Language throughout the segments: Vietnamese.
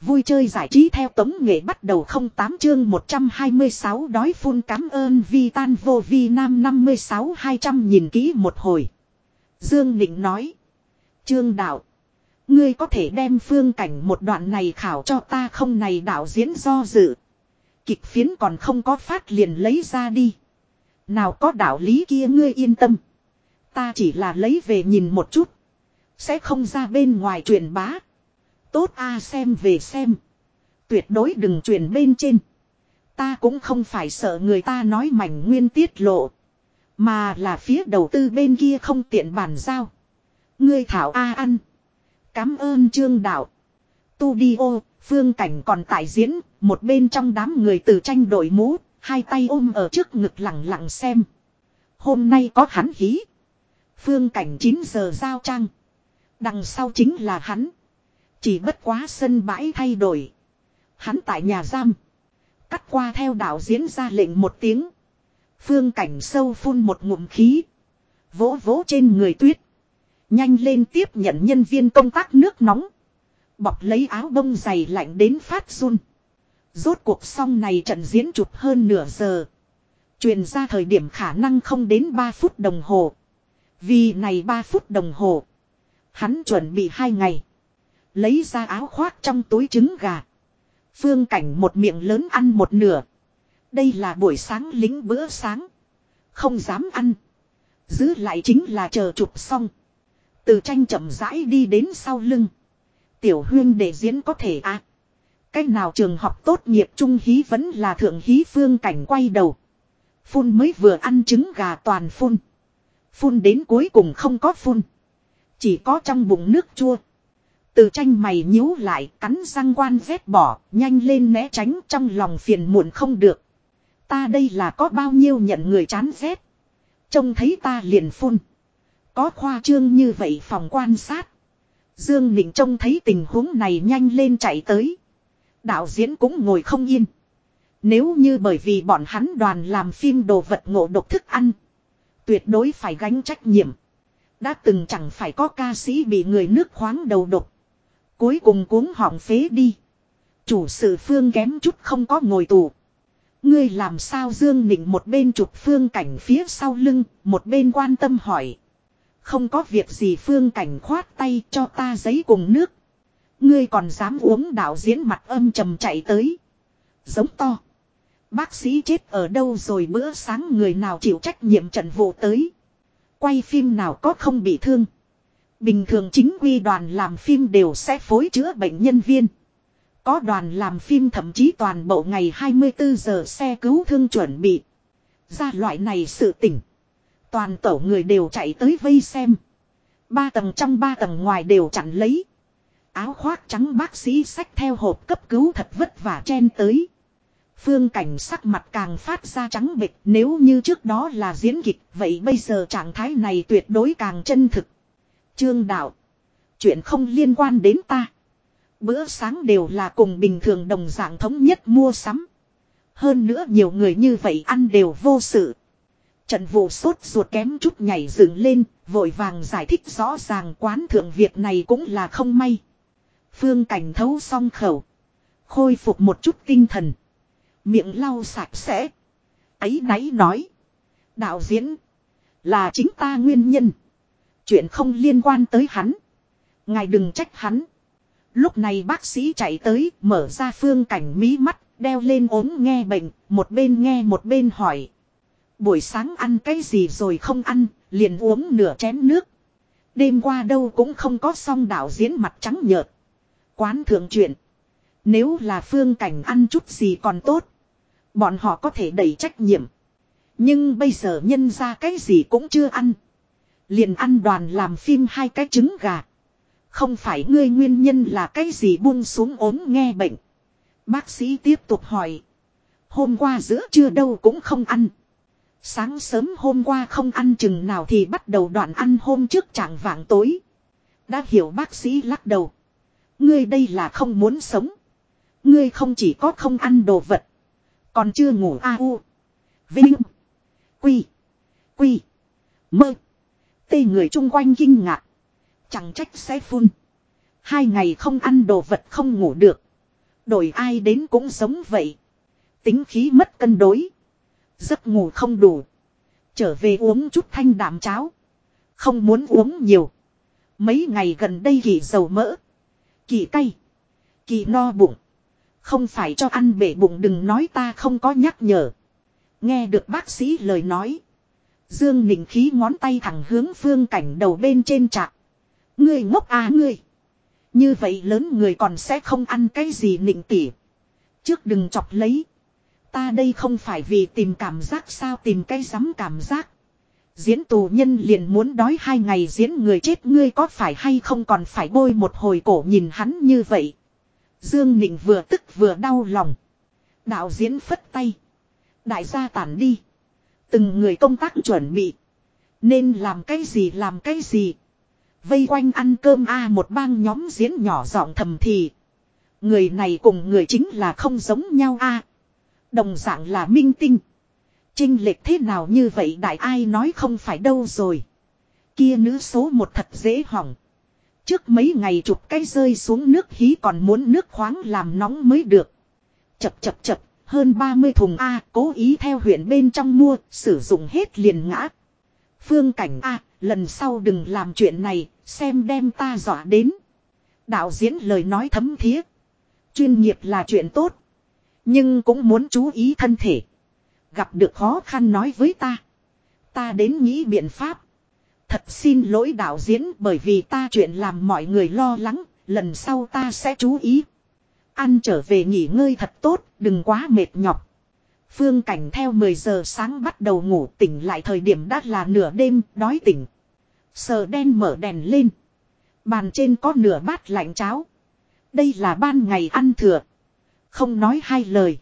Vui chơi giải trí theo tống nghệ bắt đầu không tám chương 126 đói phun cám ơn vi tan vô vi nam 56 200 nhìn kỹ một hồi. Dương Nịnh nói. Trương đạo. Ngươi có thể đem phương cảnh một đoạn này khảo cho ta không này đạo diễn do dự. Kịch phiến còn không có phát liền lấy ra đi. Nào có đạo lý kia ngươi yên tâm. Ta chỉ là lấy về nhìn một chút. Sẽ không ra bên ngoài truyền bá. Tốt a xem về xem. Tuyệt đối đừng truyền bên trên. Ta cũng không phải sợ người ta nói mảnh nguyên tiết lộ. Mà là phía đầu tư bên kia không tiện bàn giao. Ngươi thảo A ăn. Cám ơn trương đạo. Tu đi ô, phương cảnh còn tại diễn, một bên trong đám người từ tranh đội mũ, hai tay ôm ở trước ngực lặng lặng xem. Hôm nay có hắn hí. Phương cảnh 9 giờ giao trang. Đằng sau chính là hắn. Chỉ bất quá sân bãi thay đổi. Hắn tại nhà giam. Cắt qua theo đạo diễn ra lệnh một tiếng. Phương cảnh sâu phun một ngụm khí. Vỗ vỗ trên người tuyết. Nhanh lên tiếp nhận nhân viên công tác nước nóng. Bọc lấy áo bông dày lạnh đến phát run. Rốt cuộc xong này trận diễn chụp hơn nửa giờ. Truyền ra thời điểm khả năng không đến 3 phút đồng hồ. Vì này 3 phút đồng hồ. Hắn chuẩn bị 2 ngày. Lấy ra áo khoác trong túi trứng gà. Phương cảnh một miệng lớn ăn một nửa. Đây là buổi sáng lính bữa sáng. Không dám ăn. Giữ lại chính là chờ chụp xong. Từ tranh chậm rãi đi đến sau lưng. Tiểu huyên để diễn có thể à. Cách nào trường học tốt nghiệp trung hí vẫn là thượng hí phương cảnh quay đầu. Phun mới vừa ăn trứng gà toàn phun. Phun đến cuối cùng không có phun. Chỉ có trong bụng nước chua. Từ tranh mày nhíu lại cắn răng quan vét bỏ, nhanh lên né tránh trong lòng phiền muộn không được. Ta đây là có bao nhiêu nhận người chán ghét. Trông thấy ta liền phun. Có khoa trương như vậy phòng quan sát. Dương Nịnh trông thấy tình huống này nhanh lên chạy tới. Đạo diễn cũng ngồi không yên. Nếu như bởi vì bọn hắn đoàn làm phim đồ vật ngộ độc thức ăn. Tuyệt đối phải gánh trách nhiệm. Đã từng chẳng phải có ca sĩ bị người nước khoáng đầu độc. Cuối cùng cuống họng phế đi. Chủ sự phương kém chút không có ngồi tù. Ngươi làm sao Dương Nịnh một bên chụp phương cảnh phía sau lưng, một bên quan tâm hỏi. Không có việc gì phương cảnh khoát tay cho ta giấy cùng nước. Ngươi còn dám uống đạo diễn mặt âm trầm chạy tới. Giống to. Bác sĩ chết ở đâu rồi bữa sáng người nào chịu trách nhiệm trận vụ tới. Quay phim nào có không bị thương. Bình thường chính quy đoàn làm phim đều sẽ phối chữa bệnh nhân viên. Có đoàn làm phim thậm chí toàn bộ ngày 24 giờ xe cứu thương chuẩn bị. Ra loại này sự tỉnh. Toàn tổ người đều chạy tới vây xem. Ba tầng trong ba tầng ngoài đều chặn lấy. Áo khoác trắng bác sĩ xách theo hộp cấp cứu thật vất vả chen tới. Phương cảnh sắc mặt càng phát ra trắng bệch, nếu như trước đó là diễn kịch, vậy bây giờ trạng thái này tuyệt đối càng chân thực. Trương đạo. Chuyện không liên quan đến ta. Bữa sáng đều là cùng bình thường đồng dạng thống nhất mua sắm. Hơn nữa nhiều người như vậy ăn đều vô sự. Trận vụ sốt ruột kém chút nhảy dựng lên, vội vàng giải thích rõ ràng quán thượng việc này cũng là không may. Phương cảnh thấu xong khẩu. Khôi phục một chút tinh thần. Miệng lau sạch sẽ. Ấy náy nói. Đạo diễn. Là chính ta nguyên nhân. Chuyện không liên quan tới hắn. Ngài đừng trách hắn. Lúc này bác sĩ chạy tới, mở ra phương cảnh mí mắt, đeo lên ốm nghe bệnh, một bên nghe một bên hỏi. Buổi sáng ăn cái gì rồi không ăn, liền uống nửa chén nước. Đêm qua đâu cũng không có song đạo diễn mặt trắng nhợt. Quán thượng chuyện. Nếu là phương cảnh ăn chút gì còn tốt. Bọn họ có thể đẩy trách nhiệm. Nhưng bây giờ nhân ra cái gì cũng chưa ăn. Liền ăn đoàn làm phim hai cái trứng gà. Không phải ngươi nguyên nhân là cái gì buông xuống ốm nghe bệnh. Bác sĩ tiếp tục hỏi. Hôm qua giữa trưa đâu cũng không ăn. Sáng sớm hôm qua không ăn chừng nào thì bắt đầu đoạn ăn hôm trước chẳng vạng tối. Đã hiểu bác sĩ lắc đầu. Ngươi đây là không muốn sống. Ngươi không chỉ có không ăn đồ vật. Còn chưa ngủ a u. Vinh. Quy. Quy. Mơ. Tê người chung quanh kinh ngạc. Chẳng trách sẽ phun. Hai ngày không ăn đồ vật không ngủ được. Đổi ai đến cũng giống vậy. Tính khí mất cân đối. Giấc ngủ không đủ. Trở về uống chút thanh đạm cháo. Không muốn uống nhiều. Mấy ngày gần đây kỳ dầu mỡ. Kỳ cay. Kỳ no bụng. Không phải cho ăn bể bụng đừng nói ta không có nhắc nhở. Nghe được bác sĩ lời nói. Dương Nịnh khí ngón tay thẳng hướng phương cảnh đầu bên trên trạc. Ngươi ngốc à ngươi. Như vậy lớn người còn sẽ không ăn cái gì nịnh tỉ. Trước đừng chọc lấy. Ta đây không phải vì tìm cảm giác sao tìm cái rắm cảm giác. Diễn tù nhân liền muốn đói hai ngày diễn người chết ngươi có phải hay không còn phải bôi một hồi cổ nhìn hắn như vậy. Dương Nịnh vừa tức vừa đau lòng. Đạo diễn phất tay. Đại gia tản đi. Từng người công tác chuẩn bị. Nên làm cái gì làm cái gì. Vây quanh ăn cơm a một bang nhóm diễn nhỏ giọng thầm thì. Người này cùng người chính là không giống nhau a Đồng dạng là minh tinh. Trinh lệch thế nào như vậy đại ai nói không phải đâu rồi. Kia nữ số một thật dễ hỏng. Trước mấy ngày chụp cái rơi xuống nước hí còn muốn nước khoáng làm nóng mới được. Chập chập chập, hơn 30 thùng A cố ý theo huyện bên trong mua, sử dụng hết liền ngã. Phương cảnh A, lần sau đừng làm chuyện này, xem đem ta dọa đến. Đạo diễn lời nói thấm thía. Chuyên nghiệp là chuyện tốt. Nhưng cũng muốn chú ý thân thể. Gặp được khó khăn nói với ta. Ta đến nghĩ biện pháp. Thật xin lỗi đạo diễn bởi vì ta chuyện làm mọi người lo lắng, lần sau ta sẽ chú ý. Ăn trở về nghỉ ngơi thật tốt, đừng quá mệt nhọc. Phương cảnh theo 10 giờ sáng bắt đầu ngủ tỉnh lại thời điểm đã là nửa đêm, đói tỉnh. Sờ đen mở đèn lên. Bàn trên có nửa bát lạnh cháo. Đây là ban ngày ăn thừa. Không nói hai lời.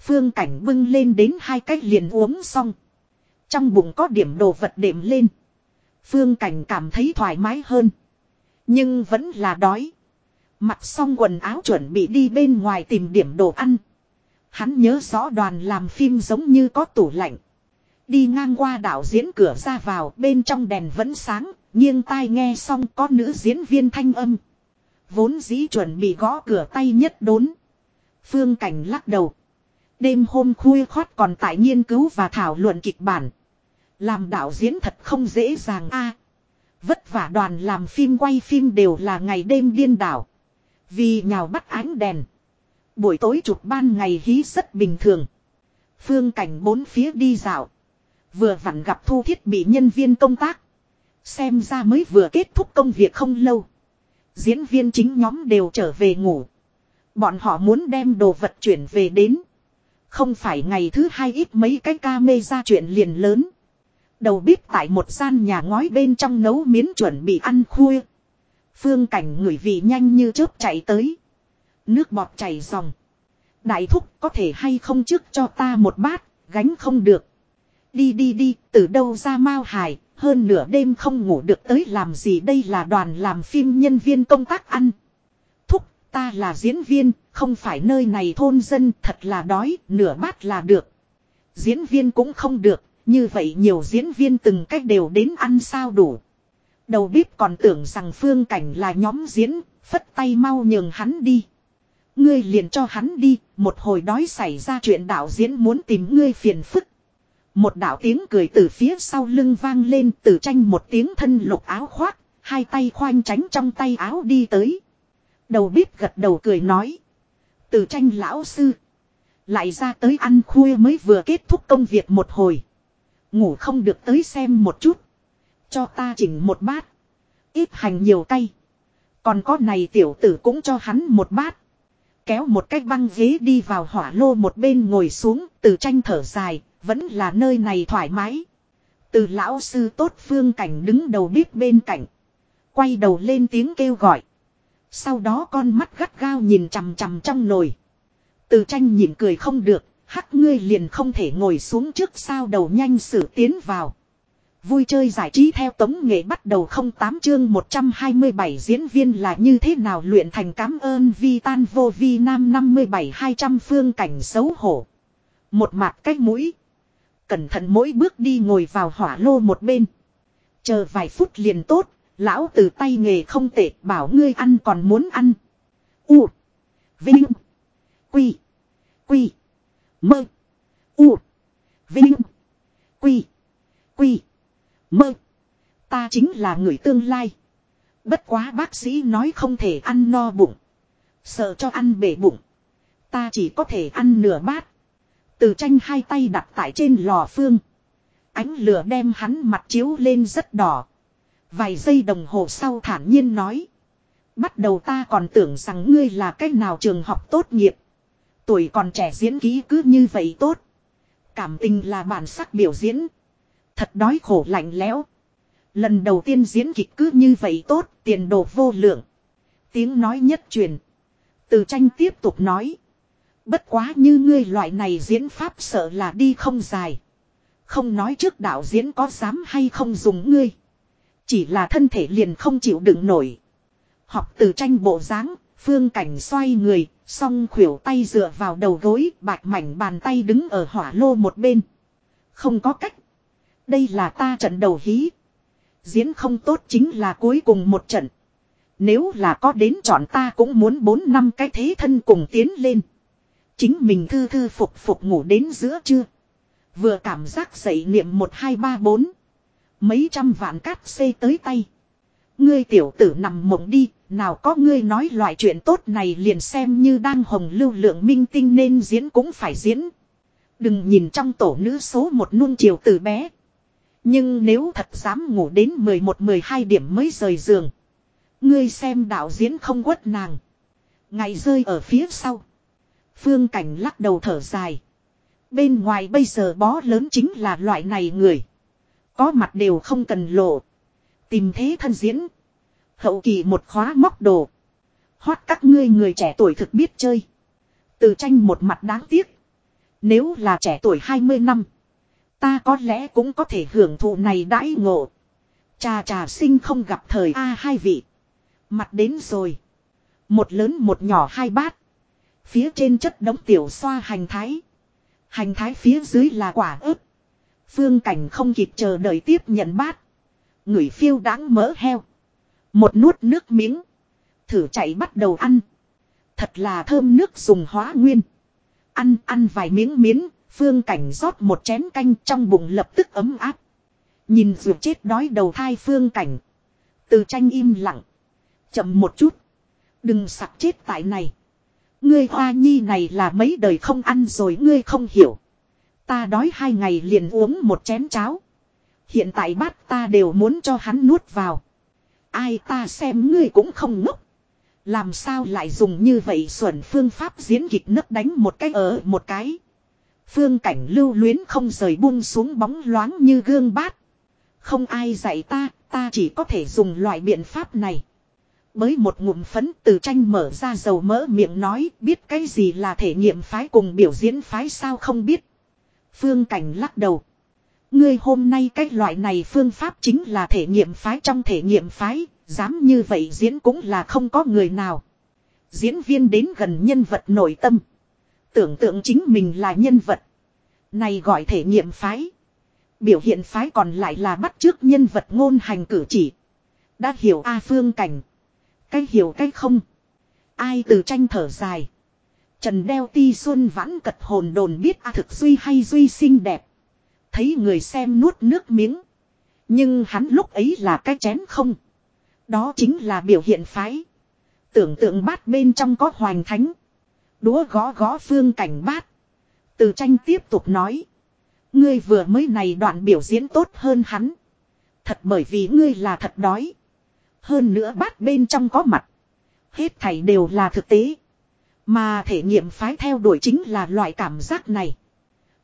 Phương cảnh bưng lên đến hai cách liền uống xong. Trong bụng có điểm đồ vật đệm lên. Phương cảnh cảm thấy thoải mái hơn. Nhưng vẫn là đói. Mặc xong quần áo chuẩn bị đi bên ngoài tìm điểm đồ ăn. Hắn nhớ rõ đoàn làm phim giống như có tủ lạnh. Đi ngang qua đạo diễn cửa ra vào bên trong đèn vẫn sáng, nghiêng tai nghe xong có nữ diễn viên thanh âm. Vốn dĩ chuẩn bị gõ cửa tay nhất đốn. Phương Cảnh lắc đầu. Đêm hôm khuya khót còn tại nghiên cứu và thảo luận kịch bản. Làm đạo diễn thật không dễ dàng a. vất vả đoàn làm phim quay phim đều là ngày đêm điên đảo. Vì nhào bắt ánh đèn. Buổi tối chụp ban ngày hí rất bình thường. Phương cảnh bốn phía đi dạo. Vừa vặn gặp thu thiết bị nhân viên công tác. Xem ra mới vừa kết thúc công việc không lâu. Diễn viên chính nhóm đều trở về ngủ. Bọn họ muốn đem đồ vật chuyển về đến. Không phải ngày thứ hai ít mấy cái ca mê ra chuyện liền lớn. Đầu bếp tại một gian nhà ngói bên trong nấu miến chuẩn bị ăn khuya. Phương cảnh người vị nhanh như chớp chạy tới. Nước bọt chảy dòng. Đại thúc có thể hay không trước cho ta một bát, gánh không được. Đi đi đi, từ đâu ra mau hải, hơn nửa đêm không ngủ được tới làm gì đây là đoàn làm phim nhân viên công tác ăn. Thúc, ta là diễn viên, không phải nơi này thôn dân, thật là đói, nửa bát là được. Diễn viên cũng không được, như vậy nhiều diễn viên từng cách đều đến ăn sao đủ. Đầu bếp còn tưởng rằng phương cảnh là nhóm diễn, phất tay mau nhường hắn đi. Ngươi liền cho hắn đi, một hồi đói xảy ra chuyện đạo diễn muốn tìm ngươi phiền phức. Một đạo tiếng cười từ phía sau lưng vang lên từ tranh một tiếng thân lục áo khoác, hai tay khoanh tránh trong tay áo đi tới. Đầu bếp gật đầu cười nói. Từ tranh lão sư. Lại ra tới ăn khuya mới vừa kết thúc công việc một hồi. Ngủ không được tới xem một chút. Cho ta chỉnh một bát. Ít hành nhiều cay. Còn có này tiểu tử cũng cho hắn một bát. Kéo một cái băng ghế đi vào hỏa lô một bên ngồi xuống, từ tranh thở dài, vẫn là nơi này thoải mái. Từ lão sư tốt phương cảnh đứng đầu bếp bên cạnh. Quay đầu lên tiếng kêu gọi. Sau đó con mắt gắt gao nhìn chằm chằm trong nồi. Từ tranh nhìn cười không được, hắc ngươi liền không thể ngồi xuống trước sao đầu nhanh xử tiến vào. Vui chơi giải trí theo tống nghệ bắt đầu không 08 chương 127 diễn viên là như thế nào luyện thành cám ơn vi tan vô vi nam 57-200 phương cảnh xấu hổ. Một mặt cách mũi. Cẩn thận mỗi bước đi ngồi vào hỏa lô một bên. Chờ vài phút liền tốt, lão từ tay nghề không tệ bảo ngươi ăn còn muốn ăn. U. Vinh. Quy. Quy. Mơ. U. Vinh. Quy. Quy mơ, ta chính là người tương lai. Bất quá bác sĩ nói không thể ăn no bụng. Sợ cho ăn bể bụng. Ta chỉ có thể ăn nửa bát. Từ tranh hai tay đặt tại trên lò phương. Ánh lửa đem hắn mặt chiếu lên rất đỏ. Vài giây đồng hồ sau thản nhiên nói. Bắt đầu ta còn tưởng rằng ngươi là cách nào trường học tốt nghiệp. Tuổi còn trẻ diễn ký cứ như vậy tốt. Cảm tình là bản sắc biểu diễn. Thật đói khổ lạnh lẽo. Lần đầu tiên diễn kịch cứ như vậy tốt, tiền đồ vô lượng. Tiếng nói nhất truyền. Từ tranh tiếp tục nói. Bất quá như ngươi loại này diễn pháp sợ là đi không dài. Không nói trước đạo diễn có dám hay không dùng ngươi. Chỉ là thân thể liền không chịu đựng nổi. Học từ tranh bộ dáng, phương cảnh xoay người, song khuỷu tay dựa vào đầu gối, bạch mảnh bàn tay đứng ở hỏa lô một bên. Không có cách. Đây là ta trận đầu hí. Diễn không tốt chính là cuối cùng một trận. Nếu là có đến chọn ta cũng muốn 4 năm cái thế thân cùng tiến lên. Chính mình thư thư phục phục ngủ đến giữa trưa. Vừa cảm giác dậy niệm 1234. Mấy trăm vạn cát xây tới tay. Ngươi tiểu tử nằm mộng đi, nào có ngươi nói loại chuyện tốt này liền xem như đang hồng lưu lượng minh tinh nên diễn cũng phải diễn. Đừng nhìn trong tổ nữ số một nuông chiều từ bé. Nhưng nếu thật dám ngủ đến 11-12 điểm mới rời giường. Ngươi xem đạo diễn không quất nàng. Ngày rơi ở phía sau. Phương cảnh lắc đầu thở dài. Bên ngoài bây giờ bó lớn chính là loại này người. Có mặt đều không cần lộ. Tìm thế thân diễn. Hậu kỳ một khóa móc đồ. Hoát các ngươi người trẻ tuổi thực biết chơi. Từ tranh một mặt đáng tiếc. Nếu là trẻ tuổi 20 năm. Ta có lẽ cũng có thể hưởng thụ này đãi ngộ. Trà trà sinh không gặp thời A hai vị. Mặt đến rồi. Một lớn một nhỏ hai bát. Phía trên chất đống tiểu xoa hành thái. Hành thái phía dưới là quả ớt. Phương cảnh không kịp chờ đợi tiếp nhận bát. Người phiêu đáng mỡ heo. Một nuốt nước miếng. Thử chạy bắt đầu ăn. Thật là thơm nước dùng hóa nguyên. Ăn ăn vài miếng miếng. Phương cảnh rót một chén canh trong bụng lập tức ấm áp. Nhìn ruột chết đói đầu thai phương cảnh. Từ tranh im lặng. Chậm một chút. Đừng sặc chết tại này. Ngươi hoa nhi này là mấy đời không ăn rồi ngươi không hiểu. Ta đói hai ngày liền uống một chén cháo. Hiện tại bát ta đều muốn cho hắn nuốt vào. Ai ta xem ngươi cũng không ngốc. Làm sao lại dùng như vậy xuẩn phương pháp diễn kịch nấc đánh một cái ở một cái. Phương cảnh lưu luyến không rời buông xuống bóng loáng như gương bát. Không ai dạy ta, ta chỉ có thể dùng loại biện pháp này. Bới một ngụm phấn từ tranh mở ra dầu mỡ miệng nói biết cái gì là thể nghiệm phái cùng biểu diễn phái sao không biết. Phương cảnh lắc đầu. Ngươi hôm nay cái loại này phương pháp chính là thể nghiệm phái trong thể nghiệm phái, dám như vậy diễn cũng là không có người nào. Diễn viên đến gần nhân vật nội tâm. Tưởng tượng chính mình là nhân vật. Này gọi thể nghiệm phái. Biểu hiện phái còn lại là bắt trước nhân vật ngôn hành cử chỉ. Đã hiểu A phương cảnh. Cái hiểu cái không. Ai từ tranh thở dài. Trần đeo ti xuân vãn cật hồn đồn biết A thực duy hay duy xinh đẹp. Thấy người xem nuốt nước miếng. Nhưng hắn lúc ấy là cái chén không. Đó chính là biểu hiện phái. Tưởng tượng bát bên trong có hoành thánh đũa gõ gõ phương cảnh bát. Từ tranh tiếp tục nói. Ngươi vừa mới này đoạn biểu diễn tốt hơn hắn. Thật bởi vì ngươi là thật đói. Hơn nữa bát bên trong có mặt. Hết thảy đều là thực tế. Mà thể nghiệm phái theo đuổi chính là loại cảm giác này.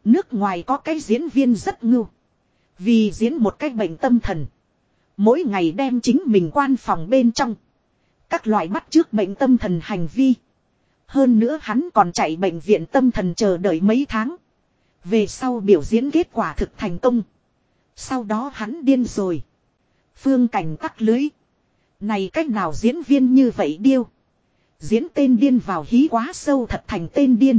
Nước ngoài có cái diễn viên rất ngưu. Vì diễn một cái bệnh tâm thần. Mỗi ngày đem chính mình quan phòng bên trong. Các loại bắt trước bệnh tâm thần hành vi. Hơn nữa hắn còn chạy bệnh viện tâm thần chờ đợi mấy tháng. Về sau biểu diễn kết quả thực thành công. Sau đó hắn điên rồi. Phương cảnh tắc lưới. Này cách nào diễn viên như vậy điêu. Diễn tên điên vào hí quá sâu thật thành tên điên.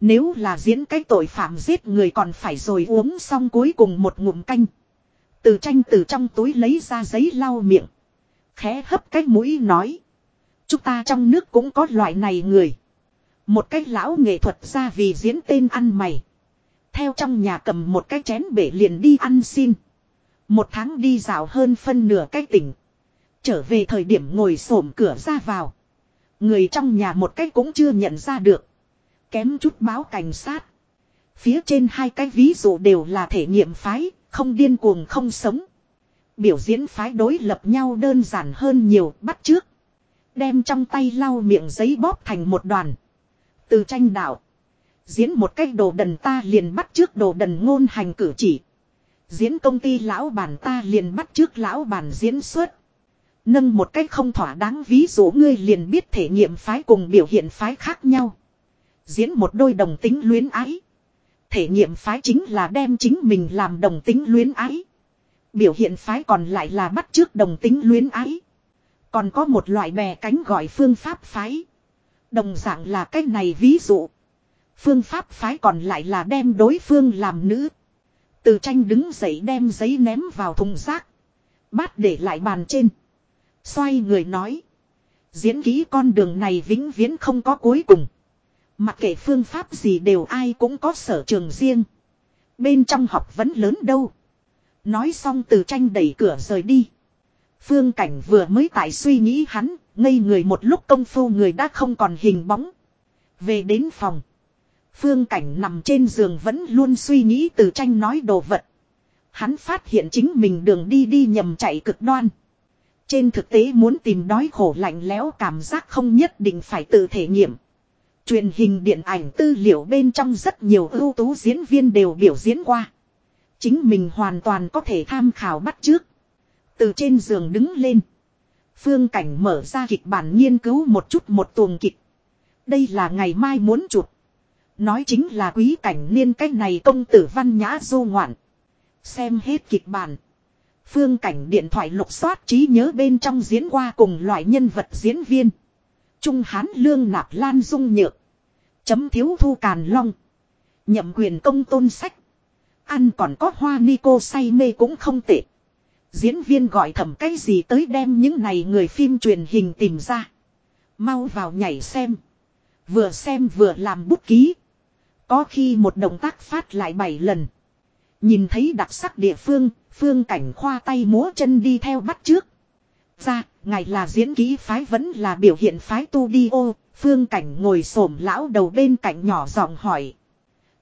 Nếu là diễn cái tội phạm giết người còn phải rồi uống xong cuối cùng một ngụm canh. Từ tranh từ trong túi lấy ra giấy lau miệng. Khẽ hấp cái mũi nói. Chúng ta trong nước cũng có loại này người. Một cái lão nghệ thuật ra vì diễn tên ăn mày. Theo trong nhà cầm một cái chén bể liền đi ăn xin. Một tháng đi dạo hơn phân nửa cái tỉnh. Trở về thời điểm ngồi xổm cửa ra vào. Người trong nhà một cách cũng chưa nhận ra được. Kém chút báo cảnh sát. Phía trên hai cái ví dụ đều là thể nghiệm phái, không điên cuồng không sống. Biểu diễn phái đối lập nhau đơn giản hơn nhiều, bắt trước. Đem trong tay lau miệng giấy bóp thành một đoàn. Từ tranh đạo. Diễn một cách đồ đần ta liền bắt trước đồ đần ngôn hành cử chỉ. Diễn công ty lão bản ta liền bắt trước lão bản diễn xuất. Nâng một cách không thỏa đáng ví dụ ngươi liền biết thể nghiệm phái cùng biểu hiện phái khác nhau. Diễn một đôi đồng tính luyến ái. Thể nghiệm phái chính là đem chính mình làm đồng tính luyến ái. Biểu hiện phái còn lại là bắt trước đồng tính luyến ái. Còn có một loại bè cánh gọi phương pháp phái. Đồng dạng là cái này ví dụ. Phương pháp phái còn lại là đem đối phương làm nữ. Từ tranh đứng dậy đem giấy ném vào thùng rác. Bát để lại bàn trên. Xoay người nói. Diễn ký con đường này vĩnh viễn không có cuối cùng. Mặc kệ phương pháp gì đều ai cũng có sở trường riêng. Bên trong học vẫn lớn đâu. Nói xong từ tranh đẩy cửa rời đi. Phương cảnh vừa mới tại suy nghĩ hắn, ngây người một lúc công phu người đã không còn hình bóng. Về đến phòng. Phương cảnh nằm trên giường vẫn luôn suy nghĩ từ tranh nói đồ vật. Hắn phát hiện chính mình đường đi đi nhầm chạy cực đoan. Trên thực tế muốn tìm đói khổ lạnh lẽo cảm giác không nhất định phải tự thể nghiệm. Truyền hình điện ảnh tư liệu bên trong rất nhiều ưu tú diễn viên đều biểu diễn qua. Chính mình hoàn toàn có thể tham khảo bắt trước. Từ trên giường đứng lên. Phương Cảnh mở ra kịch bản nghiên cứu một chút một tuồng kịch. Đây là ngày mai muốn chụp. Nói chính là quý cảnh niên cách này công tử văn nhã du ngoạn. Xem hết kịch bản. Phương Cảnh điện thoại lục soát trí nhớ bên trong diễn qua cùng loại nhân vật diễn viên. Trung Hán Lương Nạp Lan Dung Nhược. Chấm thiếu thu càn long. Nhậm quyền công tôn sách. Ăn còn có hoa ni cô say mê cũng không tệ. Diễn viên gọi thẩm cái gì tới đem những này người phim truyền hình tìm ra. Mau vào nhảy xem. Vừa xem vừa làm bút ký. Có khi một động tác phát lại bảy lần. Nhìn thấy đặc sắc địa phương, phương cảnh khoa tay múa chân đi theo bắt trước. Ra, ngài là diễn ký phái vẫn là biểu hiện phái tu đi ô, phương cảnh ngồi xổm lão đầu bên cạnh nhỏ giọng hỏi.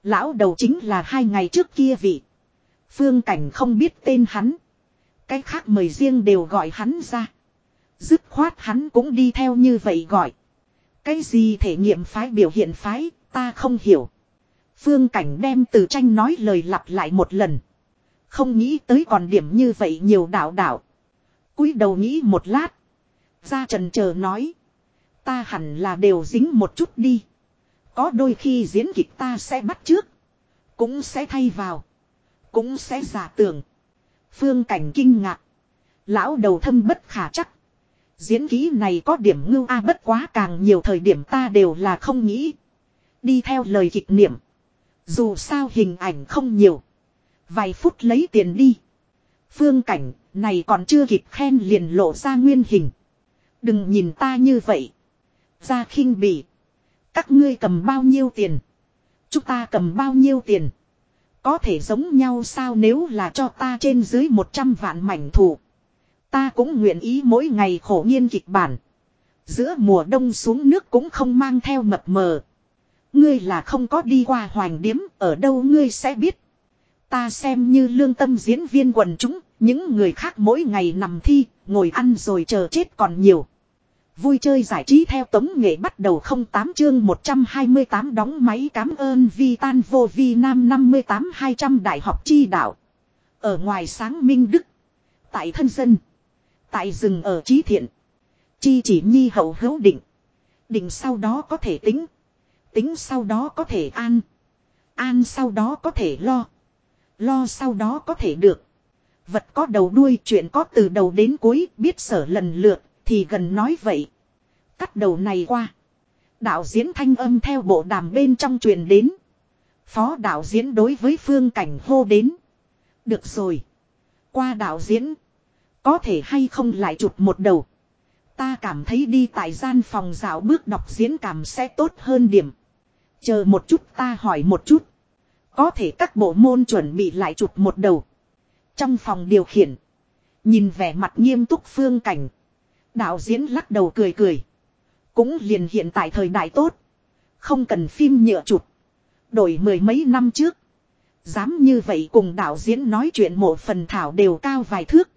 Lão đầu chính là hai ngày trước kia vị. Phương cảnh không biết tên hắn. Cái khác mời riêng đều gọi hắn ra. Dứt khoát hắn cũng đi theo như vậy gọi. Cái gì thể nghiệm phái biểu hiện phái, ta không hiểu. Phương Cảnh đem từ tranh nói lời lặp lại một lần. Không nghĩ tới còn điểm như vậy nhiều đạo đạo. cúi đầu nghĩ một lát. Ra trần chờ nói. Ta hẳn là đều dính một chút đi. Có đôi khi diễn kịch ta sẽ bắt trước. Cũng sẽ thay vào. Cũng sẽ giả tưởng. Phương cảnh kinh ngạc. Lão đầu thâm bất khả chắc. Diễn kỹ này có điểm ngưu a bất quá càng nhiều thời điểm ta đều là không nghĩ. Đi theo lời kịch niệm. Dù sao hình ảnh không nhiều. Vài phút lấy tiền đi. Phương cảnh, này còn chưa kịp khen liền lộ ra nguyên hình. Đừng nhìn ta như vậy. Ra khinh bỉ. Các ngươi cầm bao nhiêu tiền? Chúng ta cầm bao nhiêu tiền? Có thể giống nhau sao nếu là cho ta trên dưới 100 vạn mảnh thủ. Ta cũng nguyện ý mỗi ngày khổ nghiên kịch bản. Giữa mùa đông xuống nước cũng không mang theo mập mờ. Ngươi là không có đi qua hoành điếm, ở đâu ngươi sẽ biết. Ta xem như lương tâm diễn viên quần chúng, những người khác mỗi ngày nằm thi, ngồi ăn rồi chờ chết còn nhiều. Vui chơi giải trí theo tống nghệ bắt đầu không tám chương 128 đóng máy cám ơn vi tan vô vi nam 58 200 đại học chi đạo. Ở ngoài sáng minh đức. Tại thân dân. Tại rừng ở trí thiện. Chi chỉ nhi hậu hữu định. Định sau đó có thể tính. Tính sau đó có thể an. An sau đó có thể lo. Lo sau đó có thể được. Vật có đầu đuôi, chuyện có từ đầu đến cuối, biết sở lần lượt thì gần nói vậy. Cắt đầu này qua. Đạo diễn thanh âm theo bộ đàm bên trong truyền đến. Phó đạo diễn đối với phương cảnh hô đến. Được rồi. Qua đạo diễn. Có thể hay không lại chụp một đầu. Ta cảm thấy đi tại gian phòng dạo bước đọc diễn cảm sẽ tốt hơn điểm. Chờ một chút ta hỏi một chút. Có thể các bộ môn chuẩn bị lại chụp một đầu. Trong phòng điều khiển. Nhìn vẻ mặt nghiêm túc phương cảnh. Đạo diễn lắc đầu cười cười. Cũng liền hiện tại thời đại tốt. Không cần phim nhựa chụp. Đổi mười mấy năm trước. Dám như vậy cùng đạo diễn nói chuyện mộ phần thảo đều cao vài thước.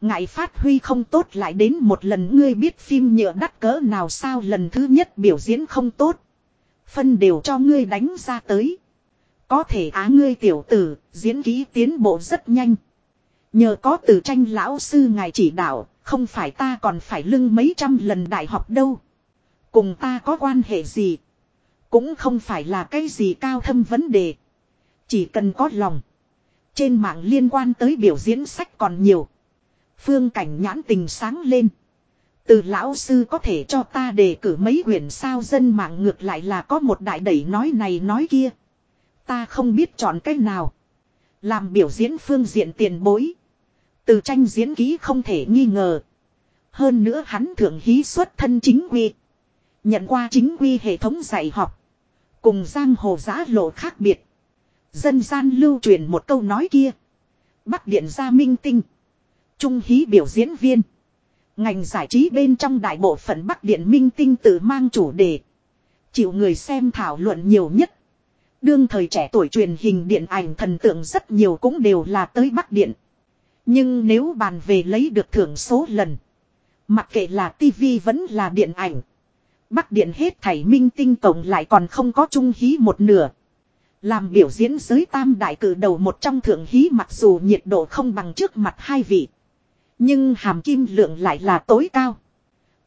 Ngại phát huy không tốt lại đến một lần ngươi biết phim nhựa đắt cỡ nào sao lần thứ nhất biểu diễn không tốt. Phân đều cho ngươi đánh ra tới. Có thể á ngươi tiểu tử, diễn ký tiến bộ rất nhanh. Nhờ có từ tranh lão sư ngài chỉ đạo, không phải ta còn phải lưng mấy trăm lần đại học đâu. Cùng ta có quan hệ gì. Cũng không phải là cái gì cao thâm vấn đề. Chỉ cần có lòng. Trên mạng liên quan tới biểu diễn sách còn nhiều. Phương cảnh nhãn tình sáng lên. Từ lão sư có thể cho ta đề cử mấy quyển sao dân mạng ngược lại là có một đại đẩy nói này nói kia. Ta không biết chọn cách nào. Làm biểu diễn phương diện tiền bối. Từ tranh diễn ký không thể nghi ngờ. Hơn nữa hắn thượng hí xuất thân chính quy. Nhận qua chính quy hệ thống dạy học. Cùng giang hồ giã lộ khác biệt. Dân gian lưu truyền một câu nói kia. Bắc điện gia minh tinh. Trung hí biểu diễn viên. Ngành giải trí bên trong đại bộ phận Bắc Điện Minh Tinh tự mang chủ đề. Chịu người xem thảo luận nhiều nhất. Đương thời trẻ tuổi truyền hình điện ảnh thần tượng rất nhiều cũng đều là tới Bắc Điện. Nhưng nếu bàn về lấy được thưởng số lần. Mặc kệ là TV vẫn là điện ảnh. Bắc Điện hết thảy minh tinh tổng lại còn không có trung hí một nửa. Làm biểu diễn giới tam đại cử đầu một trong thượng hí mặc dù nhiệt độ không bằng trước mặt hai vị. Nhưng hàm kim lượng lại là tối cao.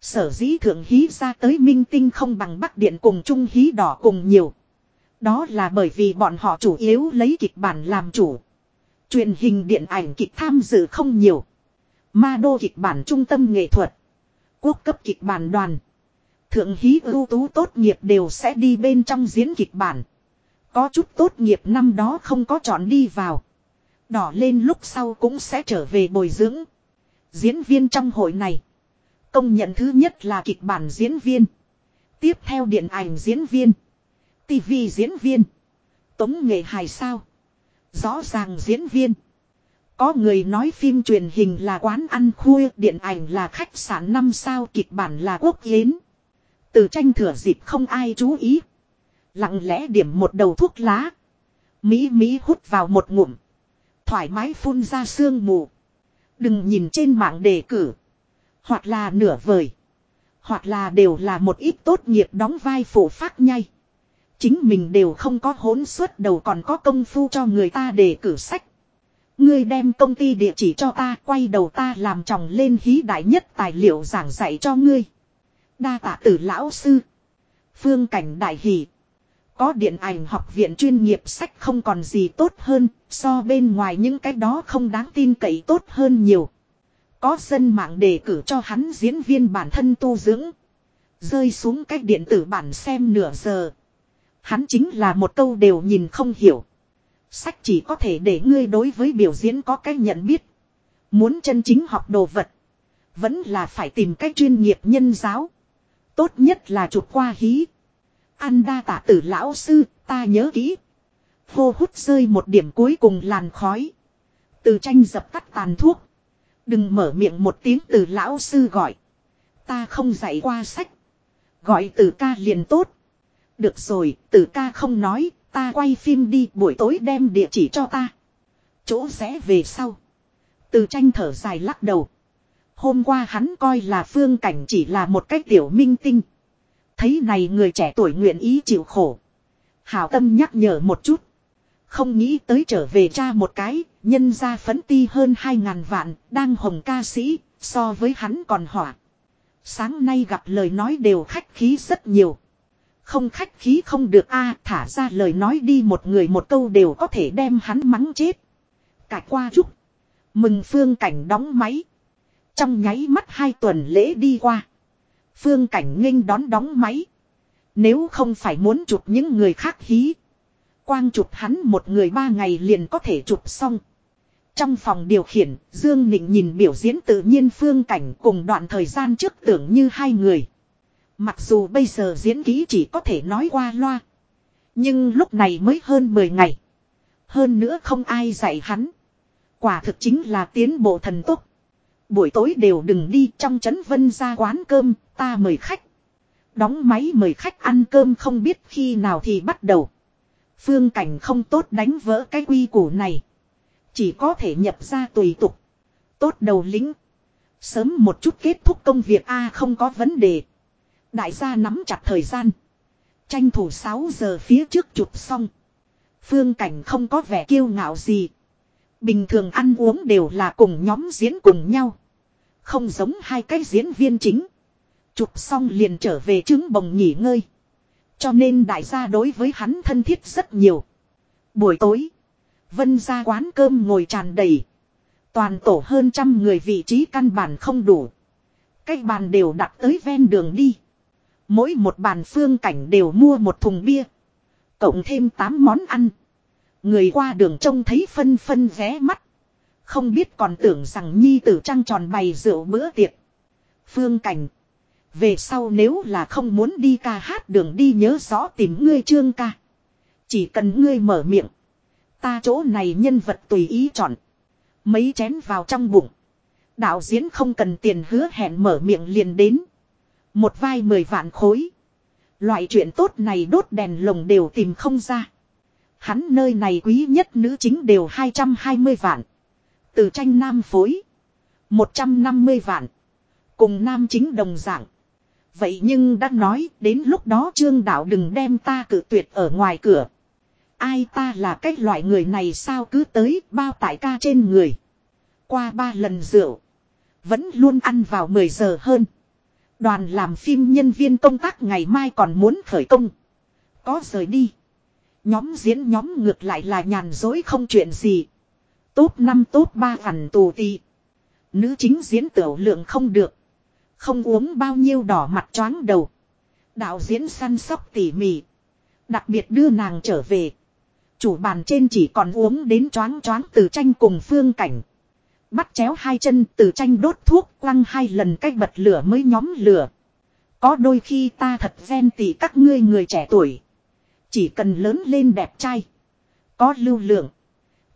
Sở dĩ thượng hí ra tới minh tinh không bằng bắc điện cùng trung hí đỏ cùng nhiều. Đó là bởi vì bọn họ chủ yếu lấy kịch bản làm chủ. Truyền hình điện ảnh kịch tham dự không nhiều. Ma đô kịch bản trung tâm nghệ thuật. Quốc cấp kịch bản đoàn. Thượng hí ưu tú tốt nghiệp đều sẽ đi bên trong diễn kịch bản. Có chút tốt nghiệp năm đó không có chọn đi vào. Đỏ lên lúc sau cũng sẽ trở về bồi dưỡng. Diễn viên trong hội này. Công nhận thứ nhất là kịch bản diễn viên. Tiếp theo điện ảnh diễn viên. TV diễn viên. Tống nghệ hài sao. Rõ ràng diễn viên. Có người nói phim truyền hình là quán ăn khuya, điện ảnh là khách sạn năm sao, kịch bản là quốc yến. Từ tranh thừa dịp không ai chú ý. Lặng lẽ điểm một đầu thuốc lá. Mỹ Mỹ hút vào một ngụm. Thoải mái phun ra sương mù. Đừng nhìn trên mạng đề cử. Hoặc là nửa vời. Hoặc là đều là một ít tốt nghiệp đóng vai phụ phát nhai. Chính mình đều không có hỗn suốt đầu còn có công phu cho người ta để cử sách. Ngươi đem công ty địa chỉ cho ta quay đầu ta làm chồng lên hí đại nhất tài liệu giảng dạy cho ngươi. Đa tạ tử lão sư. Phương cảnh đại hỷ. Có điện ảnh học viện chuyên nghiệp sách không còn gì tốt hơn, so bên ngoài những cái đó không đáng tin cậy tốt hơn nhiều. Có dân mạng đề cử cho hắn diễn viên bản thân tu dưỡng. Rơi xuống cách điện tử bản xem nửa giờ. Hắn chính là một câu đều nhìn không hiểu. Sách chỉ có thể để ngươi đối với biểu diễn có cách nhận biết. Muốn chân chính học đồ vật. Vẫn là phải tìm cách chuyên nghiệp nhân giáo. Tốt nhất là chụp qua hí. An đa tạ tử lão sư, ta nhớ kỹ. Hô hút rơi một điểm cuối cùng làn khói. Từ tranh dập tắt tàn thuốc. Đừng mở miệng một tiếng từ lão sư gọi. Ta không dạy qua sách. Gọi từ ca liền tốt. Được rồi, từ ca không nói, ta quay phim đi buổi tối đem địa chỉ cho ta. Chỗ sẽ về sau. Từ tranh thở dài lắc đầu. Hôm qua hắn coi là phương cảnh chỉ là một cách tiểu minh tinh. Thấy này người trẻ tuổi nguyện ý chịu khổ. Hảo tâm nhắc nhở một chút. Không nghĩ tới trở về cha một cái, nhân ra phấn ti hơn hai ngàn vạn, đang hồng ca sĩ, so với hắn còn hỏa. Sáng nay gặp lời nói đều khách khí rất nhiều. Không khách khí không được a thả ra lời nói đi một người một câu đều có thể đem hắn mắng chết. Cải qua chút. Mừng phương cảnh đóng máy. Trong nháy mắt hai tuần lễ đi qua. Phương cảnh nghênh đón đóng máy. Nếu không phải muốn chụp những người khác hí. Quang chụp hắn một người ba ngày liền có thể chụp xong. Trong phòng điều khiển, Dương Nịnh nhìn biểu diễn tự nhiên phương cảnh cùng đoạn thời gian trước tưởng như hai người. Mặc dù bây giờ diễn ký chỉ có thể nói qua loa. Nhưng lúc này mới hơn 10 ngày. Hơn nữa không ai dạy hắn. Quả thực chính là tiến bộ thần tốc. Buổi tối đều đừng đi trong trấn vân ra quán cơm, ta mời khách. Đóng máy mời khách ăn cơm không biết khi nào thì bắt đầu. Phương cảnh không tốt đánh vỡ cái quy củ này. Chỉ có thể nhập ra tùy tục. Tốt đầu lính. Sớm một chút kết thúc công việc A à, không có vấn đề. Đại gia nắm chặt thời gian. Tranh thủ 6 giờ phía trước chụp xong. Phương cảnh không có vẻ kiêu ngạo gì. Bình thường ăn uống đều là cùng nhóm diễn cùng nhau. Không giống hai cái diễn viên chính. Chụp xong liền trở về trứng bồng nghỉ ngơi. Cho nên đại gia đối với hắn thân thiết rất nhiều. Buổi tối. Vân ra quán cơm ngồi tràn đầy. Toàn tổ hơn trăm người vị trí căn bản không đủ. Cái bàn đều đặt tới ven đường đi. Mỗi một bàn phương cảnh đều mua một thùng bia. Cộng thêm 8 món ăn. Người qua đường trông thấy phân phân vé mắt. Không biết còn tưởng rằng nhi tử trăng tròn bày rượu bữa tiệc. Phương cảnh. Về sau nếu là không muốn đi ca hát đường đi nhớ rõ tìm ngươi trương ca. Chỉ cần ngươi mở miệng. Ta chỗ này nhân vật tùy ý chọn. Mấy chén vào trong bụng. Đạo diễn không cần tiền hứa hẹn mở miệng liền đến. Một vai mười vạn khối. Loại chuyện tốt này đốt đèn lồng đều tìm không ra. Hắn nơi này quý nhất nữ chính đều 220 vạn. Từ tranh nam phối. 150 vạn. Cùng nam chính đồng dạng. Vậy nhưng đã nói đến lúc đó trương đạo đừng đem ta cử tuyệt ở ngoài cửa. Ai ta là cái loại người này sao cứ tới bao tải ca trên người. Qua ba lần rượu. Vẫn luôn ăn vào 10 giờ hơn. Đoàn làm phim nhân viên công tác ngày mai còn muốn khởi công. Có rời đi. Nhóm diễn nhóm ngược lại là nhàn dối không chuyện gì. Tốt năm tốt ba hẳn tù tì. Nữ chính diễn tiểu lượng không được. Không uống bao nhiêu đỏ mặt choáng đầu. Đạo diễn săn sóc tỉ mỉ. Đặc biệt đưa nàng trở về. Chủ bàn trên chỉ còn uống đến choáng choáng từ tranh cùng phương cảnh. Bắt chéo hai chân, từ tranh đốt thuốc quăng hai lần cách bật lửa mới nhóm lửa. Có đôi khi ta thật ghen tị các ngươi người trẻ tuổi. Chỉ cần lớn lên đẹp trai. Có lưu lượng.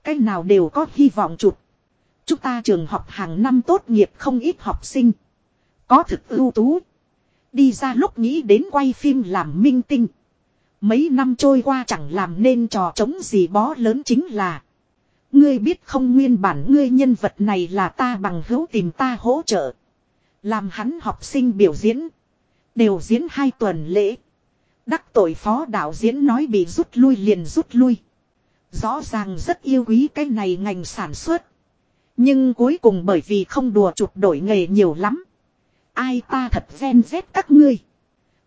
Cách nào đều có hy vọng chụp. Chúng ta trường học hàng năm tốt nghiệp không ít học sinh. Có thực ưu tú. Đi ra lúc nghĩ đến quay phim làm minh tinh. Mấy năm trôi qua chẳng làm nên trò chống gì bó lớn chính là. Ngươi biết không nguyên bản ngươi nhân vật này là ta bằng hữu tìm ta hỗ trợ. Làm hắn học sinh biểu diễn. Đều diễn hai tuần lễ. Đắc tội phó đạo diễn nói bị rút lui liền rút lui. Rõ ràng rất yêu quý cái này ngành sản xuất. Nhưng cuối cùng bởi vì không đùa chụp đổi nghề nhiều lắm. Ai ta thật ven rét các ngươi.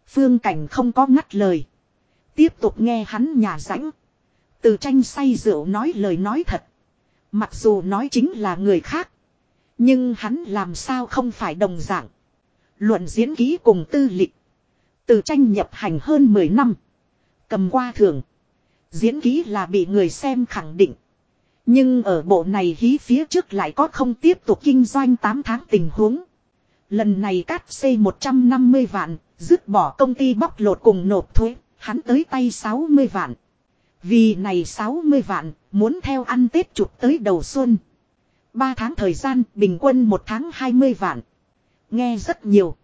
Phương cảnh không có ngắt lời. Tiếp tục nghe hắn nhà rãnh. Từ tranh say rượu nói lời nói thật. Mặc dù nói chính là người khác. Nhưng hắn làm sao không phải đồng dạng. Luận diễn ký cùng tư lịch. Từ tranh nhập hành hơn 10 năm. Cầm qua thường. Diễn ký là bị người xem khẳng định. Nhưng ở bộ này hí phía trước lại có không tiếp tục kinh doanh 8 tháng tình huống. Lần này cắt xây 150 vạn, dứt bỏ công ty bóc lột cùng nộp thuế, hắn tới tay 60 vạn. Vì này 60 vạn, muốn theo ăn Tết chụp tới đầu xuân. 3 tháng thời gian, bình quân một tháng 20 vạn. Nghe rất nhiều.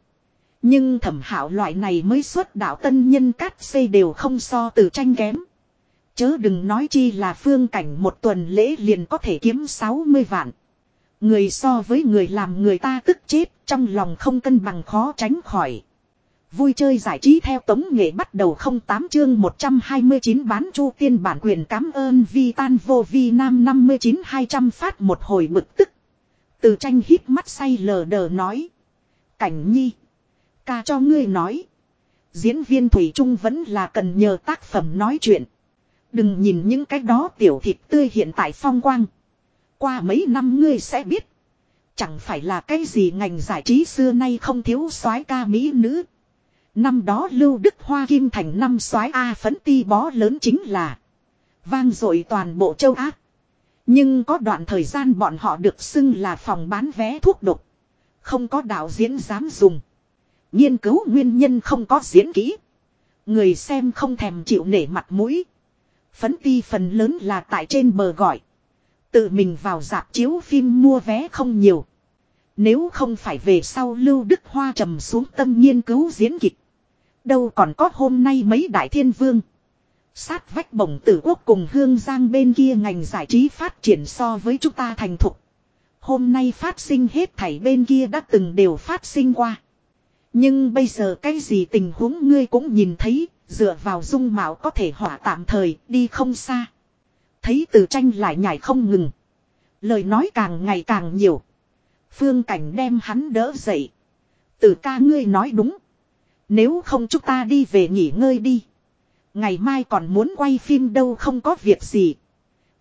Nhưng thẩm hảo loại này mới xuất đạo tân nhân cắt xây đều không so từ tranh kém. Chớ đừng nói chi là phương cảnh một tuần lễ liền có thể kiếm 60 vạn. Người so với người làm người ta tức chết, trong lòng không cân bằng khó tránh khỏi. Vui chơi giải trí theo tống nghệ bắt đầu 08 chương 129 bán chu tiên bản quyền cảm ơn vi tan vô vi nam 59 200 phát một hồi bực tức. Từ tranh hít mắt say lờ đờ nói. Cảnh nhi. Ca cho ngươi nói. Diễn viên Thủy Trung vẫn là cần nhờ tác phẩm nói chuyện. Đừng nhìn những cái đó tiểu thịt tươi hiện tại phong quang. Qua mấy năm ngươi sẽ biết. Chẳng phải là cái gì ngành giải trí xưa nay không thiếu soái ca mỹ nữ. Năm đó Lưu Đức Hoa Kim Thành năm soái A phấn ti bó lớn chính là. Vang dội toàn bộ châu Á. Nhưng có đoạn thời gian bọn họ được xưng là phòng bán vé thuốc độc. Không có đạo diễn dám dùng. Nghiên cứu nguyên nhân không có diễn kỹ. Người xem không thèm chịu nể mặt mũi. Phấn ti phần lớn là tại trên bờ gọi. Tự mình vào dạp chiếu phim mua vé không nhiều. Nếu không phải về sau Lưu Đức Hoa trầm xuống tâm nghiên cứu diễn kịch. Đâu còn có hôm nay mấy đại thiên vương. Sát vách bổng tử quốc cùng hương giang bên kia ngành giải trí phát triển so với chúng ta thành thục. Hôm nay phát sinh hết thảy bên kia đã từng đều phát sinh qua. Nhưng bây giờ cái gì tình huống ngươi cũng nhìn thấy, dựa vào dung mạo có thể hỏa tạm thời, đi không xa. Thấy từ tranh lại nhảy không ngừng. Lời nói càng ngày càng nhiều. Phương cảnh đem hắn đỡ dậy. Từ ca ngươi nói đúng. Nếu không chúng ta đi về nghỉ ngơi đi. Ngày mai còn muốn quay phim đâu không có việc gì.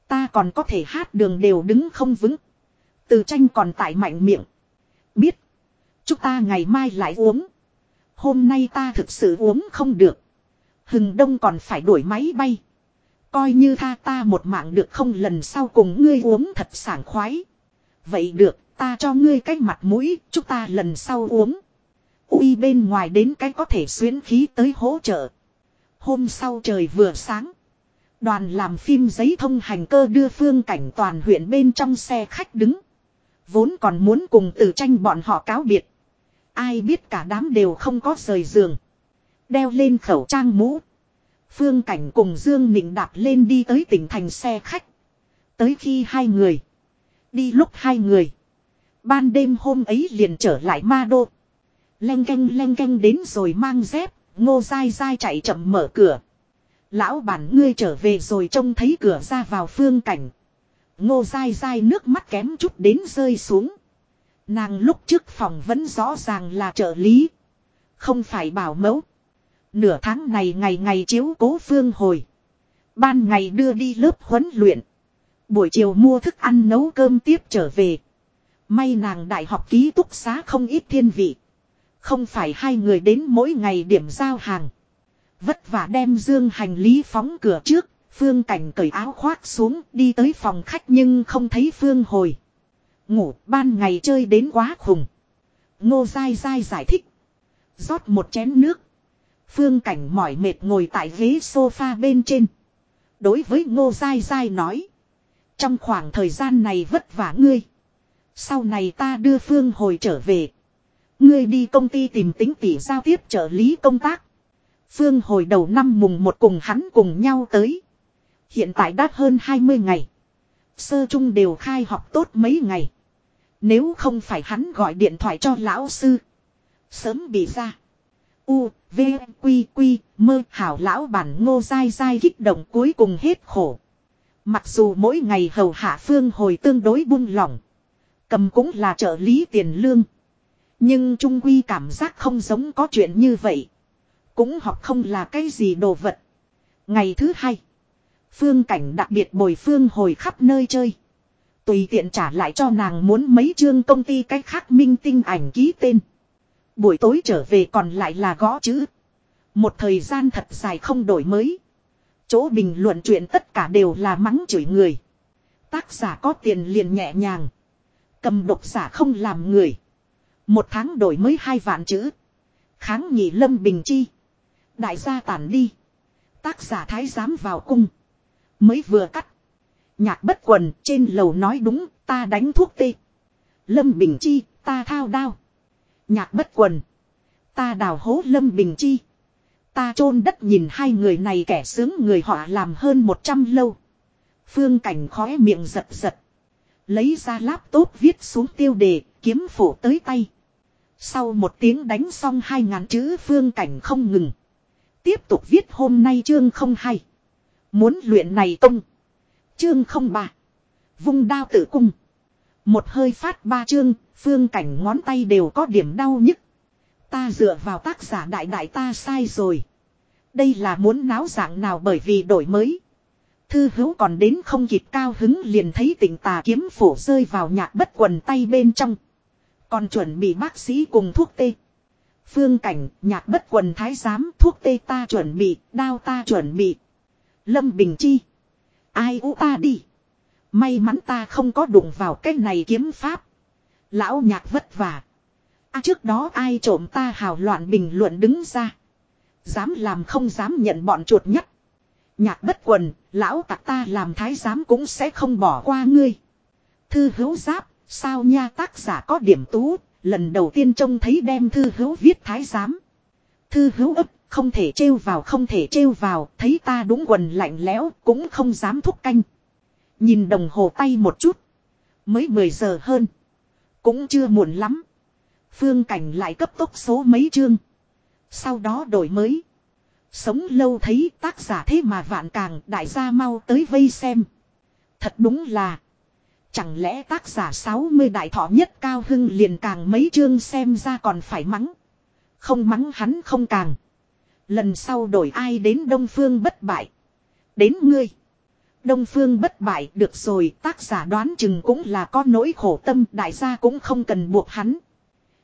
Ta còn có thể hát đường đều đứng không vững. Từ tranh còn tại mạnh miệng. Biết. Chúng ta ngày mai lại uống. Hôm nay ta thực sự uống không được. Hừng đông còn phải đuổi máy bay. Coi như tha ta một mạng được không lần sau cùng ngươi uống thật sảng khoái. Vậy được, ta cho ngươi cái mặt mũi, chúng ta lần sau uống uy bên ngoài đến cái có thể xuyến khí tới hỗ trợ. Hôm sau trời vừa sáng. Đoàn làm phim giấy thông hành cơ đưa phương cảnh toàn huyện bên trong xe khách đứng. Vốn còn muốn cùng Tử tranh bọn họ cáo biệt. Ai biết cả đám đều không có rời giường. Đeo lên khẩu trang mũ. Phương Cảnh cùng Dương Nịnh đạp lên đi tới tỉnh thành xe khách. Tới khi hai người. Đi lúc hai người. Ban đêm hôm ấy liền trở lại ma đô. Leng canh leng canh đến rồi mang dép. Ngô dai dai chạy chậm mở cửa. Lão bản ngươi trở về rồi trông thấy cửa ra vào phương cảnh. Ngô dai dai nước mắt kém chút đến rơi xuống. Nàng lúc trước phòng vẫn rõ ràng là trợ lý. Không phải bảo mẫu. Nửa tháng này ngày ngày chiếu cố phương hồi. Ban ngày đưa đi lớp huấn luyện. Buổi chiều mua thức ăn nấu cơm tiếp trở về. May nàng đại học ký túc xá không ít thiên vị. Không phải hai người đến mỗi ngày điểm giao hàng. Vất vả đem dương hành lý phóng cửa trước. Phương cảnh cởi áo khoác xuống, đi tới phòng khách nhưng không thấy Phương hồi. Ngủ, ban ngày chơi đến quá khùng. Ngô dai dai giải thích. rót một chén nước. Phương cảnh mỏi mệt ngồi tại ghế sofa bên trên. Đối với ngô dai dai nói. Trong khoảng thời gian này vất vả ngươi. Sau này ta đưa Phương hồi trở về. Ngươi đi công ty tìm tính tỷ giao tiếp trợ lý công tác. Phương hồi đầu năm mùng một cùng hắn cùng nhau tới. Hiện tại đã hơn 20 ngày. Sơ trung đều khai học tốt mấy ngày. Nếu không phải hắn gọi điện thoại cho lão sư. Sớm bị ra. U, V, Quy, Quy, mơ hảo lão bản ngô dai dai kích động cuối cùng hết khổ. Mặc dù mỗi ngày hầu hạ phương hồi tương đối buông lỏng. Cầm cũng là trợ lý tiền lương. Nhưng Trung Quy cảm giác không giống có chuyện như vậy. Cũng học không là cái gì đồ vật. Ngày thứ hai. Phương cảnh đặc biệt bồi phương hồi khắp nơi chơi. Tùy tiện trả lại cho nàng muốn mấy chương công ty cách khác minh tinh ảnh ký tên. Buổi tối trở về còn lại là gõ chữ. Một thời gian thật dài không đổi mới. Chỗ bình luận chuyện tất cả đều là mắng chửi người. Tác giả có tiền liền nhẹ nhàng. Cầm độc giả không làm người. Một tháng đổi mới hai vạn chữ. Kháng nghị lâm bình chi. Đại gia tản đi. Tác giả thái giám vào cung. Mới vừa cắt. Nhạc bất quần trên lầu nói đúng ta đánh thuốc tê. Lâm bình chi ta thao đao. Nhạc bất quần. Ta đào hố lâm bình chi. Ta chôn đất nhìn hai người này kẻ sướng người họ làm hơn một trăm lâu. Phương cảnh khóe miệng giật giật. Lấy ra laptop viết xuống tiêu đề, kiếm phủ tới tay. Sau một tiếng đánh xong hai ngàn chữ phương cảnh không ngừng. Tiếp tục viết hôm nay chương không hay. Muốn luyện này tung. Chương không ba. Vung đao tự cung. Một hơi phát ba chương, phương cảnh ngón tay đều có điểm đau nhức. Ta dựa vào tác giả đại đại ta sai rồi. Đây là muốn náo dạng nào bởi vì đổi mới. Thư hữu còn đến không kịp cao hứng liền thấy tỉnh tà kiếm phổ rơi vào nhạc bất quần tay bên trong. Còn chuẩn bị bác sĩ cùng thuốc tê. Phương cảnh, nhạc bất quần thái giám, thuốc tê ta chuẩn bị, đao ta chuẩn bị. Lâm Bình Chi. Ai ú ta đi. May mắn ta không có đụng vào cái này kiếm pháp. Lão nhạc vất vả. À, trước đó ai trộm ta hào loạn bình luận đứng ra. Dám làm không dám nhận bọn chuột nhất. Nhạc bất quần, lão tặc ta làm thái giám cũng sẽ không bỏ qua ngươi. Thư hữu giáp, sao nha tác giả có điểm tú, lần đầu tiên trông thấy đem thư hữu viết thái giám. Thư hữu ấp, không thể trêu vào không thể trêu vào, thấy ta đúng quần lạnh lẽo, cũng không dám thúc canh. Nhìn đồng hồ tay một chút. Mới 10 giờ hơn. Cũng chưa muộn lắm. Phương cảnh lại cấp tốc số mấy chương. Sau đó đổi mới. Sống lâu thấy tác giả thế mà vạn càng đại gia mau tới vây xem. Thật đúng là. Chẳng lẽ tác giả 60 đại thọ nhất cao hưng liền càng mấy chương xem ra còn phải mắng. Không mắng hắn không càng. Lần sau đổi ai đến Đông Phương bất bại. Đến ngươi. Đông Phương bất bại được rồi, tác giả đoán chừng cũng là có nỗi khổ tâm, đại gia cũng không cần buộc hắn.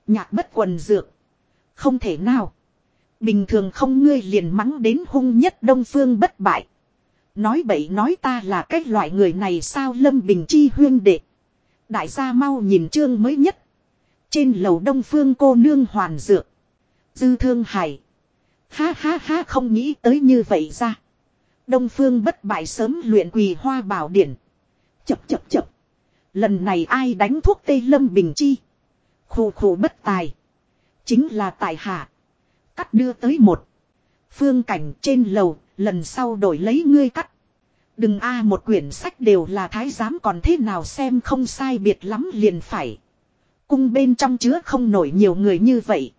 Nhạc bất quần dược. Không thể nào. Bình thường không ngươi liền mắng đến hung nhất Đông Phương bất bại. Nói bậy nói ta là cái loại người này sao Lâm Bình Chi huyên đệ. Đại gia mau nhìn chương mới nhất. Trên lầu Đông Phương cô nương hoàn dược. Dư thương hải. Ha ha ha không nghĩ tới như vậy ra. Đông Phương bất bại sớm luyện quỳ hoa bảo điển. Chập chập chập. Lần này ai đánh thuốc tây lâm bình chi. Khổ khổ bất tài. Chính là tài hạ. Cắt đưa tới một. Phương cảnh trên lầu, lần sau đổi lấy ngươi cắt. Đừng a một quyển sách đều là thái giám còn thế nào xem không sai biệt lắm liền phải. Cung bên trong chứa không nổi nhiều người như vậy.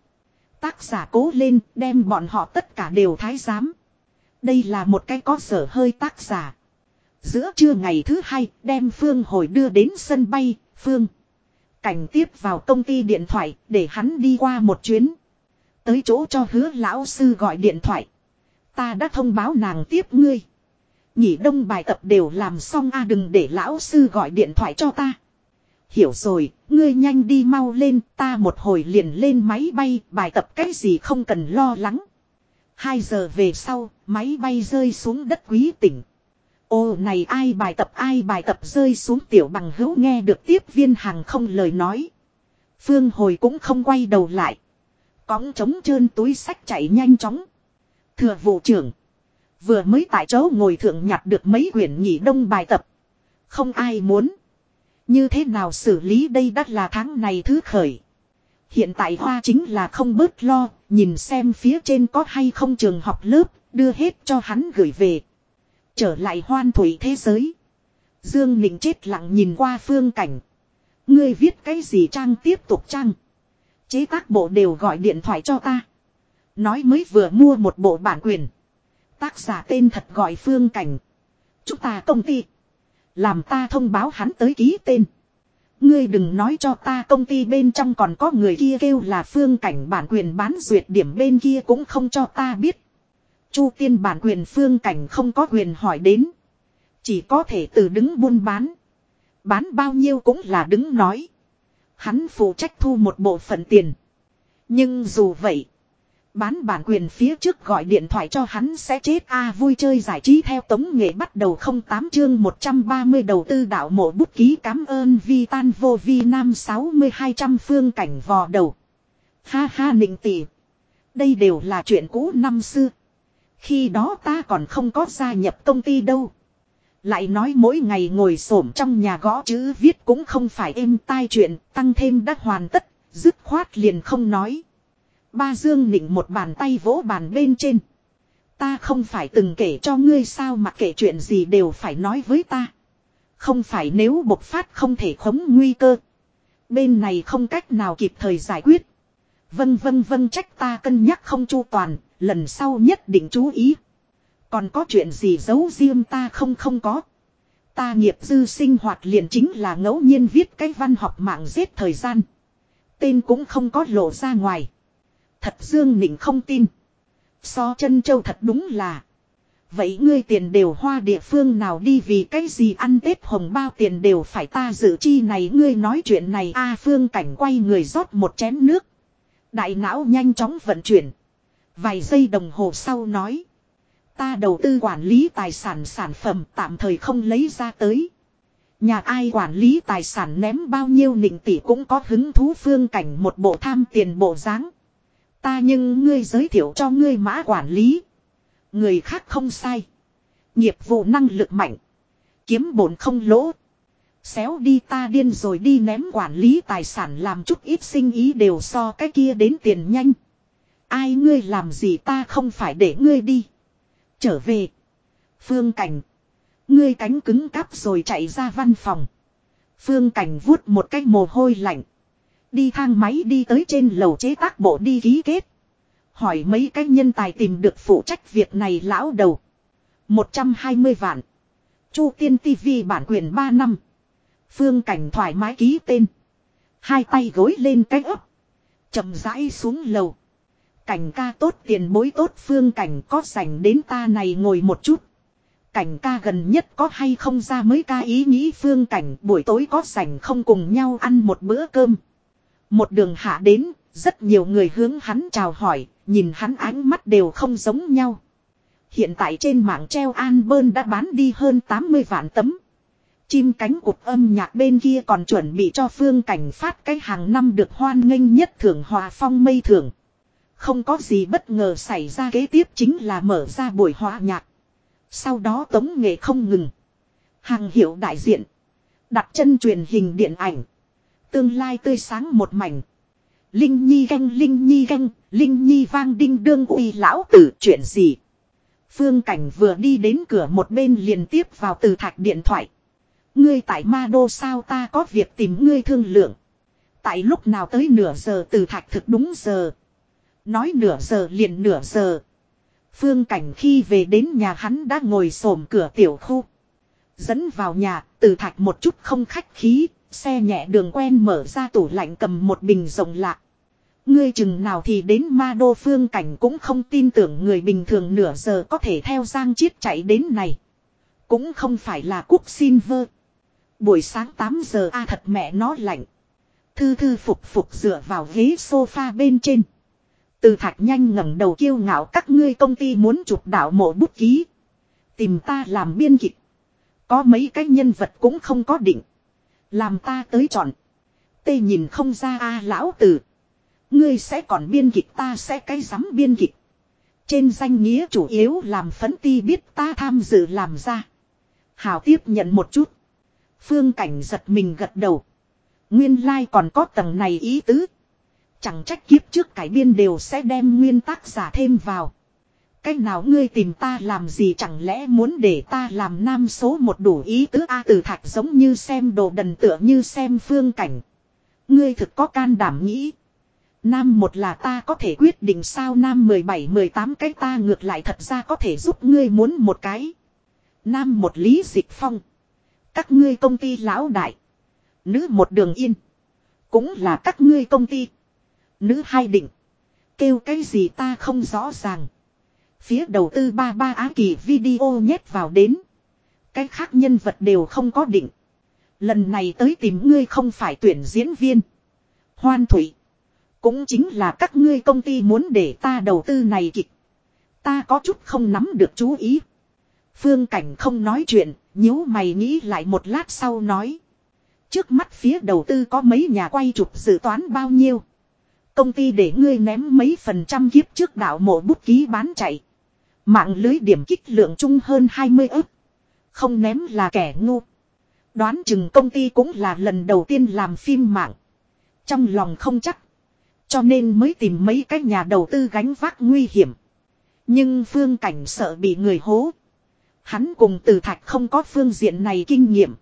Tác giả cố lên đem bọn họ tất cả đều thái giám. Đây là một cái có sở hơi tác giả. Giữa trưa ngày thứ hai đem Phương hồi đưa đến sân bay, Phương. Cảnh tiếp vào công ty điện thoại để hắn đi qua một chuyến. Tới chỗ cho hứa lão sư gọi điện thoại. Ta đã thông báo nàng tiếp ngươi. Nhỉ đông bài tập đều làm xong a đừng để lão sư gọi điện thoại cho ta. Hiểu rồi, ngươi nhanh đi mau lên, ta một hồi liền lên máy bay, bài tập cái gì không cần lo lắng. Hai giờ về sau, máy bay rơi xuống đất quý tỉnh. Ô này ai bài tập ai bài tập rơi xuống tiểu bằng hữu nghe được tiếp viên hàng không lời nói. Phương hồi cũng không quay đầu lại. Cóng trống trơn túi sách chạy nhanh chóng. Thừa vụ trưởng. Vừa mới tại chỗ ngồi thượng nhặt được mấy quyển nhị đông bài tập. Không ai muốn. Như thế nào xử lý đây đắt là tháng này thứ khởi. Hiện tại hoa chính là không bớt lo, nhìn xem phía trên có hay không trường học lớp, đưa hết cho hắn gửi về. Trở lại hoan thủy thế giới. Dương Nịnh chết lặng nhìn qua phương cảnh. Ngươi viết cái gì trang tiếp tục trang. Chế tác bộ đều gọi điện thoại cho ta. Nói mới vừa mua một bộ bản quyền. Tác giả tên thật gọi phương cảnh. Chúng ta công ty. Làm ta thông báo hắn tới ký tên. Ngươi đừng nói cho ta công ty bên trong còn có người kia kêu là phương cảnh bản quyền bán duyệt điểm bên kia cũng không cho ta biết. Chu tiên bản quyền phương cảnh không có quyền hỏi đến. Chỉ có thể từ đứng buôn bán. Bán bao nhiêu cũng là đứng nói. Hắn phụ trách thu một bộ phận tiền. Nhưng dù vậy. Bán bản quyền phía trước gọi điện thoại cho hắn sẽ chết a vui chơi giải trí theo tống nghệ bắt đầu không tám chương 130 đầu tư đạo mộ bút ký cảm ơn vi tan vô vi nam 6200 phương cảnh vò đầu. Ha ha nịnh tỷ. Đây đều là chuyện cũ năm xưa. Khi đó ta còn không có gia nhập công ty đâu. Lại nói mỗi ngày ngồi xổm trong nhà gõ chữ viết cũng không phải êm tai chuyện, tăng thêm đã hoàn tất, dứt khoát liền không nói. Ba Dương nịnh một bàn tay vỗ bàn bên trên. Ta không phải từng kể cho ngươi sao mà kể chuyện gì đều phải nói với ta. Không phải nếu bộc phát không thể khống nguy cơ. Bên này không cách nào kịp thời giải quyết. Vân vân vân trách ta cân nhắc không chu toàn, lần sau nhất định chú ý. Còn có chuyện gì giấu riêng ta không không có. Ta nghiệp dư sinh hoạt liền chính là ngẫu nhiên viết cái văn học mạng giết thời gian. Tên cũng không có lộ ra ngoài. Thật Dương Nịnh không tin. So chân châu thật đúng là. Vậy ngươi tiền đều hoa địa phương nào đi vì cái gì ăn Tết hồng bao tiền đều phải ta dự chi này ngươi nói chuyện này a phương cảnh quay người rót một chén nước. Đại não nhanh chóng vận chuyển. Vài giây đồng hồ sau nói. Ta đầu tư quản lý tài sản sản phẩm tạm thời không lấy ra tới. Nhà ai quản lý tài sản ném bao nhiêu nịnh tỷ cũng có hứng thú phương cảnh một bộ tham tiền bộ dáng Ta nhưng ngươi giới thiệu cho ngươi mã quản lý. Người khác không sai. Nghiệp vụ năng lực mạnh. Kiếm bổn không lỗ. Xéo đi ta điên rồi đi ném quản lý tài sản làm chút ít sinh ý đều so cái kia đến tiền nhanh. Ai ngươi làm gì ta không phải để ngươi đi. Trở về. Phương Cảnh. Ngươi cánh cứng cáp rồi chạy ra văn phòng. Phương Cảnh vuốt một cái mồ hôi lạnh. Đi thang máy đi tới trên lầu chế tác bộ đi ký kết. Hỏi mấy cái nhân tài tìm được phụ trách việc này lão đầu. 120 vạn. Chu tiên TV bản quyền 3 năm. Phương Cảnh thoải mái ký tên. Hai tay gối lên cái ấp. chậm rãi xuống lầu. Cảnh ca tốt tiền bối tốt Phương Cảnh có dành đến ta này ngồi một chút. Cảnh ca gần nhất có hay không ra mới ca ý nghĩ Phương Cảnh buổi tối có dành không cùng nhau ăn một bữa cơm. Một đường hạ đến, rất nhiều người hướng hắn chào hỏi, nhìn hắn ánh mắt đều không giống nhau. Hiện tại trên mạng treo an bơn đã bán đi hơn 80 vạn tấm. Chim cánh cụt âm nhạc bên kia còn chuẩn bị cho phương cảnh phát cái hàng năm được hoan nghênh nhất thưởng hòa phong mây thưởng. Không có gì bất ngờ xảy ra kế tiếp chính là mở ra buổi hòa nhạc. Sau đó tống nghệ không ngừng. Hàng hiệu đại diện. Đặt chân truyền hình điện ảnh. Tương lai tươi sáng một mảnh. Linh Nhi canh Linh Nhi canh, Linh Nhi vang đinh đương uy lão tử chuyện gì. Phương Cảnh vừa đi đến cửa một bên liền tiếp vào từ thạch điện thoại. Ngươi tại ma đô sao ta có việc tìm ngươi thương lượng. Tại lúc nào tới nửa giờ từ thạch thực đúng giờ. Nói nửa giờ liền nửa giờ. Phương Cảnh khi về đến nhà hắn đã ngồi xổm cửa tiểu khu. Dẫn vào nhà, từ thạch một chút không khách khí, xe nhẹ đường quen mở ra tủ lạnh cầm một bình rồng lạc. Ngươi chừng nào thì đến ma đô phương cảnh cũng không tin tưởng người bình thường nửa giờ có thể theo giang chiết chạy đến này. Cũng không phải là quốc xin vơ. Buổi sáng 8 giờ, a thật mẹ nó lạnh. Thư thư phục phục dựa vào ghế sofa bên trên. Từ thạch nhanh ngẩng đầu kiêu ngạo, các ngươi công ty muốn chụp đạo mộ bút ký. Tìm ta làm biên kịch. Có mấy cái nhân vật cũng không có định. Làm ta tới chọn. Tê nhìn không ra a lão tử. Ngươi sẽ còn biên kịch, ta sẽ cái dám biên kịch. Trên danh nghĩa chủ yếu làm phấn ti biết ta tham dự làm ra. Hào tiếp nhận một chút. Phương cảnh giật mình gật đầu. Nguyên lai like còn có tầng này ý tứ. Chẳng trách kiếp trước cải biên đều sẽ đem nguyên tác giả thêm vào. Cách nào ngươi tìm ta làm gì chẳng lẽ muốn để ta làm nam số một đủ ý tứ A từ thạch giống như xem đồ đần tựa như xem phương cảnh. Ngươi thực có can đảm nghĩ. Nam một là ta có thể quyết định sao nam 17-18 cái ta ngược lại thật ra có thể giúp ngươi muốn một cái. Nam một lý dịch phong. Các ngươi công ty lão đại. Nữ một đường yên. Cũng là các ngươi công ty. Nữ hai định. Kêu cái gì ta không rõ ràng. Phía đầu tư ba ba á kỳ video nhét vào đến. Cái khác nhân vật đều không có định. Lần này tới tìm ngươi không phải tuyển diễn viên. Hoan thủy. Cũng chính là các ngươi công ty muốn để ta đầu tư này kịch. Ta có chút không nắm được chú ý. Phương Cảnh không nói chuyện, nhíu mày nghĩ lại một lát sau nói. Trước mắt phía đầu tư có mấy nhà quay chụp dự toán bao nhiêu. Công ty để ngươi ném mấy phần trăm kiếp trước đạo mộ bút ký bán chạy. Mạng lưới điểm kích lượng chung hơn 20 ức. Không ném là kẻ ngu. Đoán chừng công ty cũng là lần đầu tiên làm phim mạng. Trong lòng không chắc. Cho nên mới tìm mấy cái nhà đầu tư gánh vác nguy hiểm. Nhưng phương cảnh sợ bị người hố. Hắn cùng từ thạch không có phương diện này kinh nghiệm.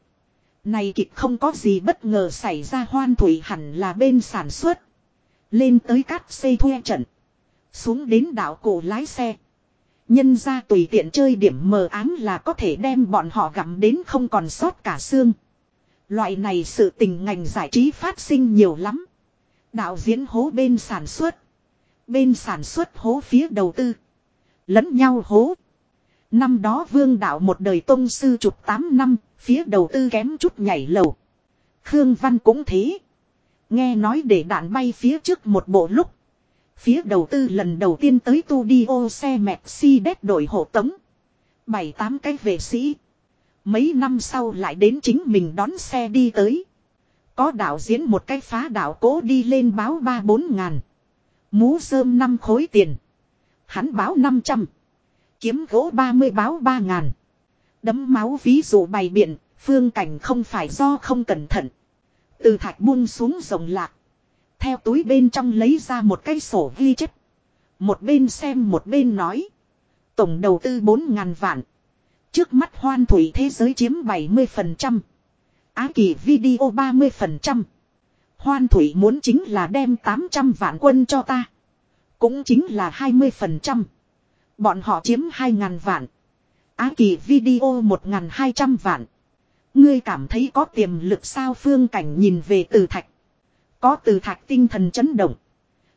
Này kịch không có gì bất ngờ xảy ra hoan thủy hẳn là bên sản xuất. Lên tới cát xây thuê trận. Xuống đến đảo cổ lái xe. Nhân ra tùy tiện chơi điểm mờ ám là có thể đem bọn họ gặm đến không còn sót cả xương. Loại này sự tình ngành giải trí phát sinh nhiều lắm. Đạo diễn hố bên sản xuất. Bên sản xuất hố phía đầu tư. Lẫn nhau hố. Năm đó vương đạo một đời tôn sư chục 8 năm, phía đầu tư kém chút nhảy lầu. Khương Văn cũng thế. Nghe nói để đạn bay phía trước một bộ lúc. Phía đầu tư lần đầu tiên tới tu đi ô xe Mercedes đổi hộ tống. Bảy tám cái vệ sĩ. Mấy năm sau lại đến chính mình đón xe đi tới. Có đạo diễn một cái phá đạo cố đi lên báo ba bốn ngàn. Mú sơm năm khối tiền. Hắn báo năm trăm Kiếm gỗ ba mươi báo ba ngàn. Đấm máu ví dụ bày biện, Phương cảnh không phải do không cẩn thận. Từ thạch buông xuống rồng lạc. Theo túi bên trong lấy ra một cái sổ ghi chép. Một bên xem một bên nói. Tổng đầu tư 4.000 vạn. Trước mắt hoan thủy thế giới chiếm 70%. Á kỳ video 30%. Hoan thủy muốn chính là đem 800 vạn quân cho ta. Cũng chính là 20%. Bọn họ chiếm 2.000 vạn. Á kỳ video 1.200 vạn. Ngươi cảm thấy có tiềm lực sao phương cảnh nhìn về từ thạch. Có từ thạch tinh thần chấn động.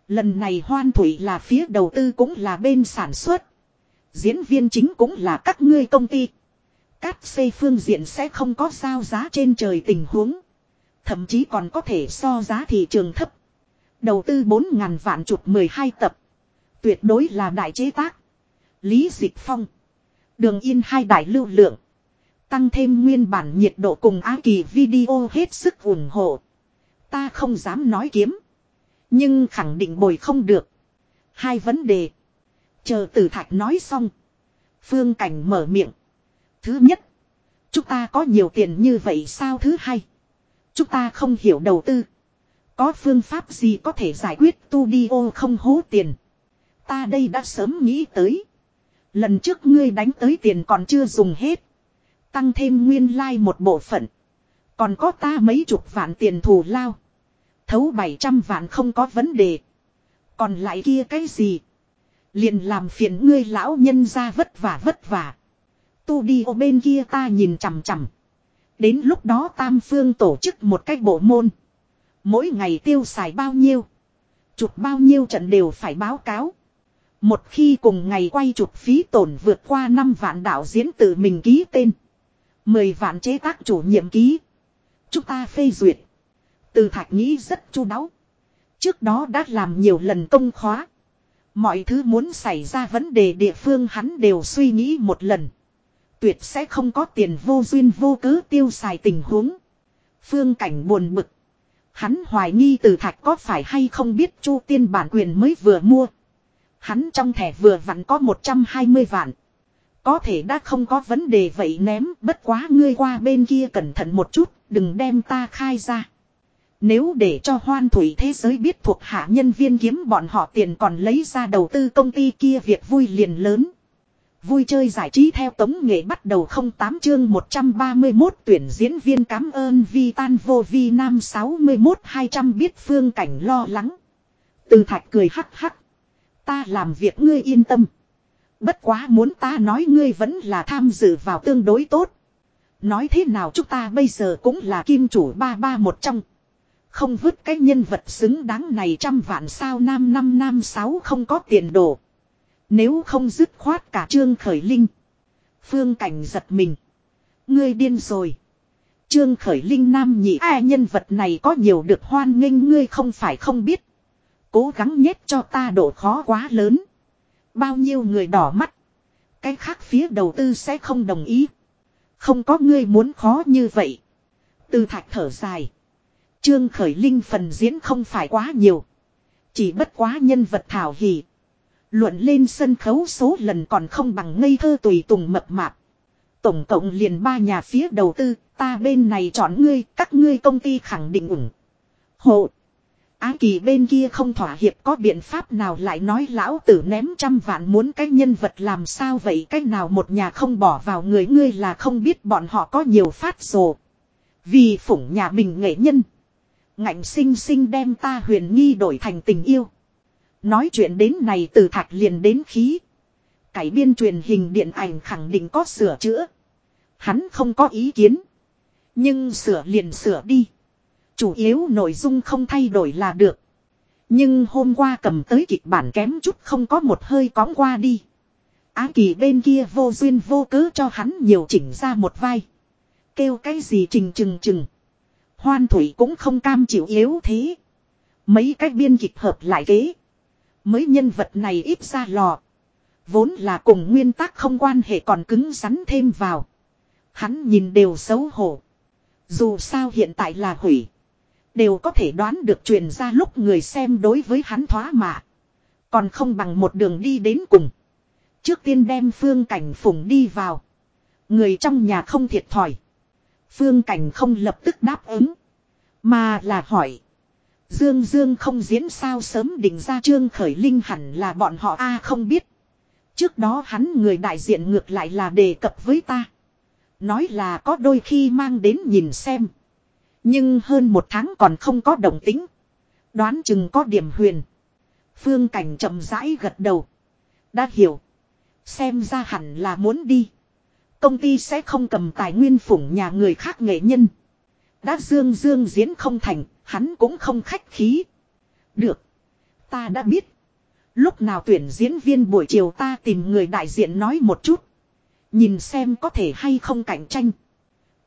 Lần này hoan thủy là phía đầu tư cũng là bên sản xuất. Diễn viên chính cũng là các ngươi công ty. Cát xây phương diện sẽ không có sao giá trên trời tình huống. Thậm chí còn có thể so giá thị trường thấp. Đầu tư 4.000 vạn chụp 12 tập. Tuyệt đối là đại chế tác. Lý Dịch Phong. Đường in hai đại lưu lượng. Tăng thêm nguyên bản nhiệt độ cùng Á Kỳ video hết sức ủng hộ. Ta không dám nói kiếm. Nhưng khẳng định bồi không được. Hai vấn đề. Chờ tử thạch nói xong. Phương Cảnh mở miệng. Thứ nhất. Chúng ta có nhiều tiền như vậy sao thứ hai. Chúng ta không hiểu đầu tư. Có phương pháp gì có thể giải quyết tu đi ô không hố tiền. Ta đây đã sớm nghĩ tới. Lần trước ngươi đánh tới tiền còn chưa dùng hết. Tăng thêm nguyên lai like một bộ phận. Còn có ta mấy chục vạn tiền thù lao. Thấu 700 vạn không có vấn đề. Còn lại kia cái gì? Liền làm phiền ngươi lão nhân ra vất vả vất vả. Tu đi ở bên kia ta nhìn chằm chằm. Đến lúc đó Tam Phương tổ chức một cách bộ môn. Mỗi ngày tiêu xài bao nhiêu. Chụp bao nhiêu trận đều phải báo cáo. Một khi cùng ngày quay chụp phí tổn vượt qua 5 vạn đạo diễn tự mình ký tên. 10 vạn chế tác chủ nhiệm ký. Chúng ta phê duyệt. Từ thạch nghĩ rất chu đáo. Trước đó đã làm nhiều lần công khóa. Mọi thứ muốn xảy ra vấn đề địa phương hắn đều suy nghĩ một lần. Tuyệt sẽ không có tiền vô duyên vô cớ tiêu xài tình huống. Phương cảnh buồn bực. Hắn hoài nghi từ thạch có phải hay không biết chu tiên bản quyền mới vừa mua. Hắn trong thẻ vừa vặn có 120 vạn. Có thể đã không có vấn đề vậy ném, bất quá ngươi qua bên kia cẩn thận một chút, đừng đem ta khai ra. Nếu để cho hoan thủy thế giới biết thuộc hạ nhân viên kiếm bọn họ tiền còn lấy ra đầu tư công ty kia, việc vui liền lớn. Vui chơi giải trí theo tống nghệ bắt đầu 08 chương 131 tuyển diễn viên cảm ơn vi tan vô vi nam 61 200 biết phương cảnh lo lắng. Từ thạch cười hắc hắc. Ta làm việc ngươi yên tâm. Bất quá muốn ta nói ngươi vẫn là tham dự vào tương đối tốt. Nói thế nào chúng ta bây giờ cũng là kim chủ ba ba một trong. Không vứt cái nhân vật xứng đáng này trăm vạn sao nam năm nam sáu không có tiền đồ. Nếu không dứt khoát cả trương khởi linh. Phương cảnh giật mình. Ngươi điên rồi. Trương khởi linh nam nhị ai nhân vật này có nhiều được hoan nghênh, ngươi không phải không biết. Cố gắng nhét cho ta độ khó quá lớn. Bao nhiêu người đỏ mắt. Cái khác phía đầu tư sẽ không đồng ý. Không có ngươi muốn khó như vậy. Từ thạch thở dài. Trương Khởi Linh phần diễn không phải quá nhiều. Chỉ bất quá nhân vật thảo hỉ. Luận lên sân khấu số lần còn không bằng ngây thơ tùy tùng mập mạp. Tổng cộng liền ba nhà phía đầu tư, ta bên này chọn ngươi, các ngươi công ty khẳng định ủng. Hộ. Á kỳ bên kia không thỏa hiệp có biện pháp nào lại nói lão tử ném trăm vạn muốn cái nhân vật làm sao vậy cách nào một nhà không bỏ vào người ngươi là không biết bọn họ có nhiều phát rồ. Vì phủng nhà mình nghệ nhân. Ngạnh sinh sinh đem ta huyền nghi đổi thành tình yêu. Nói chuyện đến này từ thạch liền đến khí. Cải biên truyền hình điện ảnh khẳng định có sửa chữa. Hắn không có ý kiến. Nhưng sửa liền sửa đi. Chủ yếu nội dung không thay đổi là được. Nhưng hôm qua cầm tới kịch bản kém chút không có một hơi cóng qua đi. Á kỳ bên kia vô duyên vô cớ cho hắn nhiều chỉnh ra một vai. Kêu cái gì trình chừng chừng. Hoan thủy cũng không cam chịu yếu thế. Mấy cái biên kịch hợp lại kế. Mới nhân vật này ít ra lò. Vốn là cùng nguyên tắc không quan hệ còn cứng rắn thêm vào. Hắn nhìn đều xấu hổ. Dù sao hiện tại là hủy. Đều có thể đoán được truyền ra lúc người xem đối với hắn thoá mạ. Còn không bằng một đường đi đến cùng. Trước tiên đem phương cảnh phùng đi vào. Người trong nhà không thiệt thòi. Phương Cảnh không lập tức đáp ứng. Mà là hỏi. Dương Dương không diễn sao sớm định ra Trương Khởi Linh hẳn là bọn họ a không biết. Trước đó hắn người đại diện ngược lại là đề cập với ta. Nói là có đôi khi mang đến nhìn xem. Nhưng hơn một tháng còn không có động tính. Đoán chừng có điểm huyền. Phương Cảnh chậm rãi gật đầu. Đã hiểu. Xem ra hẳn là muốn đi. Công ty sẽ không cầm tài nguyên phủng nhà người khác nghệ nhân. Đã dương dương diễn không thành, hắn cũng không khách khí. Được. Ta đã biết. Lúc nào tuyển diễn viên buổi chiều ta tìm người đại diện nói một chút. Nhìn xem có thể hay không cạnh tranh.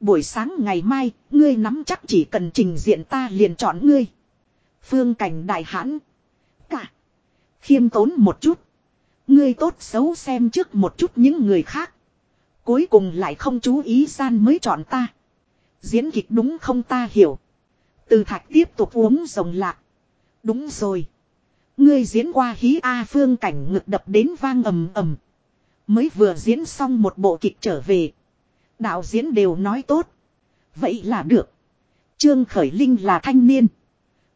Buổi sáng ngày mai, ngươi nắm chắc chỉ cần trình diện ta liền chọn ngươi. Phương cảnh đại hãn. Cả. Khiêm tốn một chút. Ngươi tốt xấu xem trước một chút những người khác. Cuối cùng lại không chú ý gian mới chọn ta. Diễn kịch đúng không ta hiểu. Từ thạch tiếp tục uống rồng lạc. Đúng rồi. Ngươi diễn qua hí A phương cảnh ngực đập đến vang ầm ầm. Mới vừa diễn xong một bộ kịch trở về. Đạo diễn đều nói tốt. Vậy là được. Trương Khởi Linh là thanh niên.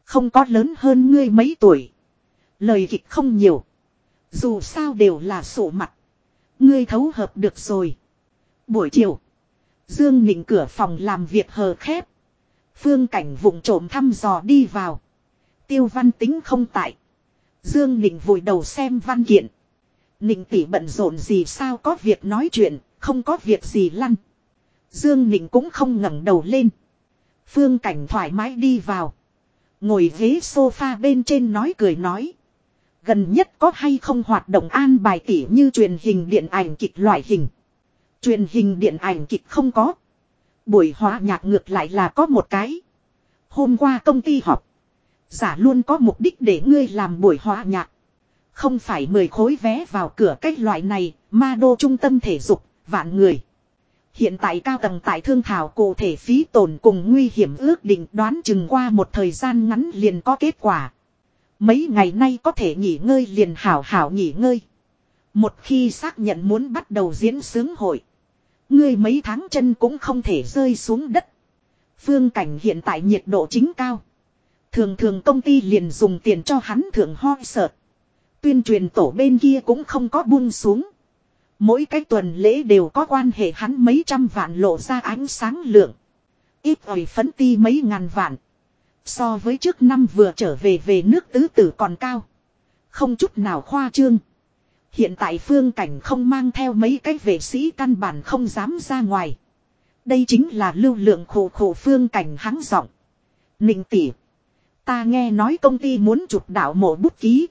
Không có lớn hơn ngươi mấy tuổi. Lời kịch không nhiều. Dù sao đều là sổ mặt. Ngươi thấu hợp được rồi. Buổi chiều. Dương Nịnh cửa phòng làm việc hờ khép. Phương cảnh vụng trộm thăm dò đi vào. Tiêu văn tính không tại. Dương Nịnh vùi đầu xem văn kiện. Nịnh tỷ bận rộn gì sao có việc nói chuyện, không có việc gì lăn. Dương Nịnh cũng không ngẩng đầu lên. Phương cảnh thoải mái đi vào. Ngồi ghế sofa bên trên nói cười nói. Gần nhất có hay không hoạt động an bài tỉ như truyền hình điện ảnh kịch loại hình. Truyền hình điện ảnh kịch không có. Buổi hóa nhạc ngược lại là có một cái. Hôm qua công ty họp. Giả luôn có mục đích để ngươi làm buổi hóa nhạc. Không phải mười khối vé vào cửa cách loại này, ma đô trung tâm thể dục, vạn người. Hiện tại cao tầng tại thương thảo cụ thể phí tổn cùng nguy hiểm ước định đoán chừng qua một thời gian ngắn liền có kết quả. Mấy ngày nay có thể nghỉ ngơi liền hảo hảo nghỉ ngơi. Một khi xác nhận muốn bắt đầu diễn sướng hội. Ngươi mấy tháng chân cũng không thể rơi xuống đất. Phương cảnh hiện tại nhiệt độ chính cao. Thường thường công ty liền dùng tiền cho hắn thưởng hoi sợt. Tuyên truyền tổ bên kia cũng không có buông xuống. Mỗi cái tuần lễ đều có quan hệ hắn mấy trăm vạn lộ ra ánh sáng lượng. Ít ỏi phấn ti mấy ngàn vạn. So với trước năm vừa trở về về nước tứ tử còn cao. Không chút nào khoa trương. Hiện tại phương cảnh không mang theo mấy cái vệ sĩ căn bản không dám ra ngoài. Đây chính là lưu lượng khổ khổ phương cảnh hắng giọng. Ninh tỉ. Ta nghe nói công ty muốn chụp đạo mộ bút ký.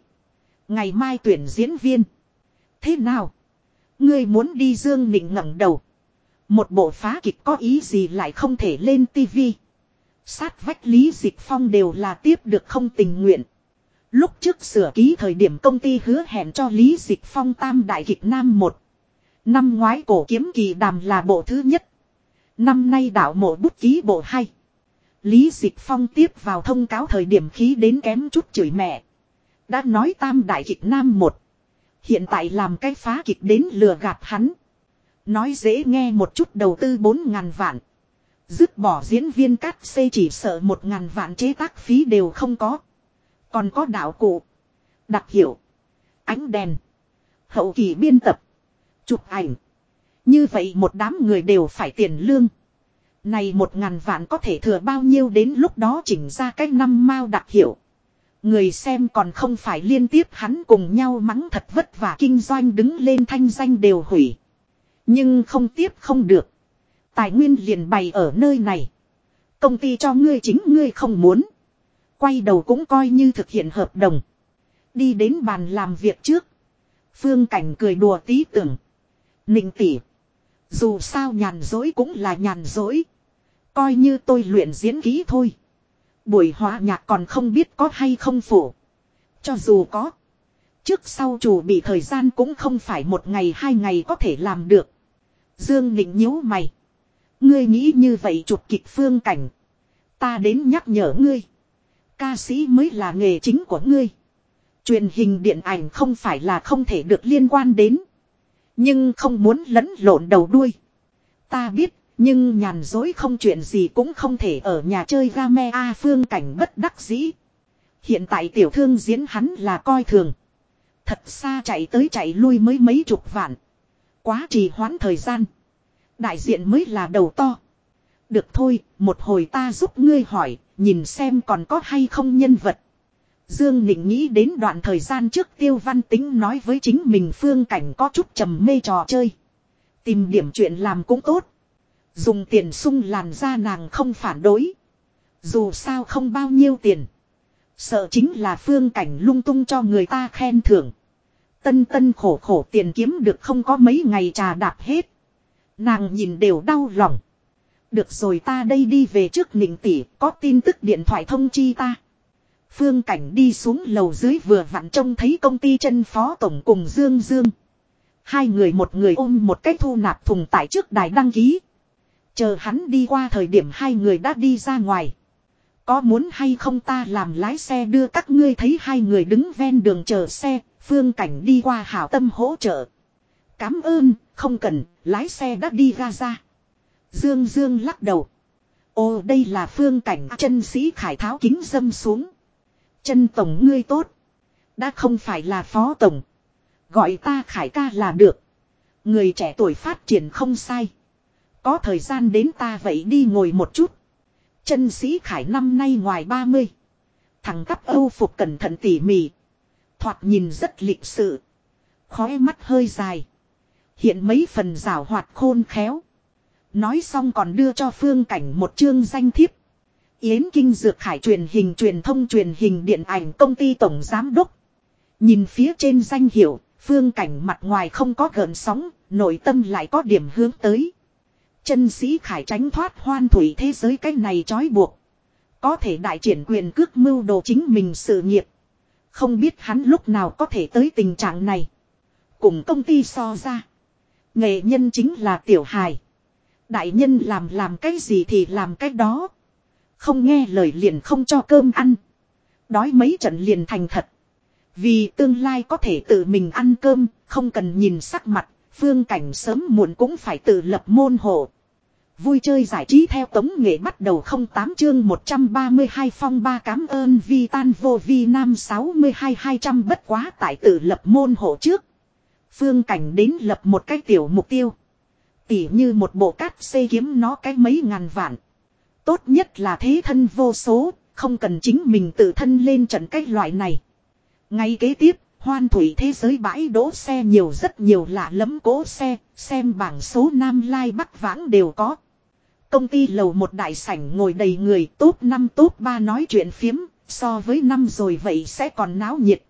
Ngày mai tuyển diễn viên. Thế nào? Ngươi muốn đi Dương Nịnh ngẩng đầu. Một bộ phá kịch có ý gì lại không thể lên tivi. Sát vách Lý Dịch Phong đều là tiếp được không tình nguyện. Lúc trước sửa ký thời điểm công ty hứa hẹn cho Lý Dịch Phong tam đại kịch nam một. Năm ngoái cổ kiếm kỳ đàm là bộ thứ nhất. Năm nay đạo mộ bút ký bộ hai. Lý Dịch Phong tiếp vào thông cáo thời điểm khí đến kém chút chửi mẹ. Đã nói tam đại kịch nam một. Hiện tại làm cái phá kịch đến lừa gạt hắn. Nói dễ nghe một chút đầu tư bốn ngàn vạn. Dứt bỏ diễn viên cắt xây chỉ sợ một ngàn vạn chế tác phí đều không có. Còn có đạo cụ. Đặc hiệu. Ánh đèn. Hậu kỳ biên tập. Chụp ảnh. Như vậy một đám người đều phải tiền lương. Này một ngàn vạn có thể thừa bao nhiêu đến lúc đó chỉnh ra cách năm mao đặc hiệu. Người xem còn không phải liên tiếp hắn cùng nhau mắng thật vất vả kinh doanh đứng lên thanh danh đều hủy. Nhưng không tiếp không được. Tài nguyên liền bày ở nơi này. Công ty cho ngươi chính ngươi không muốn. Quay đầu cũng coi như thực hiện hợp đồng. Đi đến bàn làm việc trước. Phương Cảnh cười đùa tí tưởng. Ninh tỉ. Dù sao nhàn dối cũng là nhàn dối. Coi như tôi luyện diễn kỹ thôi. Buổi hóa nhạc còn không biết có hay không phủ. Cho dù có. Trước sau chủ bị thời gian cũng không phải một ngày hai ngày có thể làm được. Dương Nịnh nhíu mày. Ngươi nghĩ như vậy chụp kịch phương cảnh. Ta đến nhắc nhở ngươi. Ca sĩ mới là nghề chính của ngươi. Truyền hình điện ảnh không phải là không thể được liên quan đến. Nhưng không muốn lẫn lộn đầu đuôi. Ta biết, Nhưng nhàn dối không chuyện gì cũng không thể ở nhà chơi game A phương cảnh bất đắc dĩ. Hiện tại tiểu thương diễn hắn là coi thường. Thật xa chạy tới chạy lui mới mấy chục vạn. Quá trì hoãn thời gian. Đại diện mới là đầu to. Được thôi, một hồi ta giúp ngươi hỏi, nhìn xem còn có hay không nhân vật. Dương Nịnh nghĩ đến đoạn thời gian trước Tiêu Văn Tính nói với chính mình phương cảnh có chút trầm mê trò chơi. Tìm điểm chuyện làm cũng tốt. Dùng tiền sung làn ra nàng không phản đối. Dù sao không bao nhiêu tiền. Sợ chính là phương cảnh lung tung cho người ta khen thưởng. Tân tân khổ khổ tiền kiếm được không có mấy ngày trà đạp hết. Nàng nhìn đều đau lòng. Được rồi ta đây đi về trước nịnh tỷ có tin tức điện thoại thông chi ta. Phương Cảnh đi xuống lầu dưới vừa vặn trông thấy công ty chân phó tổng cùng Dương Dương. Hai người một người ôm một cái thu nạp thùng tại trước đài đăng ký. Chờ hắn đi qua thời điểm hai người đã đi ra ngoài. Có muốn hay không ta làm lái xe đưa các ngươi thấy hai người đứng ven đường chờ xe, phương cảnh đi qua hảo tâm hỗ trợ. Cám ơn, không cần, lái xe đã đi ra ra. Dương Dương lắc đầu. Ồ đây là phương cảnh, chân sĩ khải tháo kính dâm xuống. Chân tổng ngươi tốt. Đã không phải là phó tổng. Gọi ta khải ca là được. Người trẻ tuổi phát triển không sai. Có thời gian đến ta vậy đi ngồi một chút. Chân sĩ khải năm nay ngoài 30. Thằng cắp âu phục cẩn thận tỉ mỉ. Thoạt nhìn rất lịch sự. Khói mắt hơi dài. Hiện mấy phần rào hoạt khôn khéo. Nói xong còn đưa cho phương cảnh một chương danh thiếp. Yến Kinh Dược hải truyền hình truyền thông truyền hình điện ảnh công ty tổng giám đốc. Nhìn phía trên danh hiệu, phương cảnh mặt ngoài không có gợn sóng, nội tâm lại có điểm hướng tới. Chân sĩ Khải tránh thoát hoan thủy thế giới cái này trói buộc. Có thể đại triển quyền cước mưu đồ chính mình sự nghiệp. Không biết hắn lúc nào có thể tới tình trạng này. Cùng công ty so ra. Nghệ nhân chính là tiểu hài. Đại nhân làm làm cái gì thì làm cái đó. Không nghe lời liền không cho cơm ăn. Đói mấy trận liền thành thật. Vì tương lai có thể tự mình ăn cơm, không cần nhìn sắc mặt, phương cảnh sớm muộn cũng phải tự lập môn hộ. Vui chơi giải trí theo tống nghệ bắt đầu không tám chương 132 phong ba cám ơn vi tan vô vi nam 62 200 bất quá tại tự lập môn hộ trước. Phương cảnh đến lập một cái tiểu mục tiêu. Tỉ như một bộ cát xây kiếm nó cái mấy ngàn vạn. Tốt nhất là thế thân vô số, không cần chính mình tự thân lên trận cách loại này. Ngay kế tiếp, hoan thủy thế giới bãi đỗ xe nhiều rất nhiều lạ lẫm cố xe, xem bảng số Nam Lai Bắc Vãng đều có. Công ty lầu một đại sảnh ngồi đầy người top năm top ba nói chuyện phiếm, so với năm rồi vậy sẽ còn náo nhiệt.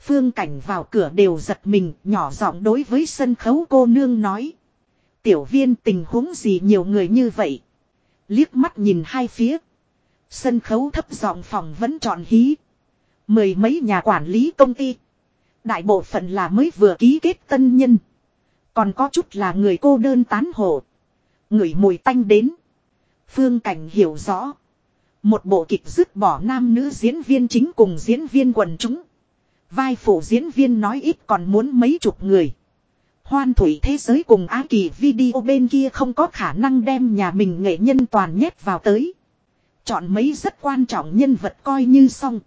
Phương cảnh vào cửa đều giật mình, nhỏ giọng đối với sân khấu cô nương nói. Tiểu viên tình huống gì nhiều người như vậy. Liếc mắt nhìn hai phía. Sân khấu thấp giọng phòng vẫn chọn hí. Mười mấy nhà quản lý công ty. Đại bộ phận là mới vừa ký kết tân nhân. Còn có chút là người cô đơn tán hộ. Người mùi tanh đến. Phương Cảnh hiểu rõ. Một bộ kịch dứt bỏ nam nữ diễn viên chính cùng diễn viên quần chúng. Vai phụ diễn viên nói ít còn muốn mấy chục người. Hoan thủy thế giới cùng Á Kỳ video bên kia không có khả năng đem nhà mình nghệ nhân toàn nhét vào tới. Chọn mấy rất quan trọng nhân vật coi như xong.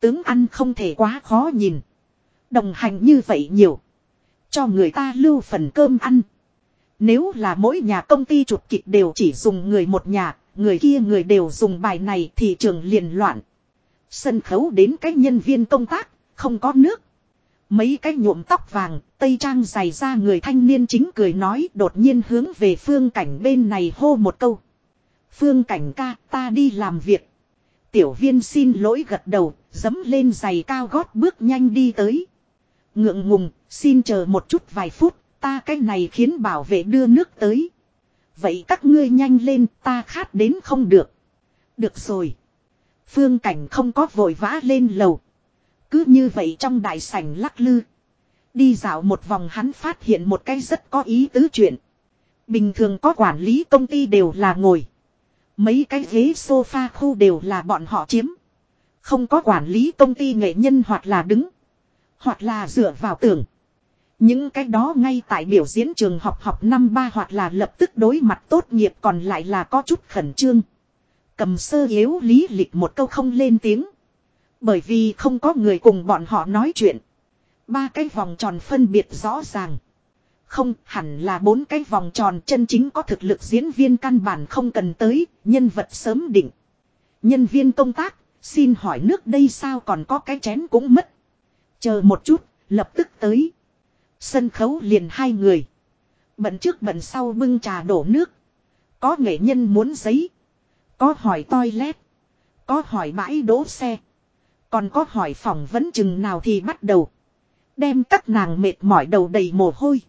Tướng ăn không thể quá khó nhìn. Đồng hành như vậy nhiều. Cho người ta lưu phần cơm ăn. Nếu là mỗi nhà công ty chụp kịch đều chỉ dùng người một nhà, người kia người đều dùng bài này thì trường liền loạn. Sân khấu đến các nhân viên công tác, không có nước. Mấy cái nhuộm tóc vàng, tây trang dày ra người thanh niên chính cười nói đột nhiên hướng về phương cảnh bên này hô một câu. Phương cảnh ca, ta đi làm việc. Tiểu viên xin lỗi gật đầu, dấm lên giày cao gót bước nhanh đi tới. Ngượng ngùng, xin chờ một chút vài phút, ta cái này khiến bảo vệ đưa nước tới. Vậy các ngươi nhanh lên, ta khát đến không được. Được rồi. Phương cảnh không có vội vã lên lầu. Cứ như vậy trong đại sảnh lắc lư. Đi dạo một vòng hắn phát hiện một cái rất có ý tứ chuyện. Bình thường có quản lý công ty đều là ngồi. Mấy cái ghế sofa khu đều là bọn họ chiếm. Không có quản lý công ty nghệ nhân hoặc là đứng. Hoặc là dựa vào tường. Những cái đó ngay tại biểu diễn trường học học năm ba hoặc là lập tức đối mặt tốt nghiệp còn lại là có chút khẩn trương. Cầm sơ yếu lý lịch một câu không lên tiếng. Bởi vì không có người cùng bọn họ nói chuyện. Ba cái vòng tròn phân biệt rõ ràng. Không hẳn là bốn cái vòng tròn chân chính có thực lực diễn viên căn bản không cần tới, nhân vật sớm định. Nhân viên công tác, xin hỏi nước đây sao còn có cái chén cũng mất. Chờ một chút, lập tức tới. Sân khấu liền hai người. Bận trước bận sau bưng trà đổ nước. Có nghệ nhân muốn giấy. Có hỏi toilet. Có hỏi bãi đỗ xe. Còn có hỏi phỏng vấn chừng nào thì bắt đầu. Đem các nàng mệt mỏi đầu đầy mồ hôi.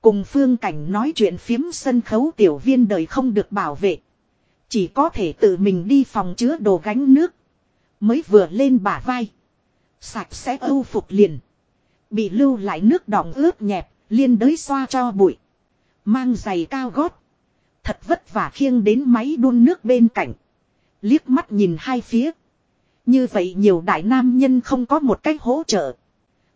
Cùng phương cảnh nói chuyện phiếm sân khấu tiểu viên đời không được bảo vệ. Chỉ có thể tự mình đi phòng chứa đồ gánh nước. Mới vừa lên bả vai. Sạch sẽ âu phục liền. Bị lưu lại nước đỏng ướt nhẹp, liên đới xoa cho bụi. Mang giày cao gót. Thật vất vả khiêng đến máy đun nước bên cạnh. Liếc mắt nhìn hai phía. Như vậy nhiều đại nam nhân không có một cách hỗ trợ.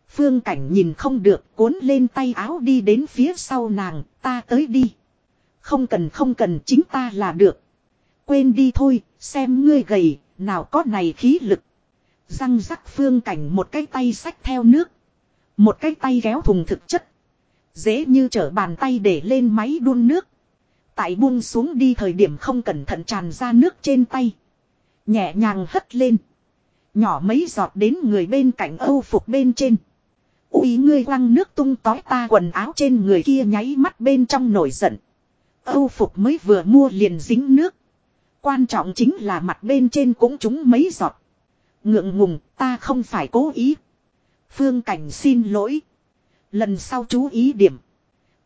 Phương cảnh nhìn không được cuốn lên tay áo đi đến phía sau nàng, ta tới đi. Không cần không cần chính ta là được. Quên đi thôi, xem ngươi gầy, nào có này khí lực. Răng rắc phương cảnh một cái tay sách theo nước. Một cái tay kéo thùng thực chất. Dễ như trở bàn tay để lên máy đun nước. Tại buông xuống đi thời điểm không cẩn thận tràn ra nước trên tay. Nhẹ nhàng hất lên. Nhỏ mấy giọt đến người bên cạnh âu phục bên trên. Úi ngươi quăng nước tung tói ta quần áo trên người kia nháy mắt bên trong nổi giận. Âu phục mới vừa mua liền dính nước. Quan trọng chính là mặt bên trên cũng trúng mấy giọt. Ngượng ngùng, ta không phải cố ý. Phương Cảnh xin lỗi. Lần sau chú ý điểm.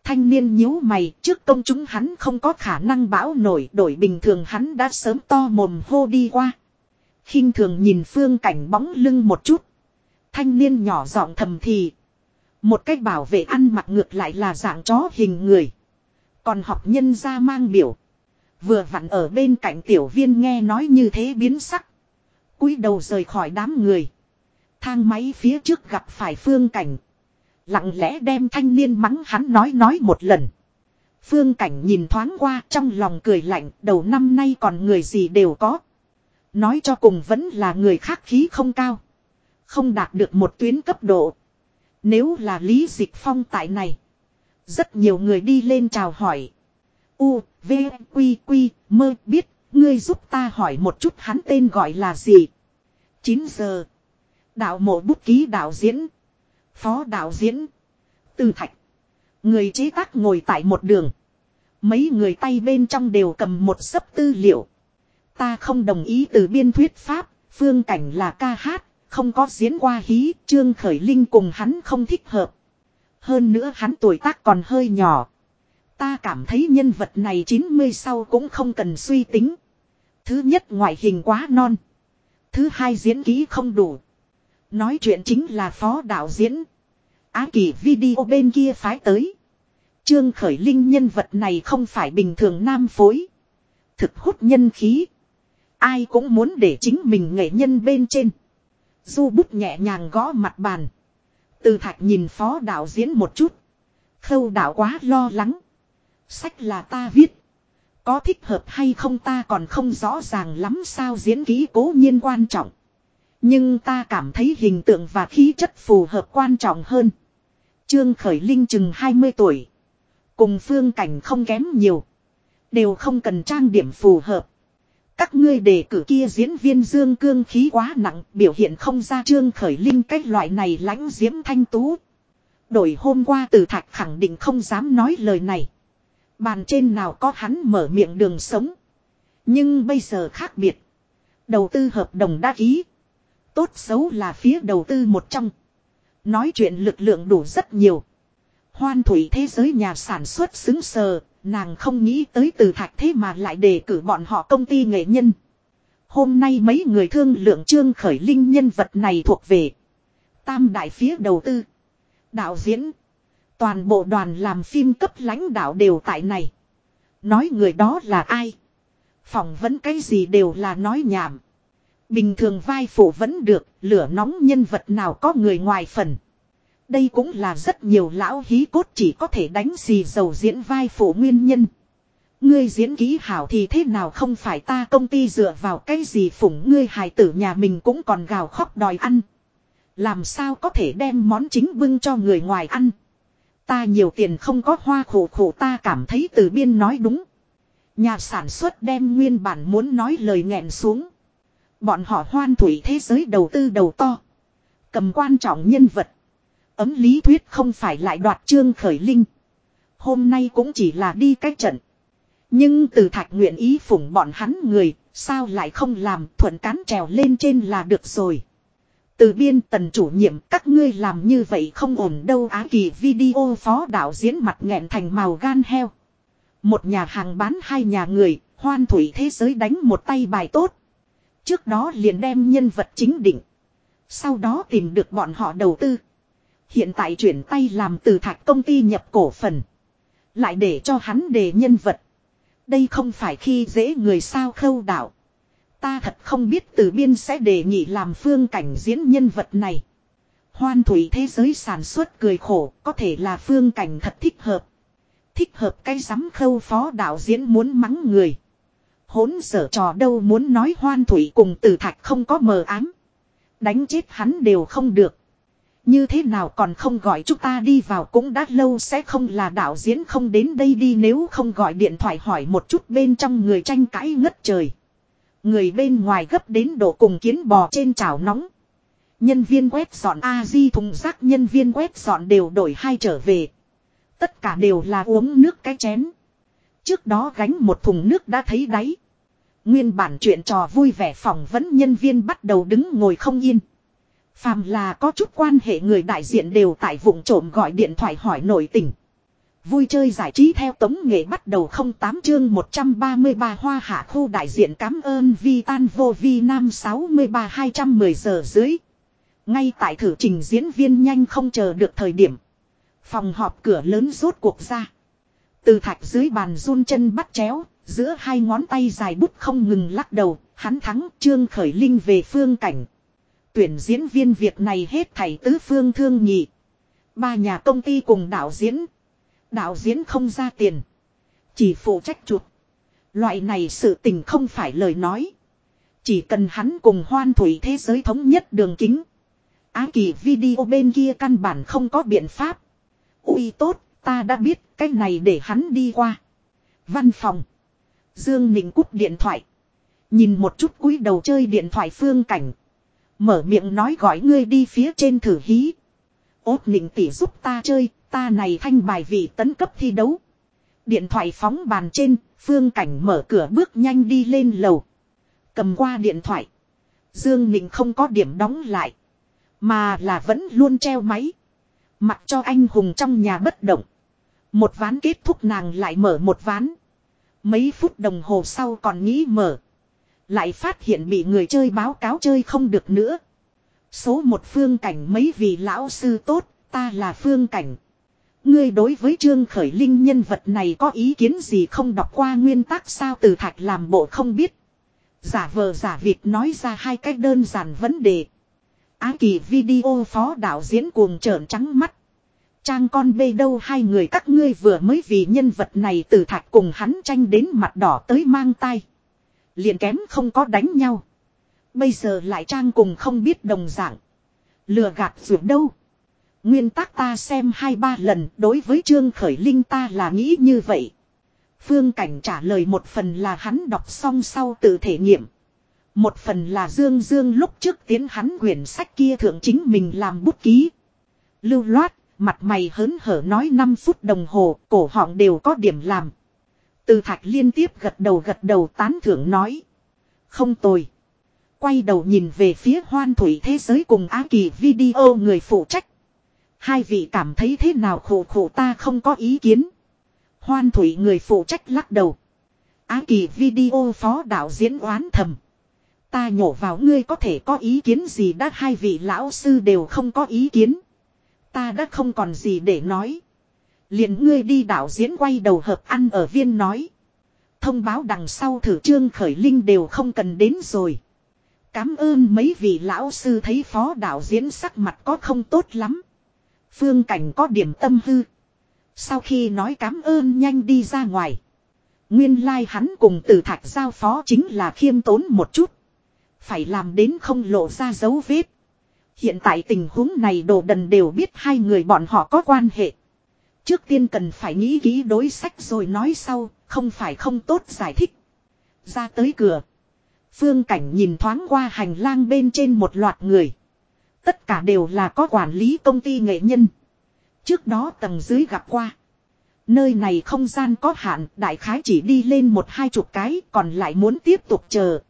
Thanh niên nhíu mày, trước công chúng hắn không có khả năng bão nổi, đổi bình thường hắn đã sớm to mồm hô đi qua khinh thường nhìn Phương Cảnh bóng lưng một chút. Thanh niên nhỏ giọng thầm thì. Một cách bảo vệ ăn mặc ngược lại là dạng chó hình người. Còn học nhân ra mang biểu. Vừa vặn ở bên cạnh tiểu viên nghe nói như thế biến sắc. cúi đầu rời khỏi đám người. Thang máy phía trước gặp phải phương cảnh. Lặng lẽ đem thanh niên mắng hắn nói nói một lần. Phương cảnh nhìn thoáng qua trong lòng cười lạnh, đầu năm nay còn người gì đều có. Nói cho cùng vẫn là người khác khí không cao. Không đạt được một tuyến cấp độ. Nếu là Lý Dịch Phong tại này. Rất nhiều người đi lên chào hỏi. U, V, Quy, Quy, mơ biết, ngươi giúp ta hỏi một chút hắn tên gọi là gì. 9 giờ. Đạo mộ bút ký đạo diễn. Phó đạo diễn. Từ thạch. Người chế tác ngồi tại một đường. Mấy người tay bên trong đều cầm một sấp tư liệu. Ta không đồng ý từ biên thuyết pháp, phương cảnh là ca hát, không có diễn qua hí, Trương Khởi Linh cùng hắn không thích hợp. Hơn nữa hắn tuổi tác còn hơi nhỏ. Ta cảm thấy nhân vật này 90 sau cũng không cần suy tính. Thứ nhất ngoại hình quá non. Thứ hai diễn kỹ không đủ. Nói chuyện chính là phó đạo diễn. Á kỳ video bên kia phái tới. Trương Khởi Linh nhân vật này không phải bình thường nam phối. Thực hút nhân khí. Ai cũng muốn để chính mình nghệ nhân bên trên. Du bút nhẹ nhàng gõ mặt bàn. Từ thạch nhìn phó đạo diễn một chút. Khâu đạo quá lo lắng. Sách là ta viết. Có thích hợp hay không ta còn không rõ ràng lắm sao diễn ký cố nhiên quan trọng. Nhưng ta cảm thấy hình tượng và khí chất phù hợp quan trọng hơn. Trương Khởi Linh chừng 20 tuổi. Cùng phương cảnh không kém nhiều. Đều không cần trang điểm phù hợp. Các ngươi đề cử kia diễn viên dương cương khí quá nặng, biểu hiện không ra trương khởi linh cách loại này lãnh diễm thanh tú. Đổi hôm qua từ thạch khẳng định không dám nói lời này. Bàn trên nào có hắn mở miệng đường sống. Nhưng bây giờ khác biệt. Đầu tư hợp đồng đã ký. Tốt xấu là phía đầu tư một trong. Nói chuyện lực lượng đủ rất nhiều. Hoan thủy thế giới nhà sản xuất xứng sờ, Nàng không nghĩ tới từ thạch thế mà lại đề cử bọn họ công ty nghệ nhân. Hôm nay mấy người thương lượng trương khởi linh nhân vật này thuộc về. Tam đại phía đầu tư. Đạo diễn. Toàn bộ đoàn làm phim cấp lãnh đạo đều tại này. Nói người đó là ai. Phỏng vấn cái gì đều là nói nhảm. Bình thường vai phụ vẫn được, lửa nóng nhân vật nào có người ngoài phần. Đây cũng là rất nhiều lão hí cốt chỉ có thể đánh xì dầu diễn vai phụ nguyên nhân. Ngươi diễn ký hảo thì thế nào không phải ta công ty dựa vào cái gì phủng ngươi hài tử nhà mình cũng còn gào khóc đòi ăn. Làm sao có thể đem món chính bưng cho người ngoài ăn. Ta nhiều tiền không có hoa khổ khổ ta cảm thấy từ biên nói đúng. Nhà sản xuất đem nguyên bản muốn nói lời nghẹn xuống. Bọn họ hoan thủy thế giới đầu tư đầu to. Cầm quan trọng nhân vật. Ấm lý thuyết không phải lại đoạt trương khởi linh. Hôm nay cũng chỉ là đi cách trận. Nhưng từ thạch nguyện ý phủng bọn hắn người, sao lại không làm thuận cán trèo lên trên là được rồi. Từ biên tần chủ nhiệm các ngươi làm như vậy không ổn đâu á kỳ video phó đạo diễn mặt nghẹn thành màu gan heo. Một nhà hàng bán hai nhà người, hoan thủy thế giới đánh một tay bài tốt. Trước đó liền đem nhân vật chính định. Sau đó tìm được bọn họ đầu tư. Hiện tại chuyển tay làm từ thạch công ty nhập cổ phần. Lại để cho hắn đề nhân vật. Đây không phải khi dễ người sao khâu đạo. Ta thật không biết từ biên sẽ đề nghị làm phương cảnh diễn nhân vật này. Hoan thủy thế giới sản xuất cười khổ, có thể là phương cảnh thật thích hợp. Thích hợp cái giám khâu phó đạo diễn muốn mắng người. Hốn sở trò đâu muốn nói hoan thủy cùng từ thạch không có mờ ám. Đánh chết hắn đều không được. Như thế nào còn không gọi chúng ta đi vào cũng đã lâu sẽ không là đạo diễn không đến đây đi nếu không gọi điện thoại hỏi một chút bên trong người tranh cãi ngất trời. Người bên ngoài gấp đến độ cùng kiến bò trên chảo nóng. Nhân viên quét dọn A-di thùng rác, nhân viên quét dọn đều đổi hai trở về. Tất cả đều là uống nước cái chén. Trước đó gánh một thùng nước đã thấy đáy. Nguyên bản chuyện trò vui vẻ phỏng vấn nhân viên bắt đầu đứng ngồi không yên. Phàm là có chút quan hệ người đại diện đều tại vùng trộm gọi điện thoại hỏi nội tình. Vui chơi giải trí theo tống nghệ bắt đầu 08 chương 133 hoa hạ khu đại diện cảm ơn Vi Tan Vô Vi Nam 63 210 giờ dưới. Ngay tại thử trình diễn viên nhanh không chờ được thời điểm. Phòng họp cửa lớn rốt cuộc ra. Từ thạch dưới bàn run chân bắt chéo, giữa hai ngón tay dài bút không ngừng lắc đầu, hắn thắng trương khởi linh về phương cảnh. Tuyển diễn viên việc này hết thảy tứ phương thương nhị. Ba nhà công ty cùng đạo diễn. Đạo diễn không ra tiền. Chỉ phụ trách chuột. Loại này sự tình không phải lời nói. Chỉ cần hắn cùng hoan thủy thế giới thống nhất đường kính. Á kỳ video bên kia căn bản không có biện pháp. Ui tốt, ta đã biết, cách này để hắn đi qua. Văn phòng. Dương Ninh cút điện thoại. Nhìn một chút cúi đầu chơi điện thoại phương cảnh. Mở miệng nói gọi ngươi đi phía trên thử hí. Ốt nịnh tỷ giúp ta chơi, ta này thanh bài vị tấn cấp thi đấu. Điện thoại phóng bàn trên, phương cảnh mở cửa bước nhanh đi lên lầu. Cầm qua điện thoại. Dương Nịnh không có điểm đóng lại. Mà là vẫn luôn treo máy. Mặc cho anh hùng trong nhà bất động. Một ván kết thúc nàng lại mở một ván. Mấy phút đồng hồ sau còn nghĩ mở. Lại phát hiện bị người chơi báo cáo chơi không được nữa. Số một phương cảnh mấy vị lão sư tốt, ta là phương cảnh. Ngươi đối với Trương Khởi Linh nhân vật này có ý kiến gì không đọc qua nguyên tắc sao từ thạch làm bộ không biết. Giả vờ giả việc nói ra hai cách đơn giản vấn đề. Á kỳ video phó đạo diễn cuồng trợn trắng mắt. Trang con bê đâu hai người các ngươi vừa mới vì nhân vật này từ thạch cùng hắn tranh đến mặt đỏ tới mang tay. Liền kém không có đánh nhau. Bây giờ lại trang cùng không biết đồng dạng. Lừa gạt dù đâu. Nguyên tắc ta xem hai ba lần đối với Trương Khởi Linh ta là nghĩ như vậy. Phương Cảnh trả lời một phần là hắn đọc xong sau tự thể nghiệm. Một phần là Dương Dương lúc trước tiến hắn quyển sách kia thượng chính mình làm bút ký. Lưu loát, mặt mày hớn hở nói 5 phút đồng hồ, cổ họng đều có điểm làm. Từ thạch liên tiếp gật đầu gật đầu tán thưởng nói. Không tồi. Quay đầu nhìn về phía hoan thủy thế giới cùng Á Kỳ video người phụ trách. Hai vị cảm thấy thế nào khổ khổ ta không có ý kiến. Hoan thủy người phụ trách lắc đầu. Á Kỳ video phó đạo diễn oán thầm. Ta nhổ vào ngươi có thể có ý kiến gì đã hai vị lão sư đều không có ý kiến. Ta đã không còn gì để nói liền ngươi đi đạo diễn quay đầu hợp ăn ở viên nói. Thông báo đằng sau thử trương khởi linh đều không cần đến rồi. Cám ơn mấy vị lão sư thấy phó đạo diễn sắc mặt có không tốt lắm. Phương cảnh có điểm tâm hư. Sau khi nói cảm ơn nhanh đi ra ngoài. Nguyên lai like hắn cùng từ thạch giao phó chính là khiêm tốn một chút. Phải làm đến không lộ ra dấu vết. Hiện tại tình huống này đồ đần đều biết hai người bọn họ có quan hệ. Trước tiên cần phải nghĩ kỹ đối sách rồi nói sau, không phải không tốt giải thích. Ra tới cửa. Phương Cảnh nhìn thoáng qua hành lang bên trên một loạt người. Tất cả đều là có quản lý công ty nghệ nhân. Trước đó tầng dưới gặp qua. Nơi này không gian có hạn, đại khái chỉ đi lên một hai chục cái, còn lại muốn tiếp tục chờ.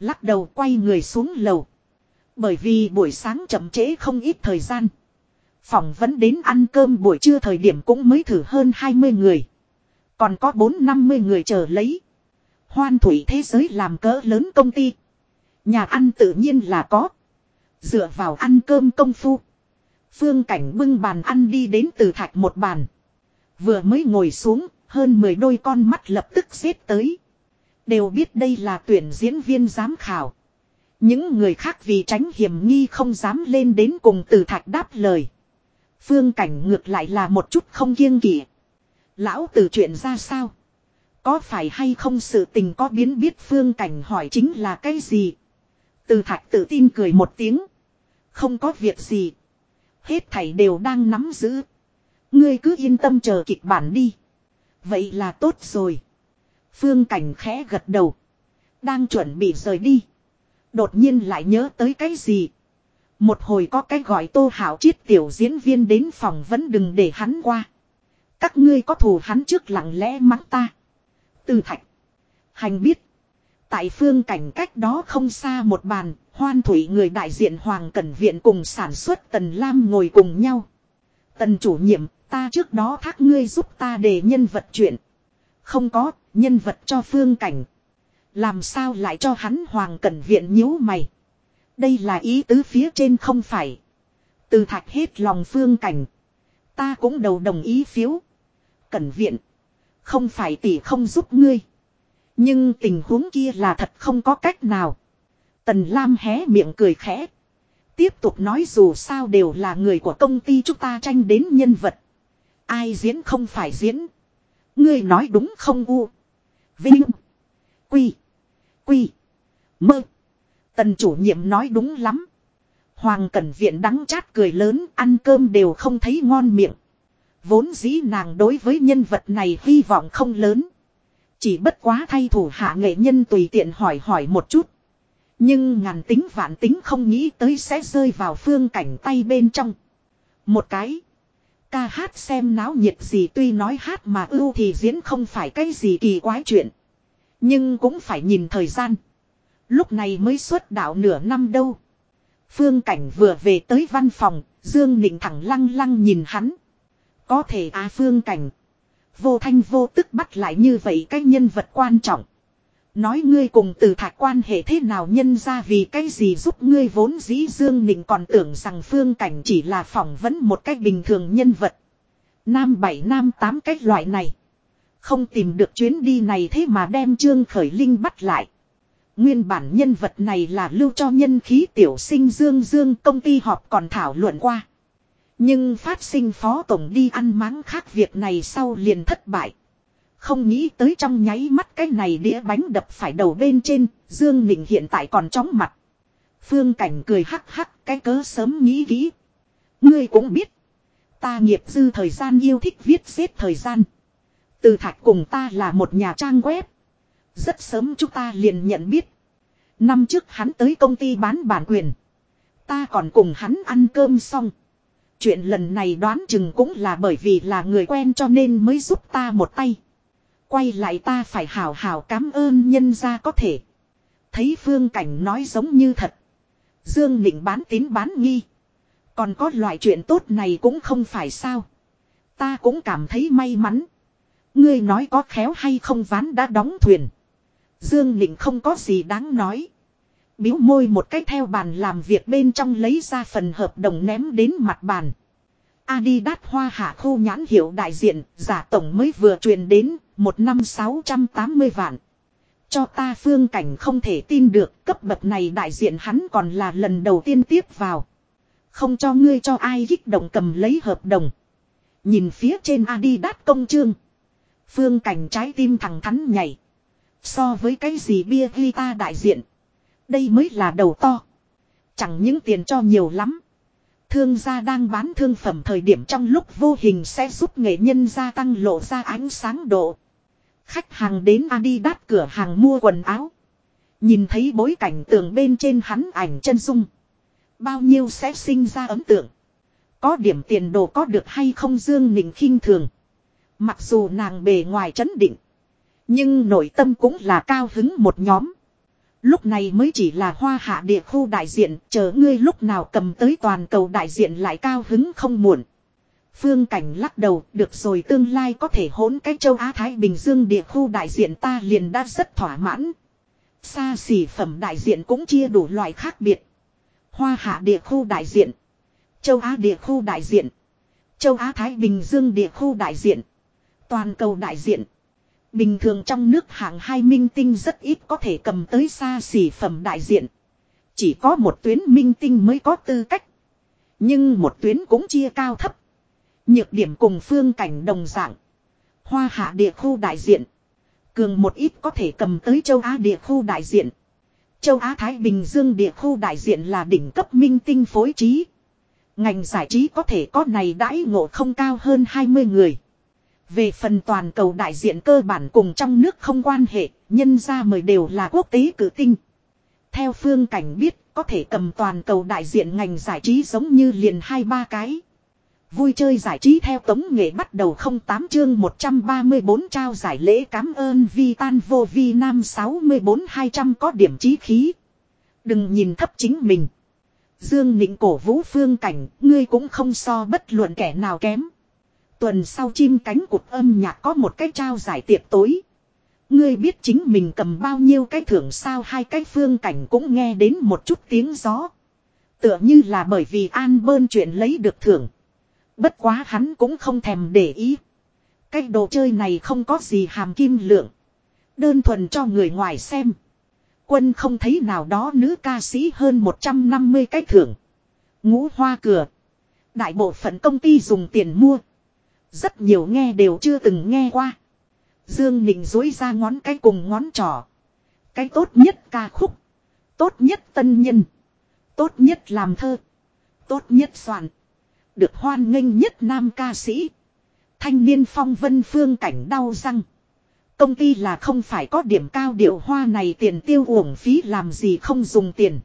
Lắc đầu quay người xuống lầu. Bởi vì buổi sáng chậm trễ không ít thời gian. Phỏng vấn đến ăn cơm buổi trưa thời điểm cũng mới thử hơn 20 người. Còn có 4-50 người chờ lấy. Hoan thủy thế giới làm cỡ lớn công ty. Nhà ăn tự nhiên là có. Dựa vào ăn cơm công phu. Phương cảnh bưng bàn ăn đi đến từ thạch một bàn. Vừa mới ngồi xuống, hơn 10 đôi con mắt lập tức xếp tới. Đều biết đây là tuyển diễn viên giám khảo. Những người khác vì tránh hiểm nghi không dám lên đến cùng từ thạch đáp lời. Phương cảnh ngược lại là một chút không kiêng kỵ. Lão từ chuyện ra sao? Có phải hay không sự tình có biến biết phương cảnh hỏi chính là cái gì? Từ thạch tự tin cười một tiếng. Không có việc gì. Hết thảy đều đang nắm giữ. Ngươi cứ yên tâm chờ kịch bản đi. Vậy là tốt rồi. Phương cảnh khẽ gật đầu. Đang chuẩn bị rời đi. Đột nhiên lại nhớ tới cái gì. Một hồi có cái gọi tô hảo chiết tiểu diễn viên đến phòng vẫn đừng để hắn qua. Các ngươi có thù hắn trước lặng lẽ mắng ta. Từ thạch. Hành biết. Tại phương cảnh cách đó không xa một bàn, hoan thủy người đại diện Hoàng Cẩn Viện cùng sản xuất Tần Lam ngồi cùng nhau. Tần chủ nhiệm, ta trước đó thác ngươi giúp ta để nhân vật chuyện. Không có, nhân vật cho phương cảnh. Làm sao lại cho hắn Hoàng Cẩn Viện nhíu mày. Đây là ý tứ phía trên không phải. Từ thạch hết lòng phương cảnh. Ta cũng đầu đồng ý phiếu. Cẩn Viện. Không phải tỷ không giúp ngươi. Nhưng tình huống kia là thật không có cách nào. Tần Lam hé miệng cười khẽ. Tiếp tục nói dù sao đều là người của công ty chúng ta tranh đến nhân vật. Ai diễn không phải diễn. Ngươi nói đúng không u. Vinh. Quy. Quy. Mơ. Tần chủ nhiệm nói đúng lắm. Hoàng Cẩn Viện đắng chát cười lớn, ăn cơm đều không thấy ngon miệng. Vốn dĩ nàng đối với nhân vật này hy vọng không lớn. Chỉ bất quá thay thủ hạ nghệ nhân tùy tiện hỏi hỏi một chút. Nhưng ngàn tính vạn tính không nghĩ tới sẽ rơi vào phương cảnh tay bên trong. Một cái. Ca hát xem náo nhiệt gì tuy nói hát mà ưu thì diễn không phải cái gì kỳ quái chuyện. Nhưng cũng phải nhìn thời gian. Lúc này mới xuất đạo nửa năm đâu. Phương Cảnh vừa về tới văn phòng, Dương Nịnh thẳng lăng lăng nhìn hắn. Có thể à Phương Cảnh. Vô thanh vô tức bắt lại như vậy cái nhân vật quan trọng. Nói ngươi cùng từ thạch quan hệ thế nào nhân ra vì cái gì giúp ngươi vốn dĩ Dương Nịnh còn tưởng rằng Phương Cảnh chỉ là phỏng vấn một cách bình thường nhân vật. Nam bảy nam tám cách loại này. Không tìm được chuyến đi này thế mà đem Trương Khởi Linh bắt lại. Nguyên bản nhân vật này là lưu cho nhân khí tiểu sinh Dương Dương công ty họp còn thảo luận qua. Nhưng phát sinh phó tổng đi ăn máng khác việc này sau liền thất bại. Không nghĩ tới trong nháy mắt cái này đĩa bánh đập phải đầu bên trên, Dương Nịnh hiện tại còn chóng mặt. Phương Cảnh cười hắc hắc cái cớ sớm nghĩ kỹ. Ngươi cũng biết. Ta nghiệp dư thời gian yêu thích viết xếp thời gian. Từ thạch cùng ta là một nhà trang web. Rất sớm chúng ta liền nhận biết. Năm trước hắn tới công ty bán bản quyền. Ta còn cùng hắn ăn cơm xong. Chuyện lần này đoán chừng cũng là bởi vì là người quen cho nên mới giúp ta một tay. Quay lại ta phải hào hào cảm ơn nhân ra có thể. Thấy phương cảnh nói giống như thật. Dương Nịnh bán tín bán nghi. Còn có loại chuyện tốt này cũng không phải sao. Ta cũng cảm thấy may mắn. Ngươi nói có khéo hay không ván đã đóng thuyền. Dương Nịnh không có gì đáng nói. Biếu môi một cách theo bàn làm việc bên trong lấy ra phần hợp đồng ném đến mặt bàn. Adidas hoa hạ khu nhãn hiệu đại diện, giả tổng mới vừa truyền đến, một năm 680 vạn. Cho ta phương cảnh không thể tin được, cấp bậc này đại diện hắn còn là lần đầu tiên tiếp vào. Không cho ngươi cho ai kích động cầm lấy hợp đồng. Nhìn phía trên Adidas công chương, Phương cảnh trái tim thẳng thắn nhảy. So với cái gì bia guitar đại diện. Đây mới là đầu to. Chẳng những tiền cho nhiều lắm. Thương gia đang bán thương phẩm thời điểm trong lúc vô hình sẽ giúp nghệ nhân gia tăng lộ ra ánh sáng độ. Khách hàng đến Adidas cửa hàng mua quần áo. Nhìn thấy bối cảnh tường bên trên hắn ảnh chân dung. Bao nhiêu sẽ sinh ra ấn tượng. Có điểm tiền đồ có được hay không Dương Nịnh khinh thường. Mặc dù nàng bề ngoài chấn định. Nhưng nội tâm cũng là cao hứng một nhóm. Lúc này mới chỉ là hoa hạ địa khu đại diện, chờ ngươi lúc nào cầm tới toàn cầu đại diện lại cao hứng không muộn. Phương Cảnh lắc đầu, được rồi tương lai có thể hỗn cách châu Á Thái Bình Dương địa khu đại diện ta liền đã rất thỏa mãn. Xa xỉ phẩm đại diện cũng chia đủ loại khác biệt. Hoa hạ địa khu đại diện, châu Á địa khu đại diện, châu Á Thái Bình Dương địa khu đại diện, toàn cầu đại diện. Bình thường trong nước hạng hai minh tinh rất ít có thể cầm tới xa xỉ phẩm đại diện. Chỉ có một tuyến minh tinh mới có tư cách. Nhưng một tuyến cũng chia cao thấp. Nhược điểm cùng phương cảnh đồng dạng. Hoa hạ địa khu đại diện. Cường một ít có thể cầm tới châu Á địa khu đại diện. Châu Á Thái Bình Dương địa khu đại diện là đỉnh cấp minh tinh phối trí. Ngành giải trí có thể có này đãi ngộ không cao hơn 20 người. Về phần toàn cầu đại diện cơ bản cùng trong nước không quan hệ, nhân ra mời đều là quốc tế cử tinh. Theo phương cảnh biết, có thể cầm toàn cầu đại diện ngành giải trí giống như liền hai ba cái. Vui chơi giải trí theo tống nghệ bắt đầu 08 chương 134 trao giải lễ cảm ơn vi tan vô vi nam 64-200 có điểm trí khí. Đừng nhìn thấp chính mình. Dương Nịnh cổ vũ phương cảnh, ngươi cũng không so bất luận kẻ nào kém. Tuần sau chim cánh cụt âm nhạc có một cái trao giải tiệc tối. Ngươi biết chính mình cầm bao nhiêu cái thưởng sao hai cái phương cảnh cũng nghe đến một chút tiếng gió. Tựa như là bởi vì an bơn chuyện lấy được thưởng. Bất quá hắn cũng không thèm để ý. Cái đồ chơi này không có gì hàm kim lượng. Đơn thuần cho người ngoài xem. Quân không thấy nào đó nữ ca sĩ hơn 150 cái thưởng. Ngũ hoa cửa. Đại bộ phận công ty dùng tiền mua. Rất nhiều nghe đều chưa từng nghe qua. Dương Nịnh dối ra ngón cái cùng ngón trỏ. Cái tốt nhất ca khúc. Tốt nhất tân nhân. Tốt nhất làm thơ. Tốt nhất soạn. Được hoan nghênh nhất nam ca sĩ. Thanh niên phong vân phương cảnh đau răng. Công ty là không phải có điểm cao điệu hoa này tiền tiêu uổng phí làm gì không dùng tiền.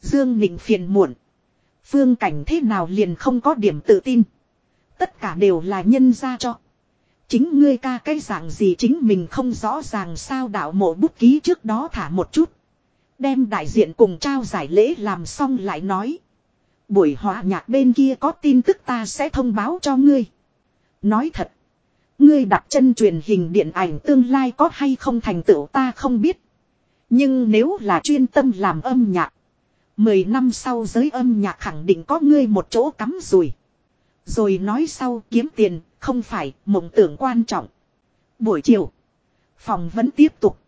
Dương Nịnh phiền muộn. Phương cảnh thế nào liền không có điểm tự tin. Tất cả đều là nhân ra cho. Chính ngươi ca cái dạng gì chính mình không rõ ràng sao đạo mộ bút ký trước đó thả một chút. Đem đại diện cùng trao giải lễ làm xong lại nói. Buổi hòa nhạc bên kia có tin tức ta sẽ thông báo cho ngươi. Nói thật. Ngươi đặt chân truyền hình điện ảnh tương lai có hay không thành tựu ta không biết. Nhưng nếu là chuyên tâm làm âm nhạc. Mười năm sau giới âm nhạc khẳng định có ngươi một chỗ cắm rùi. Rồi nói sau kiếm tiền, không phải mộng tưởng quan trọng. Buổi chiều, phòng vẫn tiếp tục.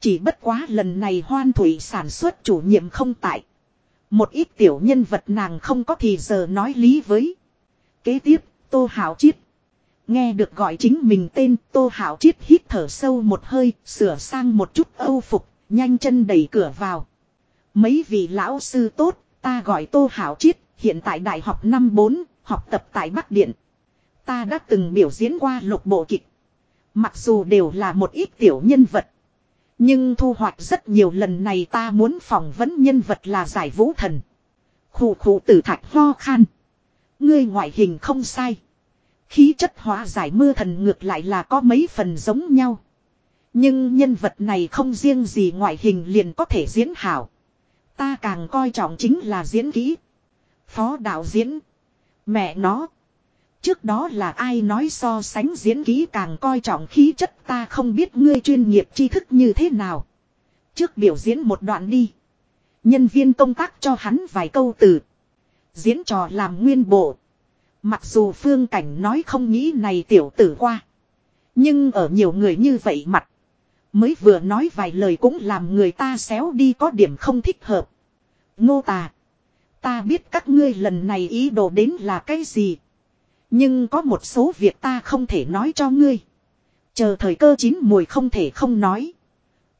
Chỉ bất quá lần này hoan thủy sản xuất chủ nhiệm không tại. Một ít tiểu nhân vật nàng không có thì giờ nói lý với. Kế tiếp, Tô Hảo Chiết. Nghe được gọi chính mình tên Tô Hảo Chiết hít thở sâu một hơi, sửa sang một chút âu phục, nhanh chân đẩy cửa vào. Mấy vị lão sư tốt, ta gọi Tô Hảo Chiết, hiện tại đại học năm 4, học tập tại Bắc Điện. Ta đã từng biểu diễn qua lục bộ kịch. Mặc dù đều là một ít tiểu nhân vật. Nhưng thu hoạch rất nhiều lần này ta muốn phỏng vấn nhân vật là giải vũ thần. Khủ khủ tử thạch ho khan. Ngươi ngoại hình không sai. Khí chất hóa giải mưa thần ngược lại là có mấy phần giống nhau. Nhưng nhân vật này không riêng gì ngoại hình liền có thể diễn hảo. Ta càng coi trọng chính là diễn kỹ. Phó đạo diễn. Mẹ nó. Trước đó là ai nói so sánh diễn kỹ càng coi trọng khí chất ta không biết ngươi chuyên nghiệp tri thức như thế nào. Trước biểu diễn một đoạn đi. Nhân viên công tác cho hắn vài câu từ. Diễn trò làm nguyên bộ. Mặc dù phương cảnh nói không nghĩ này tiểu tử qua. Nhưng ở nhiều người như vậy mặt. Mới vừa nói vài lời cũng làm người ta xéo đi có điểm không thích hợp. Ngô tà. Ta biết các ngươi lần này ý đồ đến là cái gì. Nhưng có một số việc ta không thể nói cho ngươi. Chờ thời cơ chín mùi không thể không nói.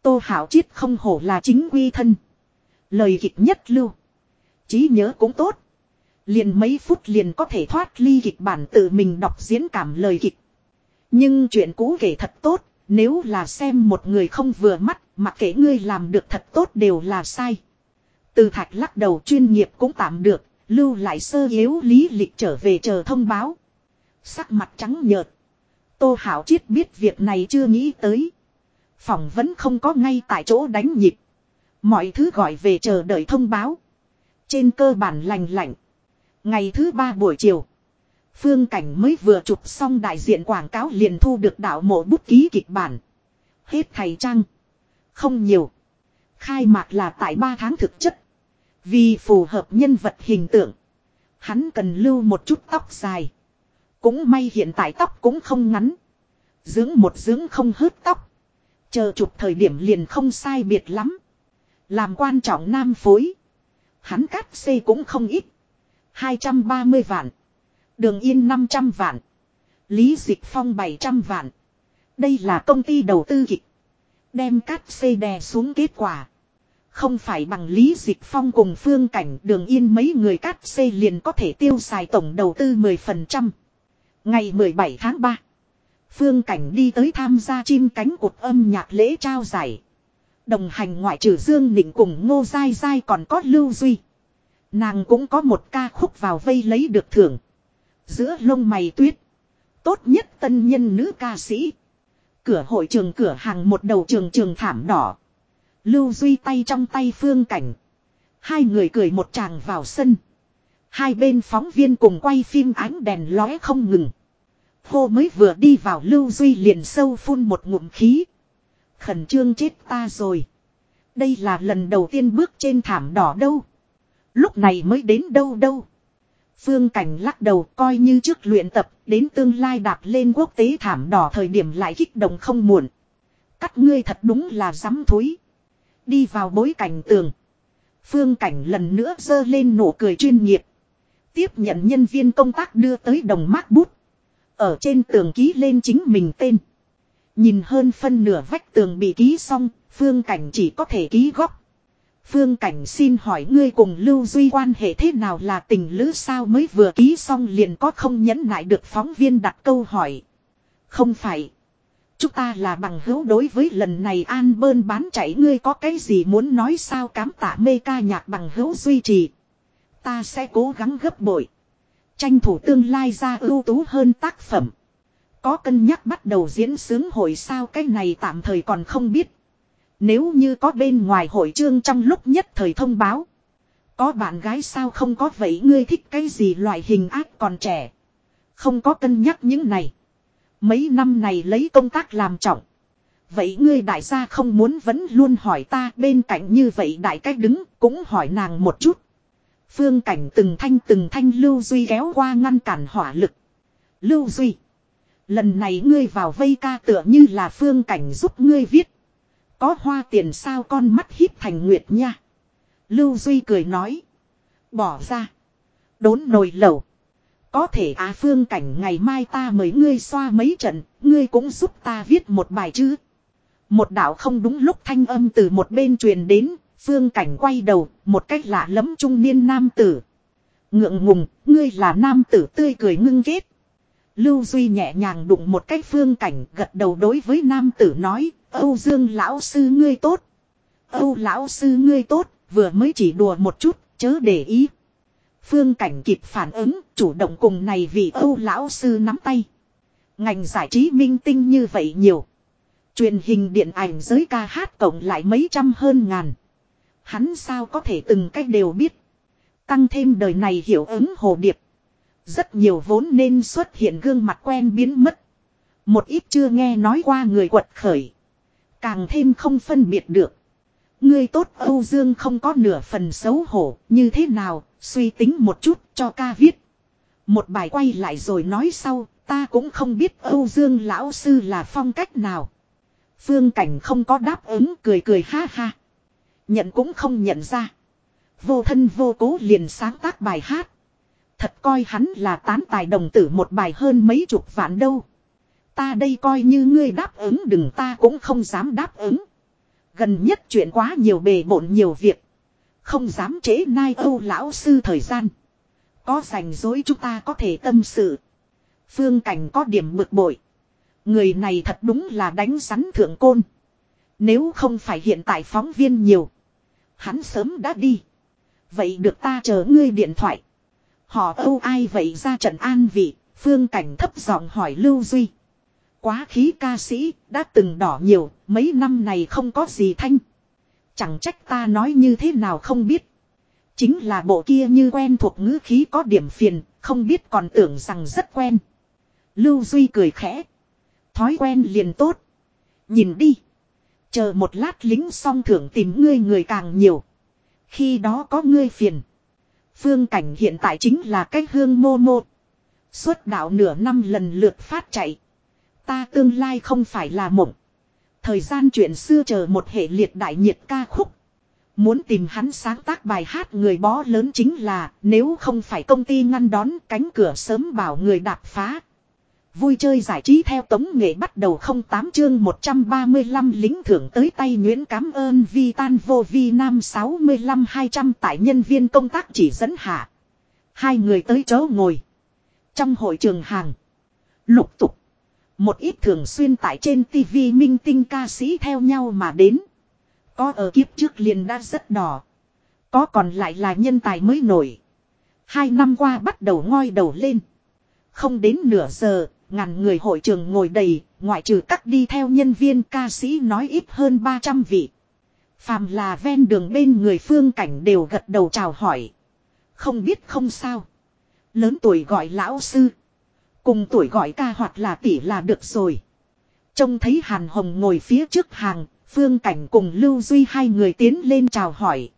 Tô Hảo Chiết không hổ là chính quy thân. Lời kịch nhất lưu. trí nhớ cũng tốt. Liền mấy phút liền có thể thoát ly kịch bản tự mình đọc diễn cảm lời kịch. Nhưng chuyện cũ kể thật tốt, nếu là xem một người không vừa mắt, mặc kệ ngươi làm được thật tốt đều là sai. Từ thạch lắc đầu chuyên nghiệp cũng tạm được, lưu lại sơ yếu lý lịch trở về chờ thông báo. Sắc mặt trắng nhợt. Tô Hảo Chiết biết việc này chưa nghĩ tới. Phòng vẫn không có ngay tại chỗ đánh nhịp. Mọi thứ gọi về chờ đợi thông báo. Trên cơ bản lành lạnh. Ngày thứ ba buổi chiều. Phương Cảnh mới vừa chụp xong đại diện quảng cáo liền thu được đạo mộ bút ký kịch bản. Hết thầy trang. Không nhiều. Khai mạc là tại 3 tháng thực chất. Vì phù hợp nhân vật hình tượng. Hắn cần lưu một chút tóc dài. Cũng may hiện tại tóc cũng không ngắn. Dưỡng một dưỡng không hớt tóc. Chờ chụp thời điểm liền không sai biệt lắm. Làm quan trọng nam phối. Hắn cắt xê cũng không ít. 230 vạn. Đường Yên 500 vạn. Lý Dịch Phong 700 vạn. Đây là công ty đầu tư kịch. Đem cắt xê đè xuống kết quả. Không phải bằng Lý Dịch Phong cùng phương cảnh đường yên mấy người cắt xê liền có thể tiêu xài tổng đầu tư 10%. Ngày 17 tháng 3. Phương Cảnh đi tới tham gia chim cánh cụt âm nhạc lễ trao giải. Đồng hành ngoại trừ Dương Nịnh cùng Ngô Giai Giai còn có Lưu Duy. Nàng cũng có một ca khúc vào vây lấy được thưởng. Giữa lông mày tuyết. Tốt nhất tân nhân nữ ca sĩ. Cửa hội trường cửa hàng một đầu trường trường thảm đỏ. Lưu Duy tay trong tay Phương Cảnh. Hai người cười một tràng vào sân. Hai bên phóng viên cùng quay phim ánh đèn lóe không ngừng. Hô mới vừa đi vào Lưu Duy liền sâu phun một ngụm khí. Khẩn trương chết ta rồi. Đây là lần đầu tiên bước trên thảm đỏ đâu. Lúc này mới đến đâu đâu. Phương Cảnh lắc đầu coi như trước luyện tập, đến tương lai đạp lên quốc tế thảm đỏ thời điểm lại kích động không muộn. Cắt ngươi thật đúng là dám thúi Đi vào bối cảnh tường. Phương Cảnh lần nữa dơ lên nụ cười chuyên nghiệp. Tiếp nhận nhân viên công tác đưa tới đồng mác bút. Ở trên tường ký lên chính mình tên. Nhìn hơn phân nửa vách tường bị ký xong, phương cảnh chỉ có thể ký góc. Phương cảnh xin hỏi ngươi cùng Lưu Duy quan hệ thế nào là tình lữ sao mới vừa ký xong liền có không nhẫn nại được phóng viên đặt câu hỏi. Không phải. Chúng ta là bằng hữu đối với lần này an bơn bán chạy, ngươi có cái gì muốn nói sao cám tạ mê ca nhạc bằng hữu duy trì. Ta sẽ cố gắng gấp bội. Tranh thủ tương lai ra ưu tú hơn tác phẩm. Có cân nhắc bắt đầu diễn sướng hội sao cái này tạm thời còn không biết. Nếu như có bên ngoài hội trương trong lúc nhất thời thông báo. Có bạn gái sao không có vậy ngươi thích cái gì loại hình ác còn trẻ. Không có cân nhắc những này. Mấy năm này lấy công tác làm trọng. Vậy ngươi đại gia không muốn vẫn luôn hỏi ta bên cạnh như vậy đại cách đứng cũng hỏi nàng một chút. Phương cảnh từng thanh từng thanh Lưu Duy kéo qua ngăn cản hỏa lực. Lưu Duy. Lần này ngươi vào vây ca tựa như là phương cảnh giúp ngươi viết. Có hoa tiền sao con mắt híp thành nguyệt nha. Lưu Duy cười nói. Bỏ ra. Đốn nồi lẩu. Có thể á phương cảnh ngày mai ta mời ngươi xoa mấy trận, ngươi cũng giúp ta viết một bài chứ. Một đạo không đúng lúc thanh âm từ một bên truyền đến, Phương Cảnh quay đầu, một cách lạ lẫm trung niên nam tử. Ngượng ngùng, ngươi là nam tử tươi cười ngưng kết. Lưu Duy nhẹ nhàng đụng một cách Phương Cảnh gật đầu đối với nam tử nói, Âu Dương lão sư ngươi tốt. Âu lão sư ngươi tốt, vừa mới chỉ đùa một chút, chớ để ý. Phương Cảnh kịp phản ứng, chủ động cùng này vì Âu lão sư nắm tay. Ngành giải trí minh tinh như vậy nhiều. Truyền hình điện ảnh giới ca hát cộng lại mấy trăm hơn ngàn. Hắn sao có thể từng cách đều biết. Tăng thêm đời này hiểu ứng hồ điệp. Rất nhiều vốn nên xuất hiện gương mặt quen biến mất. Một ít chưa nghe nói qua người quật khởi. Càng thêm không phân biệt được. Ngươi tốt Âu Dương không có nửa phần xấu hổ, như thế nào, suy tính một chút cho ca viết. Một bài quay lại rồi nói sau, ta cũng không biết Âu Dương lão sư là phong cách nào. Phương Cảnh không có đáp ứng cười cười ha ha. Nhận cũng không nhận ra. Vô thân vô cố liền sáng tác bài hát. Thật coi hắn là tán tài đồng tử một bài hơn mấy chục vạn đâu. Ta đây coi như ngươi đáp ứng đừng ta cũng không dám đáp ứng. Gần nhất chuyện quá nhiều bề bộn nhiều việc. Không dám chế nai âu lão sư thời gian. Có rảnh rỗi chúng ta có thể tâm sự. Phương cảnh có điểm bực bội. Người này thật đúng là đánh rắn thượng côn. Nếu không phải hiện tại phóng viên nhiều. Hắn sớm đã đi. Vậy được ta chờ ngươi điện thoại. Họ âu ai vậy ra trận an vị. Phương cảnh thấp giọng hỏi Lưu Duy. Quá khí ca sĩ, đã từng đỏ nhiều, mấy năm này không có gì thanh. Chẳng trách ta nói như thế nào không biết. Chính là bộ kia như quen thuộc ngữ khí có điểm phiền, không biết còn tưởng rằng rất quen. Lưu Duy cười khẽ. Thói quen liền tốt. Nhìn đi. Chờ một lát lính xong thưởng tìm ngươi người càng nhiều. Khi đó có ngươi phiền. Phương cảnh hiện tại chính là cái hương mô mô. Suốt đạo nửa năm lần lượt phát chạy. Ta tương lai không phải là mộng. Thời gian chuyện xưa chờ một hệ liệt đại nhiệt ca khúc. Muốn tìm hắn sáng tác bài hát người bó lớn chính là, nếu không phải công ty ngăn đón cánh cửa sớm bảo người đạp phá. Vui chơi giải trí theo tống nghệ bắt đầu không tám chương 135 lính thưởng tới tay Nguyễn cảm ơn Vi Tan Vô Vi Nam 65-200 tại nhân viên công tác chỉ dẫn hạ. Hai người tới chỗ ngồi. Trong hội trường hàng. Lục tục. Một ít thường xuyên tại trên TV minh tinh ca sĩ theo nhau mà đến. Có ở kiếp trước liền đã rất đỏ. Có còn lại là nhân tài mới nổi. Hai năm qua bắt đầu ngoi đầu lên. Không đến nửa giờ, ngàn người hội trường ngồi đầy, ngoại trừ các đi theo nhân viên ca sĩ nói ít hơn 300 vị. Phàm là ven đường bên người phương cảnh đều gật đầu chào hỏi. Không biết không sao. Lớn tuổi gọi lão sư. Cùng tuổi gọi ca hoặc là tỷ là được rồi. Trông thấy Hàn Hồng ngồi phía trước hàng, Phương Cảnh cùng Lưu Duy hai người tiến lên chào hỏi.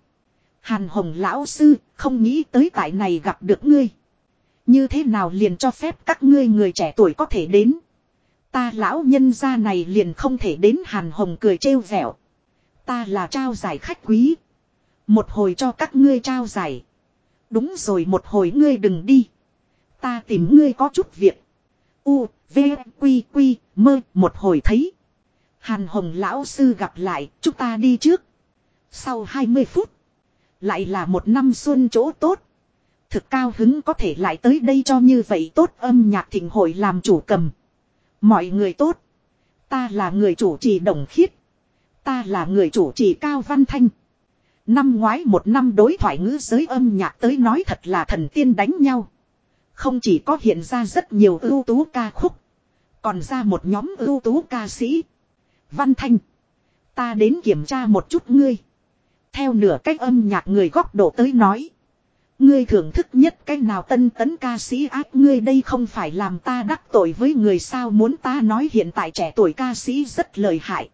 Hàn Hồng lão sư, không nghĩ tới tại này gặp được ngươi. Như thế nào liền cho phép các ngươi người trẻ tuổi có thể đến. Ta lão nhân gia này liền không thể đến Hàn Hồng cười trêu vẹo. Ta là trao giải khách quý. Một hồi cho các ngươi trao giải. Đúng rồi một hồi ngươi đừng đi. Ta tìm ngươi có chút việc. U, V, Quy, Quy, mơ, một hồi thấy. Hàn Hồng lão sư gặp lại, chúng ta đi trước. Sau 20 phút. Lại là một năm xuân chỗ tốt. Thực cao hứng có thể lại tới đây cho như vậy tốt âm nhạc thịnh hội làm chủ cầm. Mọi người tốt. Ta là người chủ trì đồng khiết. Ta là người chủ trì cao văn thanh. Năm ngoái một năm đối thoại ngữ giới âm nhạc tới nói thật là thần tiên đánh nhau. Không chỉ có hiện ra rất nhiều ưu tú ca khúc. Còn ra một nhóm ưu tú ca sĩ. Văn Thanh. Ta đến kiểm tra một chút ngươi. Theo nửa cách âm nhạc người góc độ tới nói. Ngươi thưởng thức nhất cách nào tân tấn ca sĩ ác ngươi đây không phải làm ta đắc tội với người sao muốn ta nói hiện tại trẻ tuổi ca sĩ rất lợi hại.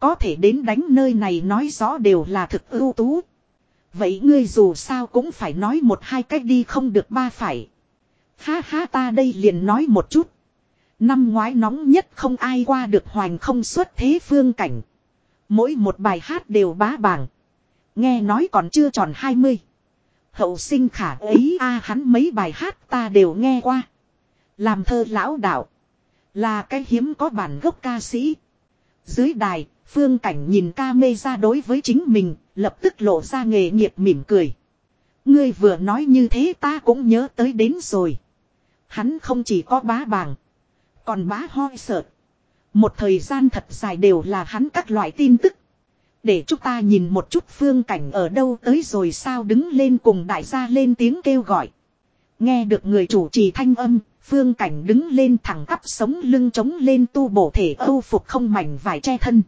Có thể đến đánh nơi này nói rõ đều là thực ưu tú. Vậy ngươi dù sao cũng phải nói một hai cách đi không được ba phải. Ha ha ta đây liền nói một chút. Năm ngoái nóng nhất không ai qua được hoành không xuất thế phương cảnh. Mỗi một bài hát đều bá bảng. Nghe nói còn chưa tròn 20. Hậu sinh khả ấy a hắn mấy bài hát ta đều nghe qua. Làm thơ lão đạo. Là cái hiếm có bản gốc ca sĩ. Dưới đài, phương cảnh nhìn ca mê ra đối với chính mình, lập tức lộ ra nghề nghiệp mỉm cười. Ngươi vừa nói như thế ta cũng nhớ tới đến rồi. Hắn không chỉ có bá bảng. Còn bá hoi sợ. Một thời gian thật dài đều là hắn các loại tin tức. Để chúng ta nhìn một chút phương cảnh ở đâu tới rồi sao đứng lên cùng đại gia lên tiếng kêu gọi. Nghe được người chủ trì thanh âm, phương cảnh đứng lên thẳng tắp sống lưng trống lên tu bổ thể âu phục không mảnh vải che thân.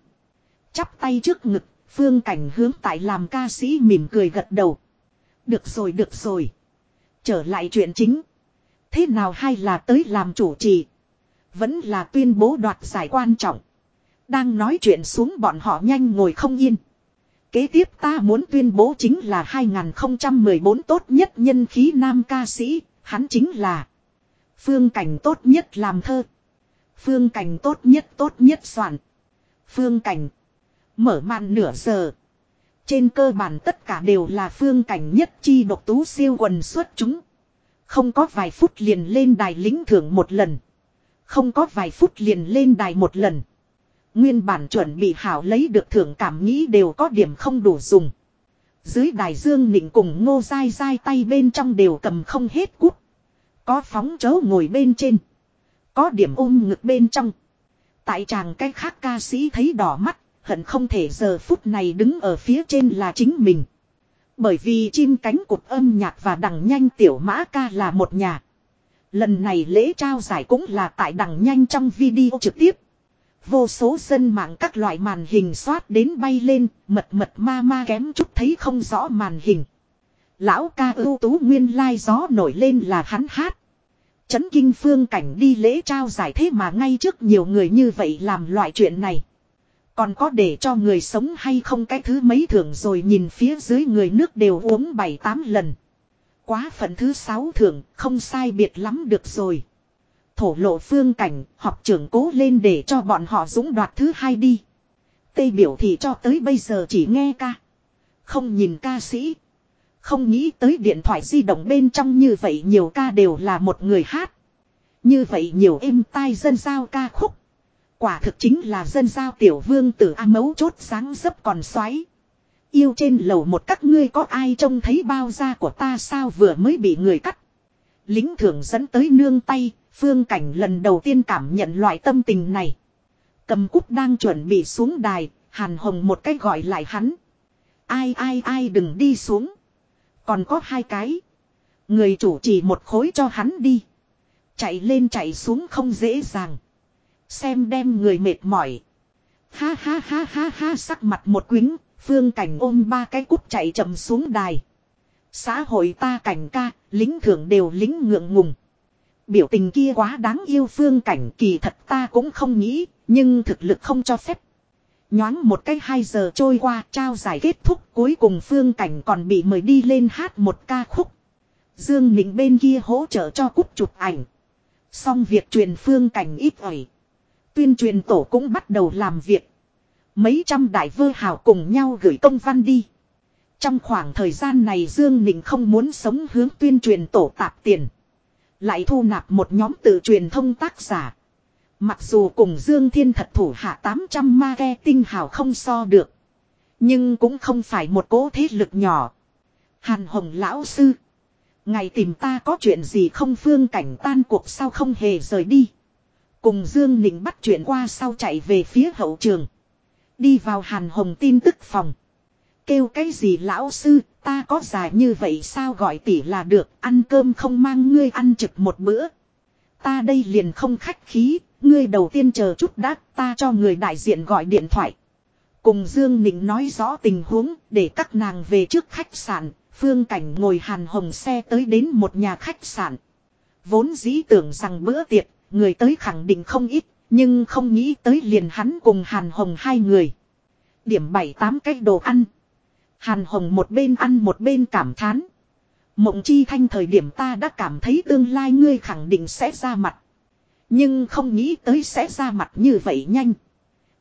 Chắp tay trước ngực, phương cảnh hướng tại làm ca sĩ mỉm cười gật đầu. Được rồi được rồi. Trở lại chuyện chính. Thế nào hay là tới làm chủ trì. Vẫn là tuyên bố đoạt giải quan trọng. Đang nói chuyện xuống bọn họ nhanh ngồi không yên. Kế tiếp ta muốn tuyên bố chính là 2014 tốt nhất nhân khí nam ca sĩ, hắn chính là Phương Cảnh tốt nhất làm thơ. Phương Cảnh tốt nhất tốt nhất soạn. Phương Cảnh mở màn nửa giờ. Trên cơ bản tất cả đều là phương cảnh nhất chi độc tú siêu quần xuất chúng. Không có vài phút liền lên đài lính thưởng một lần. Không có vài phút liền lên đài một lần. Nguyên bản chuẩn bị hảo lấy được thưởng cảm nghĩ đều có điểm không đủ dùng. Dưới đài dương nịnh cùng ngô dai dai tay bên trong đều cầm không hết cút. Có phóng chấu ngồi bên trên. Có điểm ôm ngực bên trong. Tại chàng cái khác ca sĩ thấy đỏ mắt, hận không thể giờ phút này đứng ở phía trên là chính mình. Bởi vì chim cánh cụt âm nhạc và đằng nhanh tiểu mã ca là một nhà. Lần này lễ trao giải cũng là tại đằng nhanh trong video trực tiếp. Vô số dân mạng các loại màn hình xoát đến bay lên, mật mật ma ma kém chút thấy không rõ màn hình. Lão ca ưu tú nguyên lai gió nổi lên là hắn hát. Chấn kinh phương cảnh đi lễ trao giải thế mà ngay trước nhiều người như vậy làm loại chuyện này. Còn có để cho người sống hay không cái thứ mấy thưởng rồi nhìn phía dưới người nước đều uống 7-8 lần. Quá phận thứ 6 thưởng, không sai biệt lắm được rồi. Thổ lộ phương cảnh, học trưởng cố lên để cho bọn họ dũng đoạt thứ hai đi. Tây biểu thì cho tới bây giờ chỉ nghe ca. Không nhìn ca sĩ. Không nghĩ tới điện thoại di động bên trong như vậy nhiều ca đều là một người hát. Như vậy nhiều êm tai dân giao ca khúc. Quả thực chính là dân giao tiểu vương tử A mấu chốt sáng dấp còn xoáy. Yêu trên lầu một các ngươi có ai trông thấy bao da của ta sao vừa mới bị người cắt. Lính thưởng dẫn tới nương tay, phương cảnh lần đầu tiên cảm nhận loại tâm tình này. Cầm cúc đang chuẩn bị xuống đài, hàn hồng một cái gọi lại hắn. Ai ai ai đừng đi xuống. Còn có hai cái. Người chủ chỉ một khối cho hắn đi. Chạy lên chạy xuống không dễ dàng. Xem đem người mệt mỏi. Ha ha ha ha ha sắc mặt một quính, phương cảnh ôm ba cái cút chạy chậm xuống đài. Xã hội ta cảnh ca, lính thưởng đều lính ngượng ngùng. Biểu tình kia quá đáng yêu phương cảnh kỳ thật ta cũng không nghĩ, nhưng thực lực không cho phép. Nhoáng một cái hai giờ trôi qua trao giải kết thúc cuối cùng phương cảnh còn bị mời đi lên hát một ca khúc. Dương Nịnh bên kia hỗ trợ cho cút chụp ảnh. Xong việc truyền phương cảnh ít ỏi. Tuyên truyền tổ cũng bắt đầu làm việc. Mấy trăm đại vơ hào cùng nhau gửi công văn đi. Trong khoảng thời gian này Dương Ninh không muốn sống hướng tuyên truyền tổ tạp tiền. Lại thu nạp một nhóm tự truyền thông tác giả. Mặc dù cùng Dương Thiên thật thủ hạ 800 ma ghe tinh hào không so được. Nhưng cũng không phải một cố thế lực nhỏ. Hàn Hồng Lão Sư. Ngày tìm ta có chuyện gì không phương cảnh tan cuộc sao không hề rời đi. Cùng Dương Nịnh bắt chuyện qua sau chạy về phía hậu trường. Đi vào Hàn Hồng tin tức phòng. Kêu cái gì lão sư, ta có dài như vậy sao gọi tỷ là được, ăn cơm không mang ngươi ăn trực một bữa. Ta đây liền không khách khí, ngươi đầu tiên chờ chút đã, ta cho người đại diện gọi điện thoại. Cùng Dương Nịnh nói rõ tình huống, để các nàng về trước khách sạn, phương cảnh ngồi hàn hồng xe tới đến một nhà khách sạn. Vốn dĩ tưởng rằng bữa tiệc, người tới khẳng định không ít, nhưng không nghĩ tới liền hắn cùng hàn hồng hai người. Điểm bảy tám cách đồ ăn. Hàn Hồng một bên ăn một bên cảm thán. Mộng chi thanh thời điểm ta đã cảm thấy tương lai ngươi khẳng định sẽ ra mặt. Nhưng không nghĩ tới sẽ ra mặt như vậy nhanh.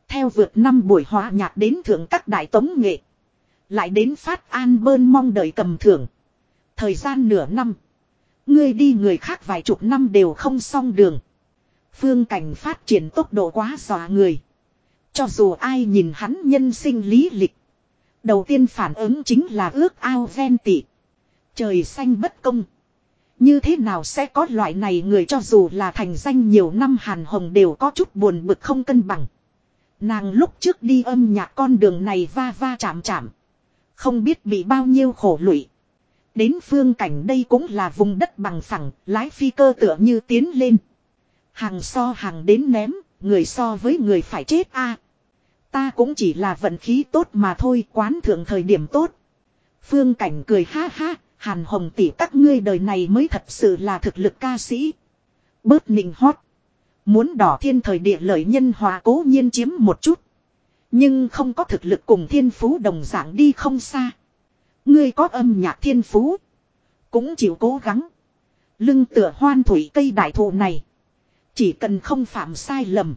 Theo vượt năm buổi hòa nhạc đến thưởng các đại tống nghệ. Lại đến phát an bơn mong đợi cầm thưởng. Thời gian nửa năm. Ngươi đi người khác vài chục năm đều không xong đường. Phương cảnh phát triển tốc độ quá dọa người. Cho dù ai nhìn hắn nhân sinh lý lịch. Đầu tiên phản ứng chính là ước ao ven tị. Trời xanh bất công. Như thế nào sẽ có loại này người cho dù là thành danh nhiều năm hàn hồng đều có chút buồn bực không cân bằng. Nàng lúc trước đi âm nhạc con đường này va va chạm chạm. Không biết bị bao nhiêu khổ lụy. Đến phương cảnh đây cũng là vùng đất bằng phẳng, lái phi cơ tựa như tiến lên. Hàng so hàng đến ném, người so với người phải chết a Ta cũng chỉ là vận khí tốt mà thôi quán thượng thời điểm tốt. Phương Cảnh cười ha ha, Hàn Hồng tỷ các ngươi đời này mới thật sự là thực lực ca sĩ. Bớt nịnh hót. Muốn đỏ thiên thời địa lợi nhân hòa cố nhiên chiếm một chút. Nhưng không có thực lực cùng thiên phú đồng dạng đi không xa. Ngươi có âm nhạc thiên phú. Cũng chịu cố gắng. Lưng tựa hoan thủy cây đại thụ này. Chỉ cần không phạm sai lầm.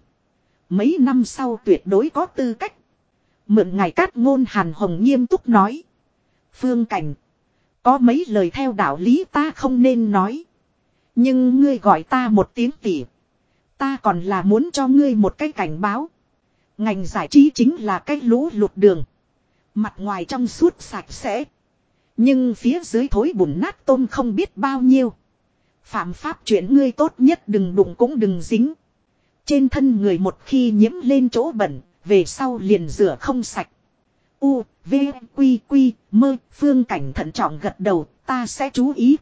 Mấy năm sau tuyệt đối có tư cách. Mượn ngài cát ngôn Hàn Hồng nghiêm túc nói. Phương Cảnh. Có mấy lời theo đạo lý ta không nên nói. Nhưng ngươi gọi ta một tiếng tỉ. Ta còn là muốn cho ngươi một cái cảnh báo. Ngành giải trí chính là cái lũ lụt đường. Mặt ngoài trong suốt sạch sẽ. Nhưng phía dưới thối bùn nát tôm không biết bao nhiêu. Phạm pháp chuyện ngươi tốt nhất đừng đụng cũng đừng dính. Trên thân người một khi nhiễm lên chỗ bẩn, về sau liền rửa không sạch. U, V, Quy, Quy, mơ, phương cảnh thận trọng gật đầu, ta sẽ chú ý.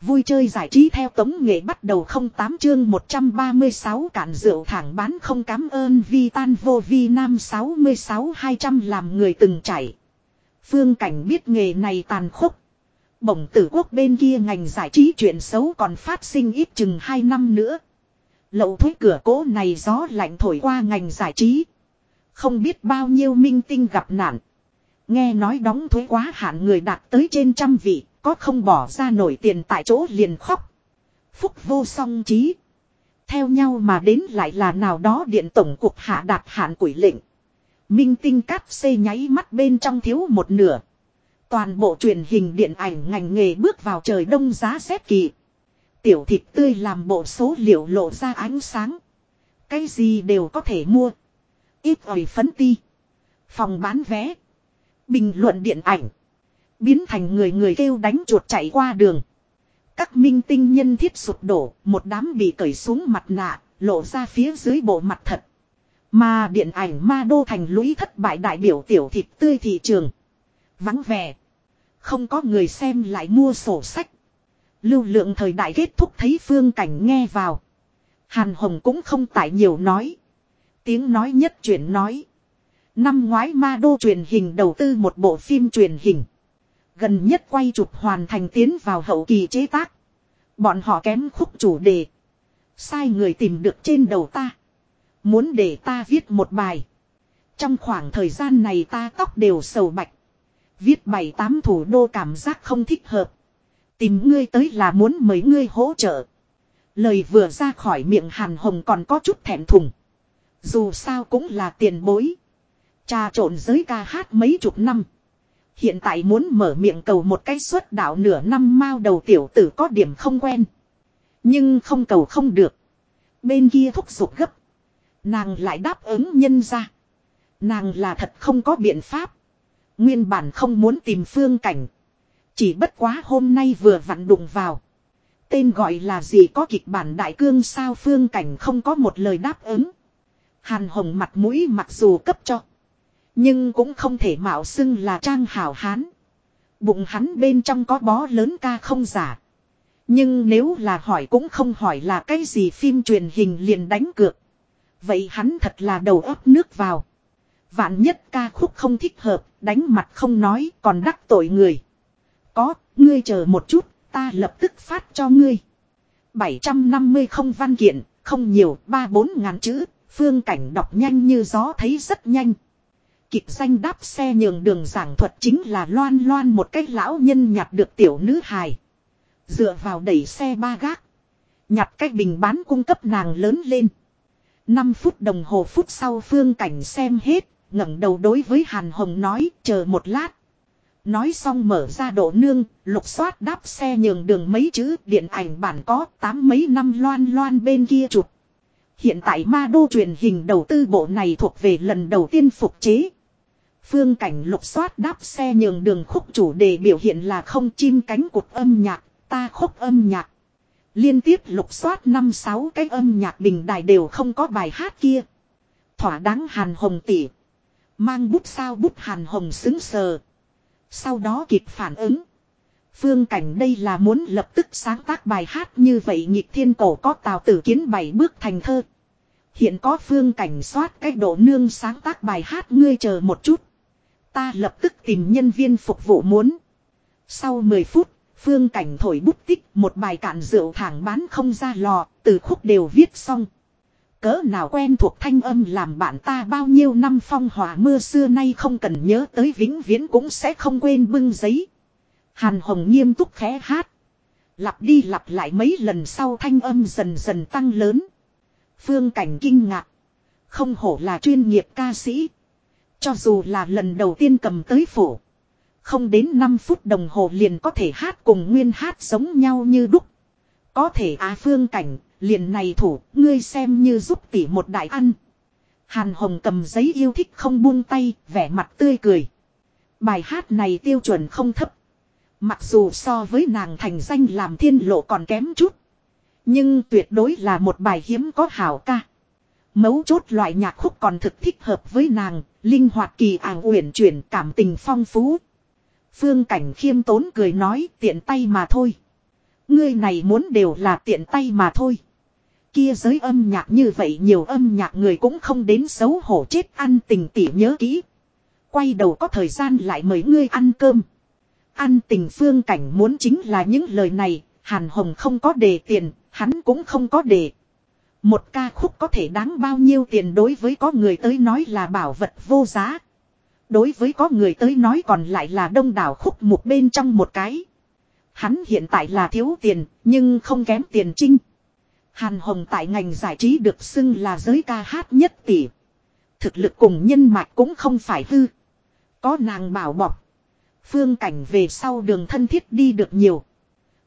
Vui chơi giải trí theo tống nghệ bắt đầu không tám chương 136 cạn rượu thẳng bán không cám ơn vi tan vô vi nam 66 200 làm người từng chảy. Phương cảnh biết nghề này tàn khốc. Bổng tử quốc bên kia ngành giải trí chuyện xấu còn phát sinh ít chừng 2 năm nữa. Lậu thuế cửa cố này gió lạnh thổi qua ngành giải trí. Không biết bao nhiêu minh tinh gặp nạn. Nghe nói đóng thuế quá hạn người đạt tới trên trăm vị, có không bỏ ra nổi tiền tại chỗ liền khóc. Phúc vô song trí. Theo nhau mà đến lại là nào đó điện tổng cục hạ đạt hạn quỷ lệnh. Minh tinh cát xê nháy mắt bên trong thiếu một nửa. Toàn bộ truyền hình điện ảnh ngành nghề bước vào trời đông giá rét kỳ. Tiểu thịt tươi làm bộ số liệu lộ ra ánh sáng. Cái gì đều có thể mua. Ít ỏi phấn ti. Phòng bán vé. Bình luận điện ảnh. Biến thành người người kêu đánh chuột chạy qua đường. Các minh tinh nhân thiết sụp đổ, một đám bị cởi xuống mặt nạ, lộ ra phía dưới bộ mặt thật. Mà điện ảnh ma đô thành lũy thất bại đại biểu tiểu thịt tươi thị trường. Vắng vẻ. Không có người xem lại mua sổ sách. Lưu lượng thời đại kết thúc thấy phương cảnh nghe vào. Hàn Hồng cũng không tại nhiều nói. Tiếng nói nhất chuyển nói. Năm ngoái ma đô truyền hình đầu tư một bộ phim truyền hình. Gần nhất quay chụp hoàn thành tiến vào hậu kỳ chế tác. Bọn họ kém khúc chủ đề. Sai người tìm được trên đầu ta. Muốn để ta viết một bài. Trong khoảng thời gian này ta tóc đều sầu bạch. Viết bảy tám thủ đô cảm giác không thích hợp. Tìm ngươi tới là muốn mấy ngươi hỗ trợ. Lời vừa ra khỏi miệng Hàn Hồng còn có chút thẹn thùng. Dù sao cũng là tiền bối. Trà trộn giới ca hát mấy chục năm. Hiện tại muốn mở miệng cầu một cái suất đạo nửa năm mao đầu tiểu tử có điểm không quen. Nhưng không cầu không được. Bên kia thúc giục gấp. Nàng lại đáp ứng nhân ra. Nàng là thật không có biện pháp. Nguyên bản không muốn tìm phương cảnh. Chỉ bất quá hôm nay vừa vặn đụng vào. Tên gọi là gì có kịch bản đại cương sao phương cảnh không có một lời đáp ứng. Hàn hồng mặt mũi mặc dù cấp cho. Nhưng cũng không thể mạo xưng là trang hảo hán. Bụng hắn bên trong có bó lớn ca không giả. Nhưng nếu là hỏi cũng không hỏi là cái gì phim truyền hình liền đánh cược. Vậy hắn thật là đầu óc nước vào. Vạn nhất ca khúc không thích hợp, đánh mặt không nói, còn đắc tội người. Có, ngươi chờ một chút, ta lập tức phát cho ngươi. 750 không văn kiện, không nhiều, 3-4 ngàn chữ, phương cảnh đọc nhanh như gió thấy rất nhanh. Kịch danh đáp xe nhường đường giảng thuật chính là loan loan một cách lão nhân nhặt được tiểu nữ hài. Dựa vào đẩy xe ba gác. Nhặt cách bình bán cung cấp nàng lớn lên. 5 phút đồng hồ phút sau phương cảnh xem hết, ngẩng đầu đối với Hàn Hồng nói chờ một lát. Nói xong mở ra độ nương, lục soát đáp xe nhường đường mấy chữ điện ảnh bản có tám mấy năm loan loan bên kia chụp. Hiện tại ma đô truyền hình đầu tư bộ này thuộc về lần đầu tiên phục chế. Phương cảnh lục soát đáp xe nhường đường khúc chủ đề biểu hiện là không chim cánh cụt âm nhạc, ta khúc âm nhạc. Liên tiếp lục soát năm sáu cái âm nhạc bình đài đều không có bài hát kia. Thỏa đáng hàn hồng tỉ. Mang bút sao bút hàn hồng xứng sờ. Sau đó kịp phản ứng. Phương cảnh đây là muốn lập tức sáng tác bài hát như vậy nhịp thiên cổ có tào tử kiến bảy bước thành thơ. Hiện có phương cảnh soát cách độ nương sáng tác bài hát ngươi chờ một chút. Ta lập tức tìm nhân viên phục vụ muốn. Sau 10 phút, phương cảnh thổi bút tích một bài cạn rượu thẳng bán không ra lò, từ khúc đều viết xong. Cỡ nào quen thuộc thanh âm làm bạn ta bao nhiêu năm phong hòa mưa xưa nay không cần nhớ tới vĩnh viễn cũng sẽ không quên bưng giấy. Hàn Hồng nghiêm túc khẽ hát. Lặp đi lặp lại mấy lần sau thanh âm dần dần tăng lớn. Phương cảnh kinh ngạc. Không hổ là chuyên nghiệp ca sĩ. Cho dù là lần đầu tiên cầm tới phổ. Không đến 5 phút đồng hồ liền có thể hát cùng nguyên hát giống nhau như đúc. Có thể á phương cảnh, liền này thủ, ngươi xem như giúp tỷ một đại ăn. Hàn Hồng cầm giấy yêu thích không buông tay, vẻ mặt tươi cười. Bài hát này tiêu chuẩn không thấp. Mặc dù so với nàng thành danh làm thiên lộ còn kém chút. Nhưng tuyệt đối là một bài hiếm có hảo ca. Mấu chốt loại nhạc khúc còn thực thích hợp với nàng, linh hoạt kỳ ảo uyển chuyển cảm tình phong phú. Phương cảnh khiêm tốn cười nói tiện tay mà thôi. Ngươi này muốn đều là tiện tay mà thôi. Kia giới âm nhạc như vậy nhiều âm nhạc người cũng không đến xấu hổ chết ăn tình tỉ nhớ kỹ. Quay đầu có thời gian lại mời ngươi ăn cơm. Ăn tình phương cảnh muốn chính là những lời này, Hàn Hồng không có đề tiền, hắn cũng không có đề. Một ca khúc có thể đáng bao nhiêu tiền đối với có người tới nói là bảo vật vô giá. Đối với có người tới nói còn lại là đông đảo khúc một bên trong một cái. Hắn hiện tại là thiếu tiền, nhưng không kém tiền trinh. Hàn Hồng tại ngành giải trí được xưng là giới ca hát nhất tỷ. Thực lực cùng nhân mạch cũng không phải hư. Có nàng bảo bọc. Phương cảnh về sau đường thân thiết đi được nhiều.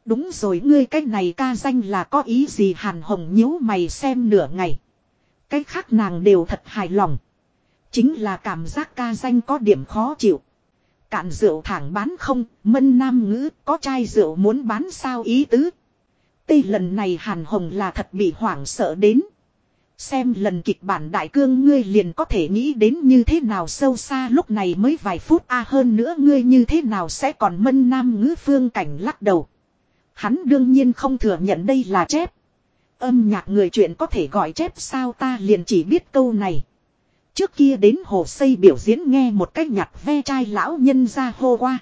Đúng rồi ngươi cái này ca danh là có ý gì Hàn Hồng nhíu mày xem nửa ngày. Cái khác nàng đều thật hài lòng. Chính là cảm giác ca danh có điểm khó chịu. Cạn rượu thẳng bán không, mân nam ngữ, có chai rượu muốn bán sao ý tứ. Tây lần này Hàn Hồng là thật bị hoảng sợ đến. Xem lần kịch bản đại cương ngươi liền có thể nghĩ đến như thế nào sâu xa lúc này mới vài phút a, hơn nữa ngươi như thế nào sẽ còn mân nam ngữ phương cảnh lắc đầu. Hắn đương nhiên không thừa nhận đây là chép. Âm nhạc người chuyện có thể gọi chép sao ta liền chỉ biết câu này. Trước kia đến hồ xây biểu diễn nghe một cách nhặt ve chai lão nhân ra hô qua.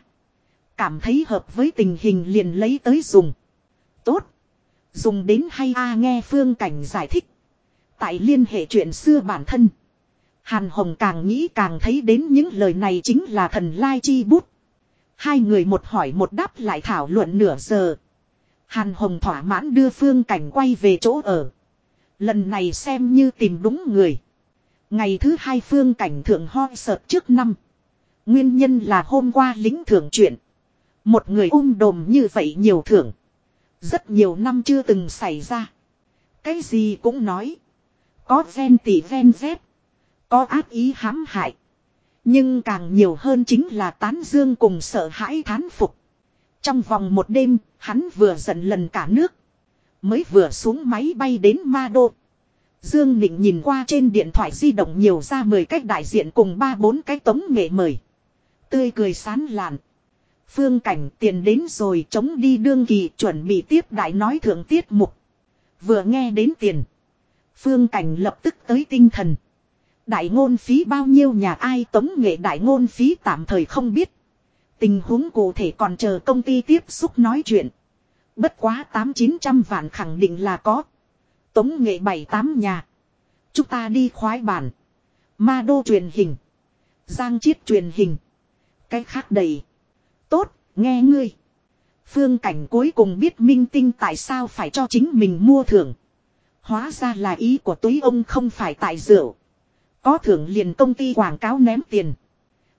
Cảm thấy hợp với tình hình liền lấy tới dùng. Tốt. Dùng đến hay a nghe phương cảnh giải thích. Tại liên hệ chuyện xưa bản thân. Hàn Hồng càng nghĩ càng thấy đến những lời này chính là thần lai chi bút. Hai người một hỏi một đáp lại thảo luận nửa giờ. Hàn Hồng thỏa mãn đưa phương cảnh quay về chỗ ở. Lần này xem như tìm đúng người. Ngày thứ hai phương cảnh thượng ho sợt trước năm. Nguyên nhân là hôm qua lính thưởng chuyện. Một người ung đồm như vậy nhiều thưởng. Rất nhiều năm chưa từng xảy ra. Cái gì cũng nói. Có ven tỉ ven dép. Có ác ý hãm hại. Nhưng càng nhiều hơn chính là tán dương cùng sợ hãi thán phục. Trong vòng một đêm, hắn vừa giận lần cả nước. Mới vừa xuống máy bay đến Ma Đô. Dương Nịnh nhìn qua trên điện thoại di động nhiều ra 10 cách đại diện cùng 3-4 cái tống nghệ mời. Tươi cười sán lạn. Phương cảnh tiền đến rồi, chống đi đương kỳ, chuẩn bị tiếp đại nói thượng tiết mục. Vừa nghe đến tiền. Phương cảnh lập tức tới tinh thần. Đại ngôn phí bao nhiêu nhà ai, tống nghệ đại ngôn phí tạm thời không biết. Tình huống cụ thể còn chờ công ty tiếp xúc nói chuyện. Bất quá 8-900 vạn khẳng định là có. Tống nghệ 7-8 nhà. Chúng ta đi khoái bản. Ma đô truyền hình. Giang chiết truyền hình. Cái khác đầy. Tốt, nghe ngươi. Phương cảnh cuối cùng biết minh tinh tại sao phải cho chính mình mua thưởng. Hóa ra là ý của túi ông không phải tại rượu. Có thưởng liền công ty quảng cáo ném tiền.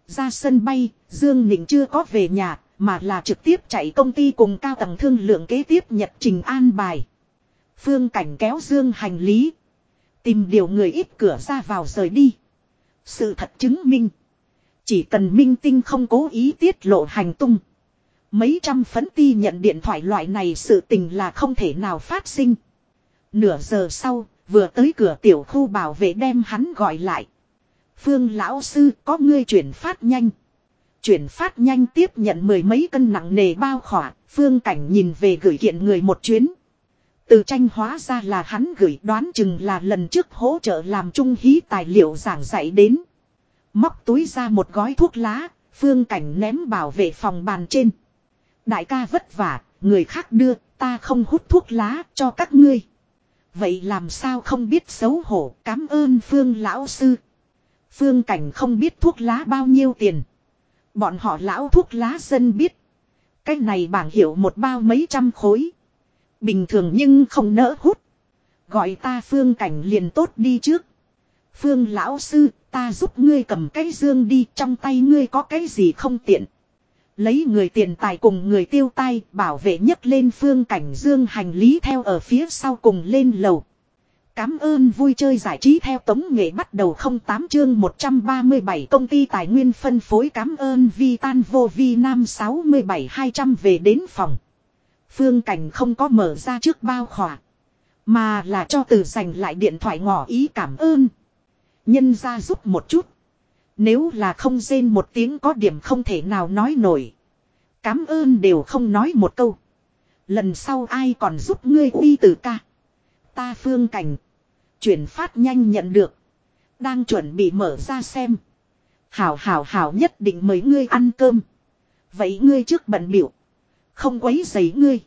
Ra sân bay, Dương Nịnh chưa có về nhà, mà là trực tiếp chạy công ty cùng cao tầng thương lượng kế tiếp nhật trình an bài. Phương cảnh kéo Dương hành lý. Tìm điều người ít cửa ra vào rời đi. Sự thật chứng minh. Chỉ cần minh tinh không cố ý tiết lộ hành tung. Mấy trăm phấn ti nhận điện thoại loại này sự tình là không thể nào phát sinh. Nửa giờ sau, vừa tới cửa tiểu khu bảo vệ đem hắn gọi lại. Phương lão sư có ngươi chuyển phát nhanh. Chuyển phát nhanh tiếp nhận mười mấy cân nặng nề bao khỏa, phương cảnh nhìn về gửi kiện người một chuyến. Từ tranh hóa ra là hắn gửi đoán chừng là lần trước hỗ trợ làm trung hí tài liệu giảng dạy đến. Móc túi ra một gói thuốc lá, phương cảnh ném bảo vệ phòng bàn trên. Đại ca vất vả, người khác đưa, ta không hút thuốc lá cho các ngươi. Vậy làm sao không biết xấu hổ, cảm ơn phương lão sư. Phương cảnh không biết thuốc lá bao nhiêu tiền. Bọn họ lão thuốc lá dân biết. Cái này bảng hiểu một bao mấy trăm khối. Bình thường nhưng không nỡ hút. Gọi ta phương cảnh liền tốt đi trước. Phương lão sư, ta giúp ngươi cầm cái dương đi, trong tay ngươi có cái gì không tiện. Lấy người tiền tài cùng người tiêu tay, bảo vệ nhất lên phương cảnh dương hành lý theo ở phía sau cùng lên lầu. Cám ơn vui chơi giải trí theo tống nghệ bắt đầu 08 chương 137 công ty tài nguyên phân phối cám ơn vi tan vô vi nam 67 200 về đến phòng. Phương Cảnh không có mở ra trước bao khỏa. Mà là cho từ dành lại điện thoại ngỏ ý cảm ơn. Nhân ra giúp một chút. Nếu là không rên một tiếng có điểm không thể nào nói nổi. Cám ơn đều không nói một câu. Lần sau ai còn giúp ngươi uy từ ca. Ta Phương Cảnh. Chuyển phát nhanh nhận được. Đang chuẩn bị mở ra xem. Hảo hảo hảo nhất định mời ngươi ăn cơm. Vậy ngươi trước bận biểu. Không quấy giấy ngươi.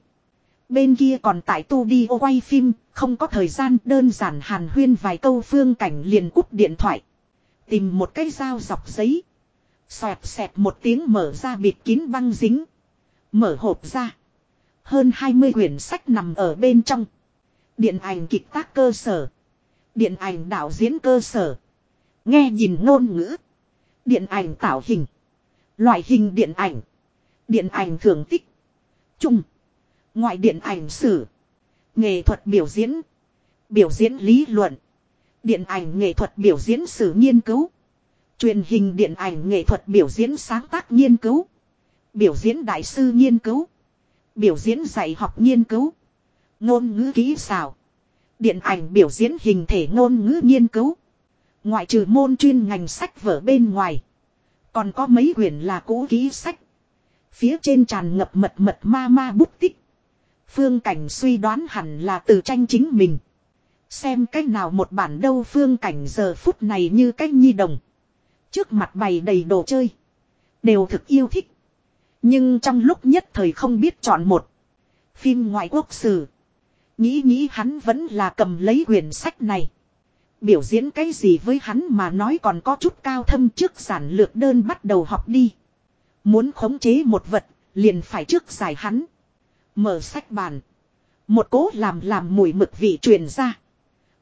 Bên kia còn tại tu đi ô quay phim, không có thời gian đơn giản hàn huyên vài câu phương cảnh liền cúp điện thoại. Tìm một cái dao dọc giấy. Xoẹt xẹt một tiếng mở ra bịt kín băng dính. Mở hộp ra. Hơn 20 quyển sách nằm ở bên trong. Điện ảnh kịch tác cơ sở. Điện ảnh đạo diễn cơ sở. Nghe nhìn ngôn ngữ. Điện ảnh tạo hình. Loại hình điện ảnh. Điện ảnh thường tích. Trung. Ngoại điện ảnh sử. Nghệ thuật biểu diễn. Biểu diễn lý luận. Điện ảnh nghệ thuật biểu diễn sử nghiên cứu. Truyền hình điện ảnh nghệ thuật biểu diễn sáng tác nghiên cứu. Biểu diễn đại sư nghiên cứu. Biểu diễn dạy học nghiên cứu. Ngôn ngữ kỹ xảo. Điện ảnh biểu diễn hình thể ngôn ngữ nghiên cứu. Ngoại trừ môn chuyên ngành sách vở bên ngoài. Còn có mấy quyển là cũ ký sách. Phía trên tràn ngập mật mật ma ma bút tích. Phương Cảnh suy đoán hẳn là từ tranh chính mình. Xem cách nào một bản đâu Phương Cảnh giờ phút này như cách nhi đồng. Trước mặt bày đầy đồ chơi. Đều thực yêu thích. Nhưng trong lúc nhất thời không biết chọn một. Phim ngoại quốc sử. Nghĩ nghĩ hắn vẫn là cầm lấy quyển sách này. Biểu diễn cái gì với hắn mà nói còn có chút cao thâm trước giản lược đơn bắt đầu học đi. Muốn khống chế một vật, liền phải trước giải hắn. Mở sách bàn. Một cố làm làm mùi mực vị truyền ra.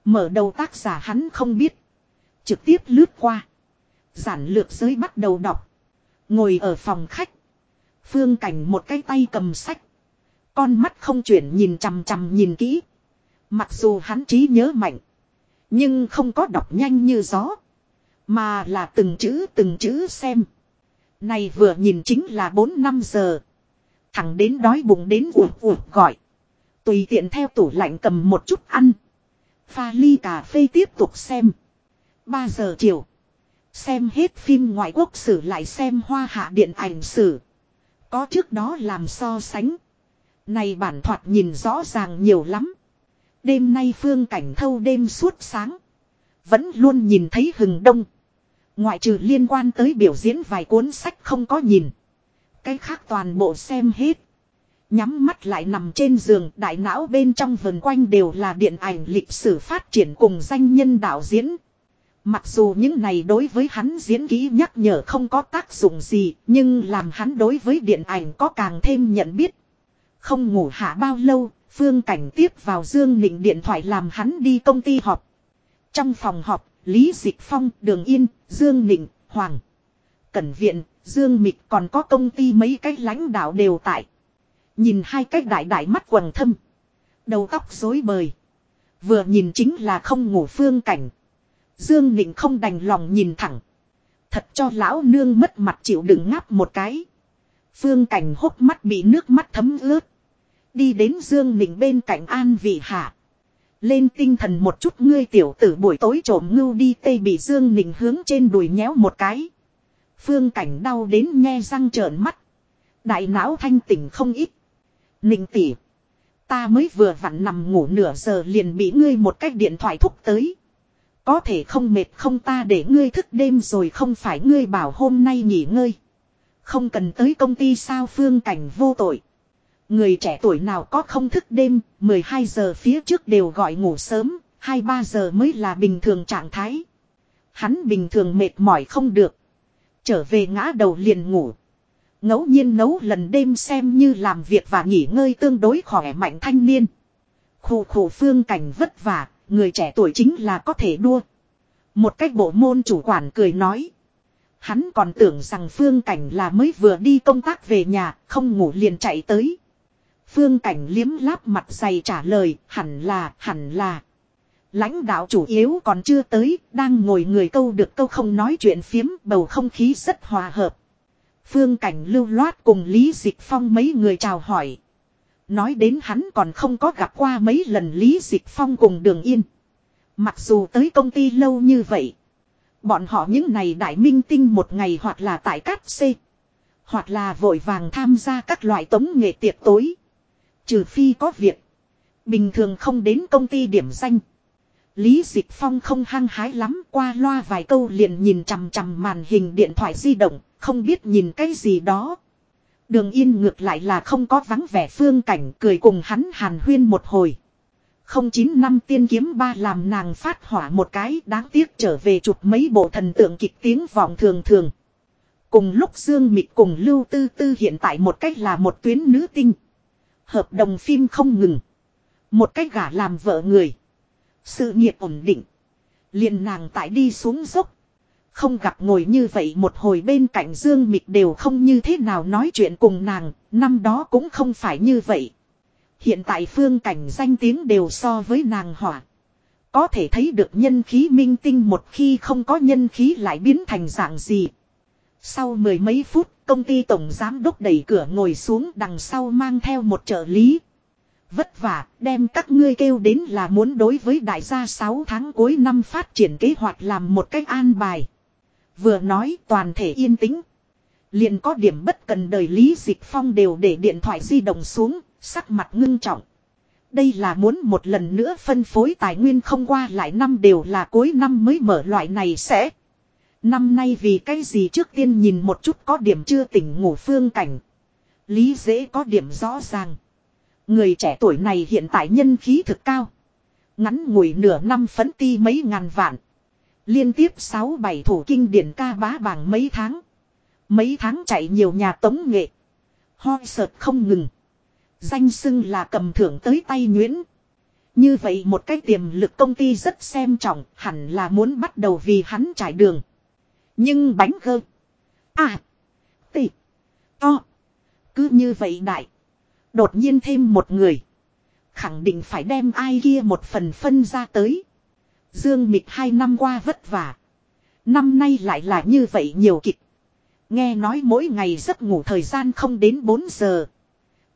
Mở đầu tác giả hắn không biết. Trực tiếp lướt qua. Giản lược giới bắt đầu đọc. Ngồi ở phòng khách. Phương cảnh một cái tay cầm sách. Con mắt không chuyển nhìn chằm chằm nhìn kỹ. Mặc dù hắn trí nhớ mạnh. Nhưng không có đọc nhanh như gió. Mà là từng chữ từng chữ xem. Này vừa nhìn chính là 4 năm giờ. Thẳng đến đói bụng đến ụt ụt gọi. Tùy tiện theo tủ lạnh cầm một chút ăn. Pha ly cà phê tiếp tục xem. 3 giờ chiều. Xem hết phim ngoại quốc sử lại xem hoa hạ điện ảnh sử. Có trước đó làm so sánh. Này bản thoạt nhìn rõ ràng nhiều lắm. Đêm nay phương cảnh thâu đêm suốt sáng. Vẫn luôn nhìn thấy hừng đông. Ngoại trừ liên quan tới biểu diễn vài cuốn sách không có nhìn. Cái khác toàn bộ xem hết. Nhắm mắt lại nằm trên giường đại não bên trong vần quanh đều là điện ảnh lịch sử phát triển cùng danh nhân đạo diễn. Mặc dù những này đối với hắn diễn kỹ nhắc nhở không có tác dụng gì, nhưng làm hắn đối với điện ảnh có càng thêm nhận biết. Không ngủ hạ bao lâu, Phương Cảnh tiếp vào Dương Nịnh điện thoại làm hắn đi công ty họp. Trong phòng họp, Lý Dịch Phong, Đường Yên, Dương Nịnh, Hoàng. Cẩn Viện, Dương Mịch còn có công ty mấy cái lãnh đạo đều tại. Nhìn hai cái đại đại mắt quần thâm. Đầu tóc rối bời. Vừa nhìn chính là không ngủ Phương Cảnh. Dương Nịnh không đành lòng nhìn thẳng. Thật cho lão nương mất mặt chịu đựng ngáp một cái. Phương cảnh hốc mắt bị nước mắt thấm ướt. Đi đến Dương Nịnh bên cạnh an vị hạ. Lên tinh thần một chút, ngươi tiểu tử buổi tối trộm ngưu đi tây bị Dương Nịnh hướng trên đùi nhéo một cái. Phương cảnh đau đến nghe răng trợn mắt. Đại não thanh tỉnh không ít. Ninh tỉ. Ta mới vừa vặn nằm ngủ nửa giờ liền bị ngươi một cách điện thoại thúc tới. Có thể không mệt không ta để ngươi thức đêm rồi không phải ngươi bảo hôm nay nghỉ ngơi. Không cần tới công ty sao phương cảnh vô tội. Người trẻ tuổi nào có không thức đêm, 12 giờ phía trước đều gọi ngủ sớm, 2-3 giờ mới là bình thường trạng thái. Hắn bình thường mệt mỏi không được. Trở về ngã đầu liền ngủ. ngẫu nhiên nấu lần đêm xem như làm việc và nghỉ ngơi tương đối khỏe mạnh thanh niên. Khổ khổ phương cảnh vất vả, người trẻ tuổi chính là có thể đua. Một cách bộ môn chủ quản cười nói. Hắn còn tưởng rằng Phương Cảnh là mới vừa đi công tác về nhà, không ngủ liền chạy tới. Phương Cảnh liếm láp mặt dày trả lời, hẳn là, hẳn là. Lãnh đạo chủ yếu còn chưa tới, đang ngồi người câu được câu không nói chuyện phiếm, bầu không khí rất hòa hợp. Phương Cảnh lưu loát cùng Lý Dịch Phong mấy người chào hỏi. Nói đến hắn còn không có gặp qua mấy lần Lý Dịch Phong cùng Đường Yên. Mặc dù tới công ty lâu như vậy. Bọn họ những này đại minh tinh một ngày hoặc là tại cát xê. Hoặc là vội vàng tham gia các loại tống nghệ tiệc tối. Trừ phi có việc. Bình thường không đến công ty điểm danh. Lý Dịch Phong không hăng hái lắm qua loa vài câu liền nhìn chằm chằm màn hình điện thoại di động, không biết nhìn cái gì đó. Đường yên ngược lại là không có vắng vẻ phương cảnh cười cùng hắn hàn huyên một hồi. Không chín năm tiên kiếm ba làm nàng phát hỏa một cái đáng tiếc trở về chụp mấy bộ thần tượng kịch tiếng vọng thường thường. Cùng lúc Dương Mịch cùng Lưu Tư Tư hiện tại một cách là một tuyến nữ tinh. Hợp đồng phim không ngừng. Một cách gả làm vợ người. Sự nghiệp ổn định. liền nàng tại đi xuống dốc. Không gặp ngồi như vậy một hồi bên cạnh Dương Mịch đều không như thế nào nói chuyện cùng nàng, năm đó cũng không phải như vậy. Hiện tại phương cảnh danh tiếng đều so với nàng hỏa. Có thể thấy được nhân khí minh tinh một khi không có nhân khí lại biến thành dạng gì. Sau mười mấy phút, công ty tổng giám đốc đẩy cửa ngồi xuống đằng sau mang theo một trợ lý. Vất vả, đem các ngươi kêu đến là muốn đối với đại gia 6 tháng cuối năm phát triển kế hoạch làm một cách an bài. Vừa nói toàn thể yên tĩnh. Liền có điểm bất cần đời Lý Dịch Phong đều để điện thoại di động xuống, sắc mặt ngưng trọng. Đây là muốn một lần nữa phân phối tài nguyên không qua lại năm đều là cuối năm mới mở loại này sẽ. Năm nay vì cái gì trước tiên nhìn một chút có điểm chưa tỉnh ngủ phương cảnh. Lý dễ có điểm rõ ràng. Người trẻ tuổi này hiện tại nhân khí thực cao. Ngắn ngủi nửa năm phấn ti mấy ngàn vạn. Liên tiếp 6-7 thủ kinh điển ca bá bảng mấy tháng. Mấy tháng chạy nhiều nhà tống nghệ. Ho sợt không ngừng. Danh xưng là cầm thưởng tới tay nhuyễn. Như vậy một cái tiềm lực công ty rất xem trọng, hẳn là muốn bắt đầu vì hắn trải đường. Nhưng bánh gơ. À. Tị. To. Cứ như vậy đại. Đột nhiên thêm một người. Khẳng định phải đem ai kia một phần phân ra tới. Dương Mịch hai năm qua vất vả. Năm nay lại là như vậy nhiều kịch. Nghe nói mỗi ngày giấc ngủ thời gian không đến 4 giờ.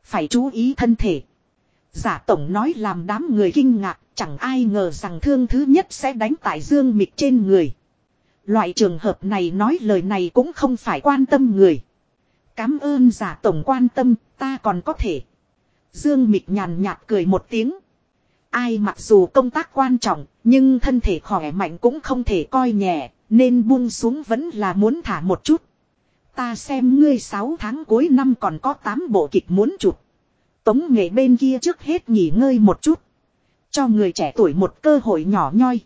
Phải chú ý thân thể. Giả tổng nói làm đám người kinh ngạc, chẳng ai ngờ rằng thương thứ nhất sẽ đánh tại Dương Mịch trên người. Loại trường hợp này nói lời này cũng không phải quan tâm người. Cám ơn giả tổng quan tâm, ta còn có thể. Dương Mịch nhàn nhạt cười một tiếng. Ai mặc dù công tác quan trọng, nhưng thân thể khỏe mạnh cũng không thể coi nhẹ, nên buông xuống vẫn là muốn thả một chút. Ta xem ngươi 6 tháng cuối năm còn có 8 bộ kịch muốn chụp. Tống nghệ bên kia trước hết nghỉ ngơi một chút. Cho người trẻ tuổi một cơ hội nhỏ nhoi.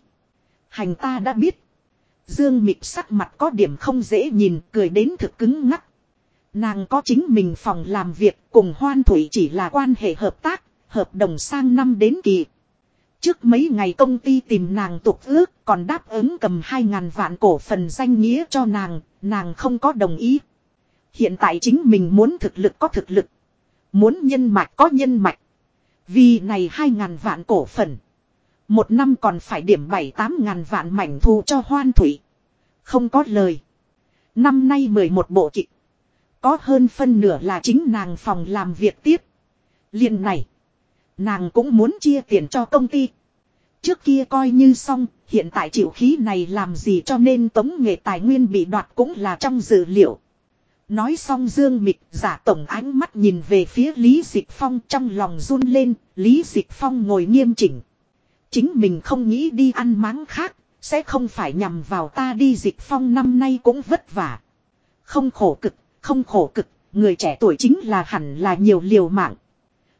Hành ta đã biết. Dương mịt sắc mặt có điểm không dễ nhìn, cười đến thực cứng ngắc. Nàng có chính mình phòng làm việc cùng hoan thủy chỉ là quan hệ hợp tác, hợp đồng sang năm đến kỳ. Trước mấy ngày công ty tìm nàng tục ước còn đáp ứng cầm 2.000 vạn cổ phần danh nghĩa cho nàng, nàng không có đồng ý. Hiện tại chính mình muốn thực lực có thực lực. Muốn nhân mạch có nhân mạch. Vì này 2.000 vạn cổ phần. Một năm còn phải điểm 7-8 ngàn vạn mảnh thu cho hoan thủy. Không có lời. Năm nay 11 bộ kịch. Có hơn phân nửa là chính nàng phòng làm việc tiếp. liền này. Nàng cũng muốn chia tiền cho công ty. Trước kia coi như xong, hiện tại chịu khí này làm gì cho nên tống nghệ tài nguyên bị đoạt cũng là trong dự liệu. Nói xong Dương Mịch giả tổng ánh mắt nhìn về phía Lý Dịch Phong trong lòng run lên, Lý Dịch Phong ngồi nghiêm chỉnh. Chính mình không nghĩ đi ăn máng khác, sẽ không phải nhằm vào ta đi Dịch Phong năm nay cũng vất vả. Không khổ cực, không khổ cực, người trẻ tuổi chính là hẳn là nhiều liều mạng.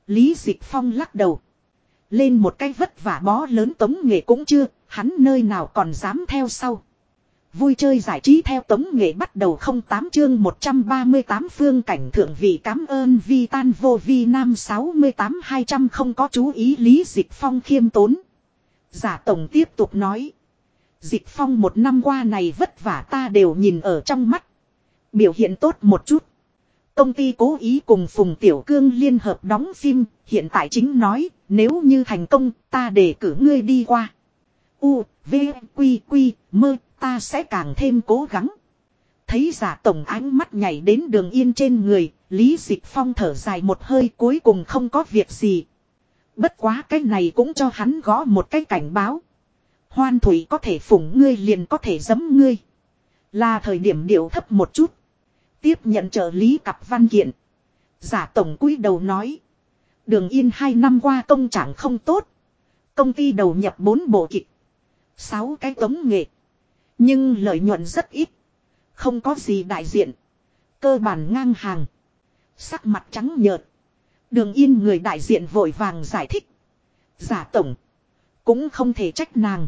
Lý Dịch Phong lắc đầu. Lên một cái vất vả bó lớn tống nghệ cũng chưa, hắn nơi nào còn dám theo sau. Vui chơi giải trí theo tống nghệ bắt đầu không tám chương 138 phương cảnh thượng vị cảm ơn vi tan vô vi nam 68 200 không có chú ý lý dịch phong khiêm tốn. Giả tổng tiếp tục nói. Dịch phong một năm qua này vất vả ta đều nhìn ở trong mắt. Biểu hiện tốt một chút. Công ty cố ý cùng Phùng Tiểu Cương liên hợp đóng phim, hiện tại chính nói, nếu như thành công, ta để cử ngươi đi qua. U, V, Quy, Quy, mơ, ta sẽ càng thêm cố gắng. Thấy giả tổng ánh mắt nhảy đến đường yên trên người, Lý Dịch Phong thở dài một hơi cuối cùng không có việc gì. Bất quá cái này cũng cho hắn gõ một cái cảnh báo. Hoan thủy có thể phủng ngươi liền có thể giấm ngươi. Là thời điểm điệu thấp một chút. Tiếp nhận trợ lý cặp văn kiện. Giả tổng quý đầu nói. Đường yên hai năm qua công trạng không tốt. Công ty đầu nhập bốn bộ kịch. sáu cái tống nghệ. Nhưng lợi nhuận rất ít. Không có gì đại diện. Cơ bản ngang hàng. Sắc mặt trắng nhợt. Đường yên người đại diện vội vàng giải thích. Giả tổng. Cũng không thể trách nàng.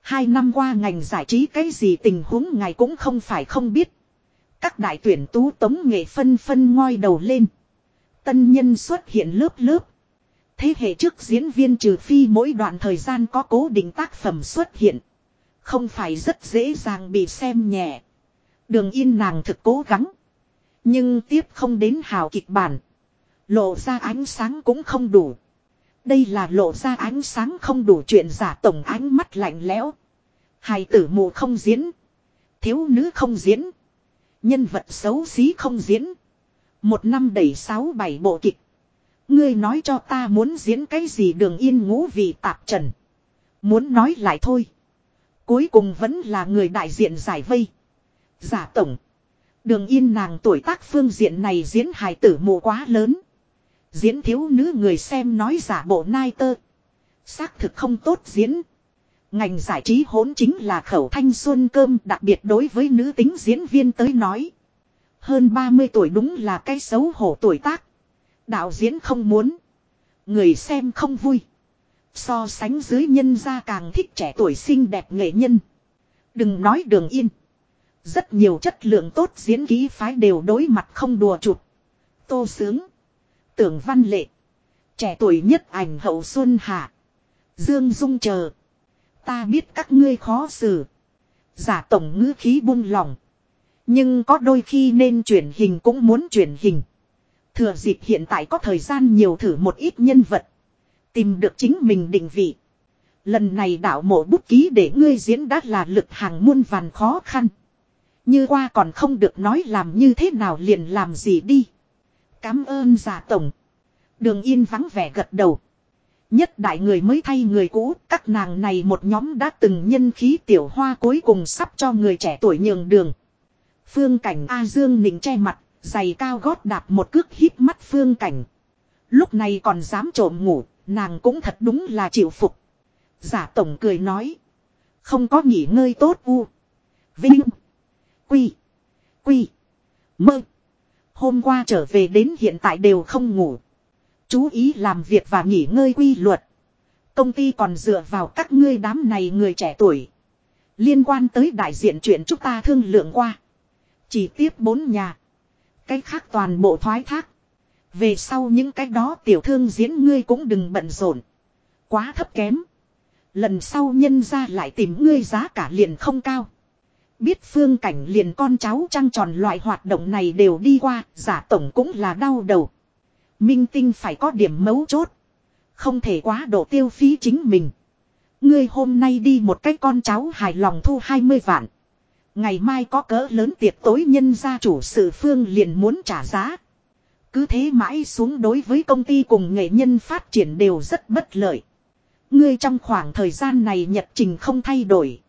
Hai năm qua ngành giải trí cái gì tình huống ngài cũng không phải không biết. Các đại tuyển tú tống nghệ phân phân ngoi đầu lên. Tân nhân xuất hiện lớp lớp. Thế hệ trước diễn viên trừ phi mỗi đoạn thời gian có cố định tác phẩm xuất hiện. Không phải rất dễ dàng bị xem nhẹ. Đường yên nàng thực cố gắng. Nhưng tiếp không đến hào kịch bản. Lộ ra ánh sáng cũng không đủ. Đây là lộ ra ánh sáng không đủ chuyện giả tổng ánh mắt lạnh lẽo. Hài tử mù không diễn. Thiếu nữ không diễn. Nhân vật xấu xí không diễn. Một năm đẩy sáu bảy bộ kịch. Ngươi nói cho ta muốn diễn cái gì đường yên ngũ vì tạp trần. Muốn nói lại thôi. Cuối cùng vẫn là người đại diện giải vây. Giả tổng. Đường yên nàng tuổi tác phương diện này diễn hài tử mù quá lớn. Diễn thiếu nữ người xem nói giả bộ nai tơ. Xác thực không tốt diễn. Ngành giải trí hỗn chính là khẩu thanh xuân cơm, đặc biệt đối với nữ tính diễn viên tới nói. Hơn 30 tuổi đúng là cái xấu hổ tuổi tác. Đạo diễn không muốn. Người xem không vui. So sánh dưới nhân gia càng thích trẻ tuổi xinh đẹp nghệ nhân. Đừng nói đường yên. Rất nhiều chất lượng tốt diễn ký phái đều đối mặt không đùa chụp. Tô sướng. Tưởng văn lệ. Trẻ tuổi nhất ảnh hậu xuân hạ. Dương Dung chờ. Ta biết các ngươi khó xử. Giả tổng ngữ khí buông lòng. Nhưng có đôi khi nên chuyển hình cũng muốn chuyển hình. Thừa dịp hiện tại có thời gian nhiều thử một ít nhân vật. Tìm được chính mình định vị. Lần này đạo mộ bút ký để ngươi diễn đã là lực hàng muôn vàn khó khăn. Như qua còn không được nói làm như thế nào liền làm gì đi. Cám ơn giả tổng. Đường yên vắng vẻ gật đầu. Nhất đại người mới thay người cũ, các nàng này một nhóm đã từng nhân khí tiểu hoa cuối cùng sắp cho người trẻ tuổi nhường đường. Phương cảnh A Dương nịnh che mặt, giày cao gót đạp một cước hít mắt phương cảnh. Lúc này còn dám trộm ngủ, nàng cũng thật đúng là chịu phục. Giả tổng cười nói. Không có nghỉ ngơi tốt u. Vinh. Quy. Quy. Mơ. Hôm qua trở về đến hiện tại đều không ngủ. Chú ý làm việc và nghỉ ngơi quy luật. Công ty còn dựa vào các ngươi đám này người trẻ tuổi. Liên quan tới đại diện chuyện chúng ta thương lượng qua. Chỉ tiếp bốn nhà. Cái khác toàn bộ thoái thác. Về sau những cái đó tiểu thương diễn ngươi cũng đừng bận rộn. Quá thấp kém. Lần sau nhân ra lại tìm ngươi giá cả liền không cao. Biết phương cảnh liền con cháu trăng tròn loại hoạt động này đều đi qua, giả tổng cũng là đau đầu. Minh tinh phải có điểm mấu chốt. Không thể quá độ tiêu phí chính mình. Ngươi hôm nay đi một cái con cháu hài lòng thu 20 vạn. Ngày mai có cỡ lớn tiệc tối nhân gia chủ sự phương liền muốn trả giá. Cứ thế mãi xuống đối với công ty cùng nghệ nhân phát triển đều rất bất lợi. Ngươi trong khoảng thời gian này nhật trình không thay đổi.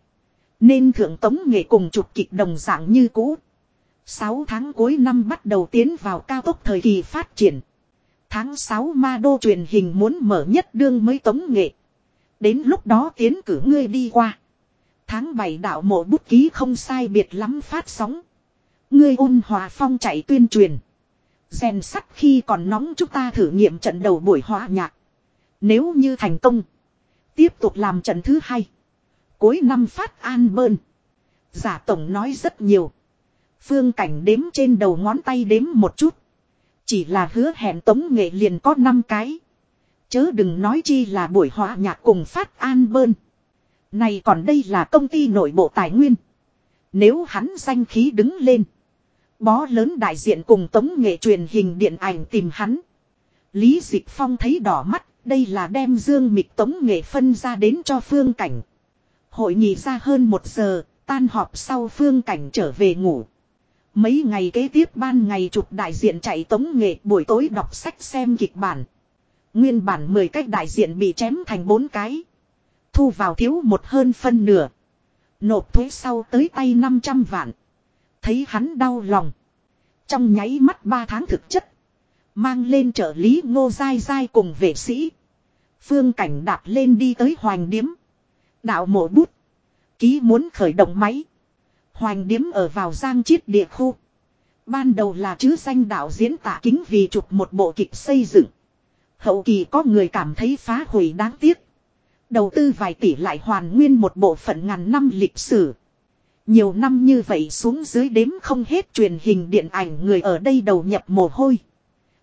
Nên thượng tống nghệ cùng chụp kịch đồng dạng như cũ. 6 tháng cuối năm bắt đầu tiến vào cao tốc thời kỳ phát triển. Tháng 6 ma đô truyền hình muốn mở nhất đương mới tống nghệ. Đến lúc đó tiến cử ngươi đi qua. Tháng 7 đạo mộ bút ký không sai biệt lắm phát sóng. Ngươi ôn hòa phong chạy tuyên truyền. Rèn sắt khi còn nóng chúng ta thử nghiệm trận đầu buổi hòa nhạc. Nếu như thành công. Tiếp tục làm trận thứ hai. Cuối năm phát an bơn. Giả tổng nói rất nhiều. Phương cảnh đếm trên đầu ngón tay đếm một chút. Chỉ là hứa hẹn tống nghệ liền có 5 cái. Chớ đừng nói chi là buổi hòa nhạc cùng phát an bơn. Này còn đây là công ty nội bộ tài nguyên. Nếu hắn danh khí đứng lên. Bó lớn đại diện cùng tống nghệ truyền hình điện ảnh tìm hắn. Lý Dịch Phong thấy đỏ mắt, đây là đem dương mịch tống nghệ phân ra đến cho phương cảnh. Hội nghị ra hơn một giờ, tan họp sau phương cảnh trở về ngủ. Mấy ngày kế tiếp ban ngày chụp đại diện chạy tống nghệ buổi tối đọc sách xem kịch bản. Nguyên bản 10 cách đại diện bị chém thành 4 cái. Thu vào thiếu một hơn phân nửa. Nộp thuế sau tới tay 500 vạn. Thấy hắn đau lòng. Trong nháy mắt 3 tháng thực chất. Mang lên trợ lý ngô dai dai cùng vệ sĩ. Phương cảnh đạp lên đi tới hoành điếm. Đạo mộ bút. Ký muốn khởi động máy. Hoành điếm ở vào giang chiết địa khu. Ban đầu là chứ danh đạo diễn tạ kính vì chụp một bộ kịch xây dựng. Hậu kỳ có người cảm thấy phá hủy đáng tiếc. Đầu tư vài tỷ lại hoàn nguyên một bộ phận ngàn năm lịch sử. Nhiều năm như vậy xuống dưới đếm không hết truyền hình điện ảnh người ở đây đầu nhập mồ hôi.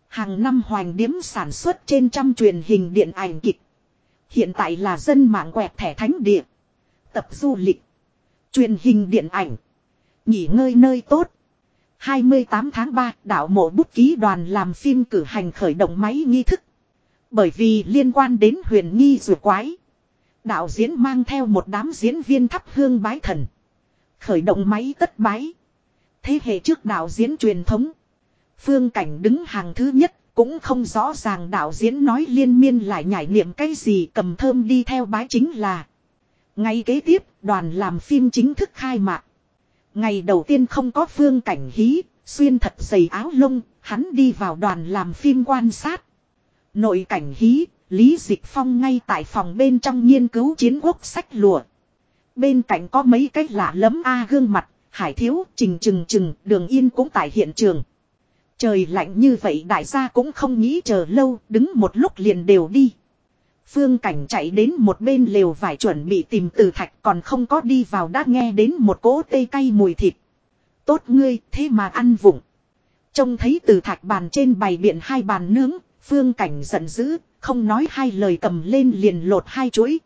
Hàng năm hoành điếm sản xuất trên trăm truyền hình điện ảnh kịch. Hiện tại là dân mạng quẹt thẻ thánh địa. Tập du lịch. Truyền hình điện ảnh. Nghỉ ngơi nơi tốt. 28 tháng 3 đạo mộ bút ký đoàn làm phim cử hành khởi động máy nghi thức. Bởi vì liên quan đến huyền nghi rùa quái. Đạo diễn mang theo một đám diễn viên thắp hương bái thần. Khởi động máy tất bái. Thế hệ trước đạo diễn truyền thống. Phương Cảnh đứng hàng thứ nhất. Cũng không rõ ràng đạo diễn nói liên miên lại nhảy niệm cái gì cầm thơm đi theo bái chính là. Ngay kế tiếp đoàn làm phim chính thức khai mạc. Ngày đầu tiên không có phương cảnh hí, xuyên thật dày áo lông, hắn đi vào đoàn làm phim quan sát. Nội cảnh hí, Lý Dịch Phong ngay tại phòng bên trong nghiên cứu chiến quốc sách lụa Bên cạnh có mấy cái lạ lẫm a gương mặt, Hải Thiếu, Trình Trừng Trừng, Đường Yên cũng tại hiện trường. Trời lạnh như vậy đại gia cũng không nghĩ chờ lâu, đứng một lúc liền đều đi. Phương Cảnh chạy đến một bên lều vải chuẩn bị tìm từ thạch còn không có đi vào đã nghe đến một cỗ tê cay mùi thịt. Tốt ngươi, thế mà ăn vụng. Trông thấy từ thạch bàn trên bày biện hai bàn nướng, Phương Cảnh giận dữ, không nói hai lời cầm lên liền lột hai chuỗi.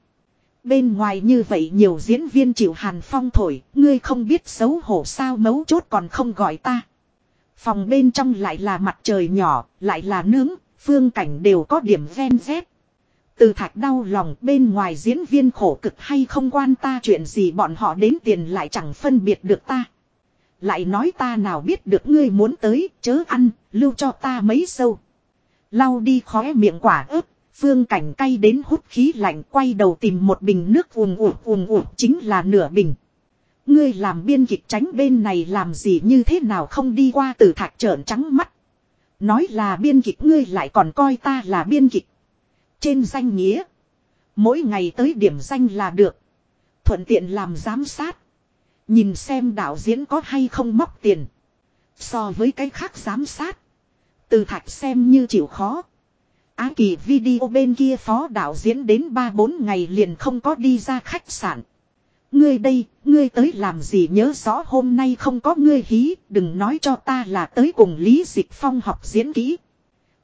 Bên ngoài như vậy nhiều diễn viên chịu hàn phong thổi, ngươi không biết xấu hổ sao mấu chốt còn không gọi ta. Phòng bên trong lại là mặt trời nhỏ, lại là nướng, phương cảnh đều có điểm ven rét. Từ thạch đau lòng bên ngoài diễn viên khổ cực hay không quan ta chuyện gì bọn họ đến tiền lại chẳng phân biệt được ta. Lại nói ta nào biết được ngươi muốn tới, chớ ăn, lưu cho ta mấy sâu. Lau đi khóe miệng quả ớt, phương cảnh cay đến hút khí lạnh quay đầu tìm một bình nước ùm ụt ùm ụt chính là nửa bình. Ngươi làm biên kịch tránh bên này làm gì như thế nào không đi qua từ thạch trợn trắng mắt. Nói là biên kịch ngươi lại còn coi ta là biên kịch. Trên danh nghĩa. Mỗi ngày tới điểm danh là được. Thuận tiện làm giám sát. Nhìn xem đạo diễn có hay không móc tiền. So với cái khác giám sát. Từ thạch xem như chịu khó. Á kỳ video bên kia phó đạo diễn đến 3-4 ngày liền không có đi ra khách sạn. Ngươi đây, ngươi tới làm gì nhớ rõ hôm nay không có ngươi hí, đừng nói cho ta là tới cùng Lý Dịch Phong học diễn kỹ.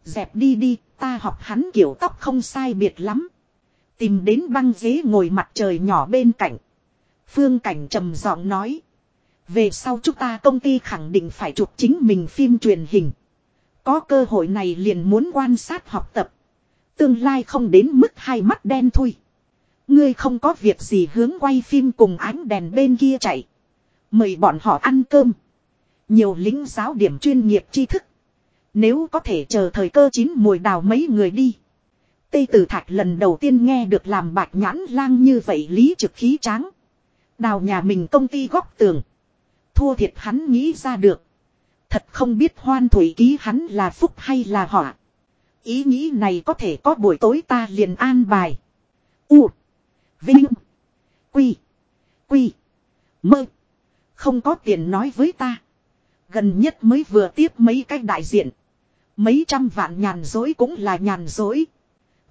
Dẹp đi đi, ta học hắn kiểu tóc không sai biệt lắm. Tìm đến băng ghế ngồi mặt trời nhỏ bên cạnh. Phương Cảnh trầm giọng nói. Về sau chúng ta công ty khẳng định phải chụp chính mình phim truyền hình. Có cơ hội này liền muốn quan sát học tập. Tương lai không đến mức hai mắt đen thui. Ngươi không có việc gì hướng quay phim cùng ánh đèn bên kia chạy. Mời bọn họ ăn cơm. Nhiều lính giáo điểm chuyên nghiệp tri thức. Nếu có thể chờ thời cơ chín mùi đào mấy người đi. Tây Tử Thạch lần đầu tiên nghe được làm bạch nhãn lang như vậy lý trực khí tráng. Đào nhà mình công ty góc tường. Thua thiệt hắn nghĩ ra được. Thật không biết hoan thủy ký hắn là phúc hay là họa. Ý nghĩ này có thể có buổi tối ta liền an bài. U. Vinh. Quy. Quy. Mơ. Không có tiền nói với ta. Gần nhất mới vừa tiếp mấy cái đại diện. Mấy trăm vạn nhàn dối cũng là nhàn dối.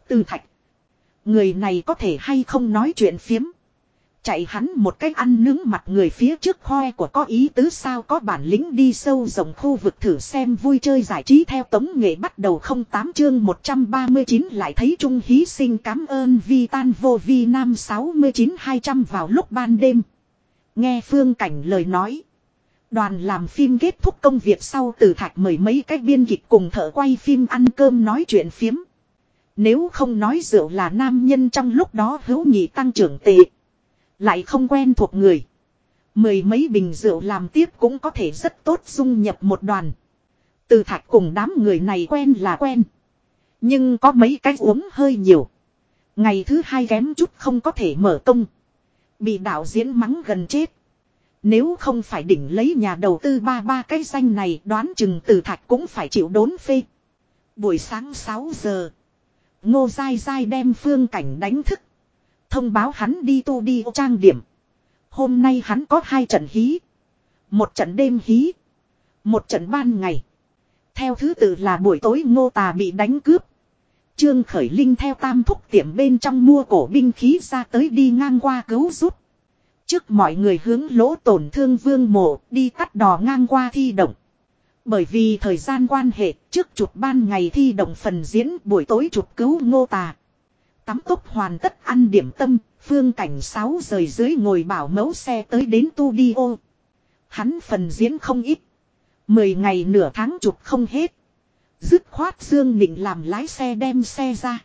Từ thạch. Người này có thể hay không nói chuyện phiếm. Chạy hắn một cách ăn nướng mặt người phía trước khoe của có ý tứ sao có bản lĩnh đi sâu rộng khu vực thử xem vui chơi giải trí theo tống nghệ bắt đầu không tám chương 139 lại thấy Trung hí sinh cảm ơn vi tan vô vi nam 69-200 vào lúc ban đêm. Nghe phương cảnh lời nói. Đoàn làm phim kết thúc công việc sau từ thạch mời mấy cách biên kịch cùng thợ quay phim ăn cơm nói chuyện phiếm. Nếu không nói rượu là nam nhân trong lúc đó hữu nhị tăng trưởng tệ. Lại không quen thuộc người. Mười mấy bình rượu làm tiếp cũng có thể rất tốt dung nhập một đoàn. Từ thạch cùng đám người này quen là quen. Nhưng có mấy cái uống hơi nhiều. Ngày thứ hai kém chút không có thể mở công. Bị đạo diễn mắng gần chết. Nếu không phải đỉnh lấy nhà đầu tư ba ba cái danh này đoán chừng từ thạch cũng phải chịu đốn phê. Buổi sáng 6 giờ. Ngô dai dai đem phương cảnh đánh thức. Thông báo hắn đi tu đi trang điểm. Hôm nay hắn có hai trận hí. Một trận đêm hí. Một trận ban ngày. Theo thứ tự là buổi tối ngô tà bị đánh cướp. Trương Khởi Linh theo tam thúc tiệm bên trong mua cổ binh khí ra tới đi ngang qua cứu giúp. Trước mọi người hướng lỗ tổn thương vương mộ, đi tắt đò ngang qua thi động. Bởi vì thời gian quan hệ, trước chụp ban ngày thi động phần diễn, buổi tối chụp cứu ngô tà. Tắm tốc hoàn tất ăn điểm tâm, phương cảnh sáu rời dưới ngồi bảo mẫu xe tới đến tu đi ô. Hắn phần diễn không ít. Mười ngày nửa tháng chụp không hết. Dứt khoát Dương Nịnh làm lái xe đem xe ra.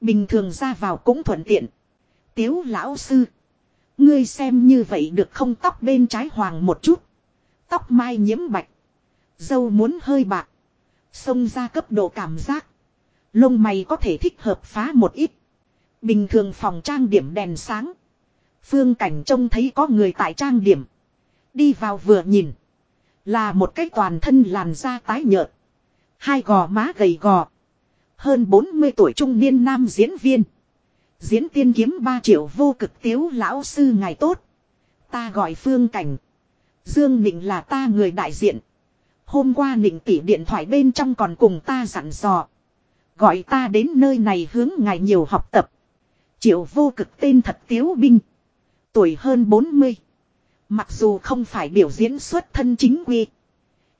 Bình thường ra vào cũng thuận tiện. Tiếu lão sư. Ngươi xem như vậy được không tóc bên trái hoàng một chút. Tóc mai nhiễm bạch. Dâu muốn hơi bạc. Xông ra cấp độ cảm giác. Lông mày có thể thích hợp phá một ít. Bình thường phòng trang điểm đèn sáng. Phương cảnh trông thấy có người tại trang điểm. Đi vào vừa nhìn. Là một cái toàn thân làn da tái nhợt. Hai gò má gầy gò. Hơn 40 tuổi trung niên nam diễn viên. Diễn tiên kiếm 3 triệu vô cực tiếu lão sư ngài tốt. Ta gọi phương cảnh. Dương Nịnh là ta người đại diện. Hôm qua Nịnh tỉ điện thoại bên trong còn cùng ta dặn dò. Gọi ta đến nơi này hướng ngài nhiều học tập. Triệu vô cực tên thật tiếu binh. Tuổi hơn 40. Mặc dù không phải biểu diễn xuất thân chính quy.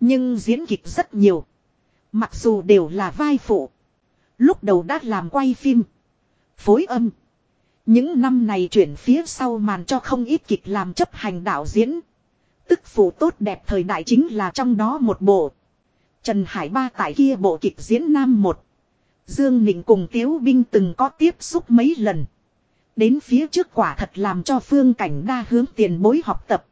Nhưng diễn kịch rất nhiều. Mặc dù đều là vai phụ. Lúc đầu đã làm quay phim. Phối âm. Những năm này chuyển phía sau màn cho không ít kịch làm chấp hành đạo diễn. Tức phụ tốt đẹp thời đại chính là trong đó một bộ. Trần Hải Ba tại kia bộ kịch diễn nam một. Dương Nịnh cùng Tiếu Binh từng có tiếp xúc mấy lần. Đến phía trước quả thật làm cho phương cảnh đa hướng tiền bối học tập.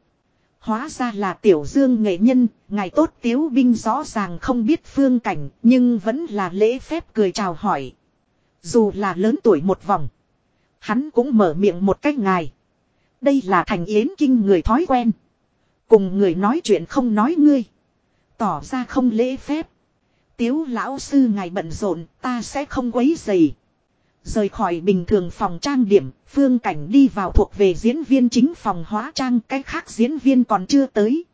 Hóa ra là tiểu dương nghệ nhân, ngài tốt tiếu binh rõ ràng không biết phương cảnh, nhưng vẫn là lễ phép cười chào hỏi. Dù là lớn tuổi một vòng. Hắn cũng mở miệng một cách ngài. Đây là thành yến kinh người thói quen. Cùng người nói chuyện không nói ngươi. Tỏ ra không lễ phép. Tiếu lão sư ngài bận rộn, ta sẽ không quấy dày. Rời khỏi bình thường phòng trang điểm, phương cảnh đi vào thuộc về diễn viên chính phòng hóa trang, cái khác diễn viên còn chưa tới.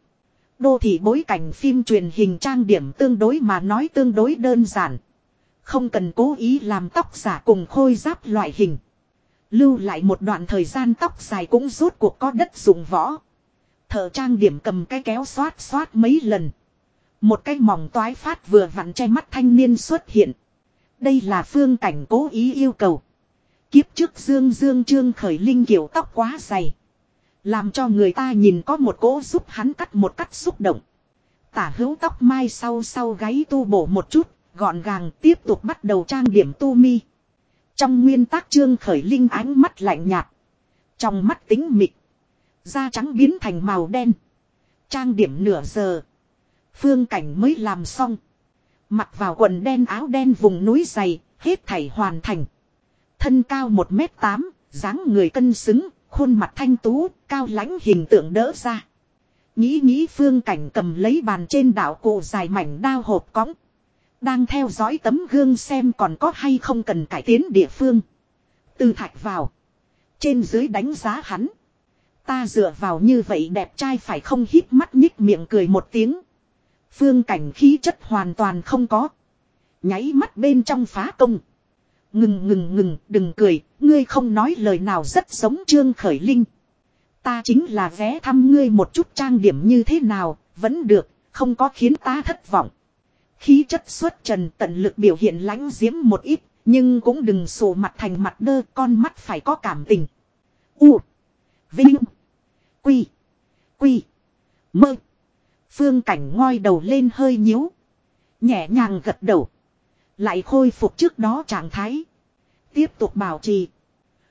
Đô thị bối cảnh phim truyền hình trang điểm tương đối mà nói tương đối đơn giản. Không cần cố ý làm tóc giả cùng khôi giáp loại hình. Lưu lại một đoạn thời gian tóc dài cũng rốt cuộc có đất dùng võ. Thợ trang điểm cầm cái kéo xoát xoát mấy lần. Một cái mỏng toái phát vừa vặn che mắt thanh niên xuất hiện. Đây là phương cảnh cố ý yêu cầu. Kiếp trước dương dương trương khởi linh kiểu tóc quá dày. Làm cho người ta nhìn có một cỗ giúp hắn cắt một cắt xúc động. Tả hữu tóc mai sau sau gáy tu bổ một chút, gọn gàng tiếp tục bắt đầu trang điểm tu mi. Trong nguyên tác trương khởi linh ánh mắt lạnh nhạt. Trong mắt tính mịt. Da trắng biến thành màu đen. Trang điểm nửa giờ. Phương cảnh mới làm xong. Mặc vào quần đen áo đen vùng núi dày, hết thảy hoàn thành. Thân cao 1m8, dáng người cân xứng, khuôn mặt thanh tú, cao lãnh hình tượng đỡ ra. Nghĩ nghĩ phương cảnh cầm lấy bàn trên đảo cụ dài mảnh đao hộp cõng. Đang theo dõi tấm gương xem còn có hay không cần cải tiến địa phương. Từ thạch vào. Trên dưới đánh giá hắn. Ta dựa vào như vậy đẹp trai phải không hít mắt nhích miệng cười một tiếng. Phương cảnh khí chất hoàn toàn không có. Nháy mắt bên trong phá công. Ngừng ngừng ngừng, đừng cười, ngươi không nói lời nào rất giống Trương Khởi Linh. Ta chính là vé thăm ngươi một chút trang điểm như thế nào, vẫn được, không có khiến ta thất vọng. Khí chất xuất trần tận lực biểu hiện lãnh diễm một ít, nhưng cũng đừng sổ mặt thành mặt đơ, con mắt phải có cảm tình. U. Vinh. Quy. Quy. Mơ. Phương cảnh ngoi đầu lên hơi nhíu. Nhẹ nhàng gật đầu. Lại khôi phục trước đó trạng thái. Tiếp tục bảo trì.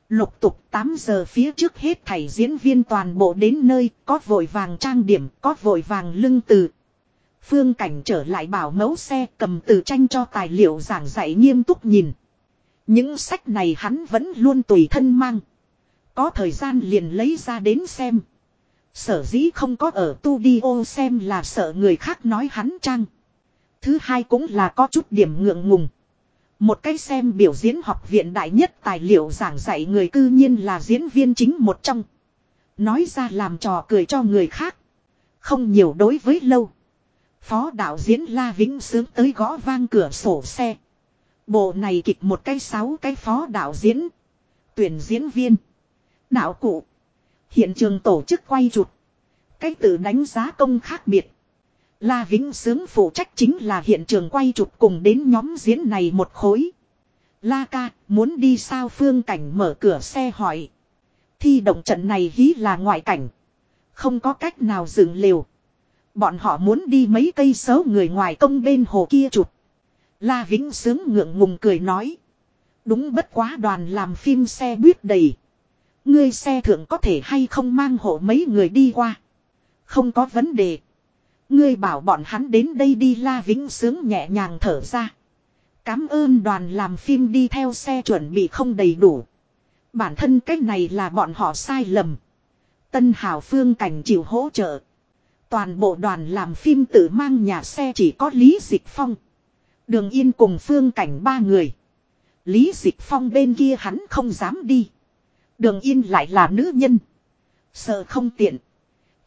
Lục tục 8 giờ phía trước hết thảy diễn viên toàn bộ đến nơi, có vội vàng trang điểm, có vội vàng lưng từ. Phương cảnh trở lại bảo mẫu xe cầm từ tranh cho tài liệu giảng dạy nghiêm túc nhìn. Những sách này hắn vẫn luôn tùy thân mang. Có thời gian liền lấy ra đến xem. Sở dĩ không có ở tu đi ô xem là sợ người khác nói hắn trang. Thứ hai cũng là có chút điểm ngượng ngùng. Một cái xem biểu diễn học viện đại nhất tài liệu giảng dạy người cư nhiên là diễn viên chính một trong. Nói ra làm trò cười cho người khác. Không nhiều đối với lâu. Phó đạo diễn La Vĩnh sướng tới gõ vang cửa sổ xe. Bộ này kịch một cái sáu cái phó đạo diễn. Tuyển diễn viên. Đạo cụ. Hiện trường tổ chức quay chụp. Cái tự đánh giá công khác biệt. La Vĩnh Sướng phụ trách chính là hiện trường quay chụp cùng đến nhóm diễn này một khối. La ca, muốn đi sao phương cảnh mở cửa xe hỏi. Thi động trận này hí là ngoại cảnh. Không có cách nào dựng liều. Bọn họ muốn đi mấy cây số người ngoài công bên hồ kia chụp. La Vĩnh Sướng ngượng ngùng cười nói. Đúng bất quá đoàn làm phim xe buýt đầy. Ngươi xe thượng có thể hay không mang hộ mấy người đi qua. Không có vấn đề. Ngươi bảo bọn hắn đến đây đi La Vĩnh Sướng nhẹ nhàng thở ra. Cám ơn đoàn làm phim đi theo xe chuẩn bị không đầy đủ. Bản thân cách này là bọn họ sai lầm. Tân Hảo Phương Cảnh chịu hỗ trợ. Toàn bộ đoàn làm phim tự mang nhà xe chỉ có Lý Dịch Phong. Đường Yên cùng Phương Cảnh ba người. Lý Dịch Phong bên kia hắn không dám đi. Đường Yên lại là nữ nhân. Sợ không tiện.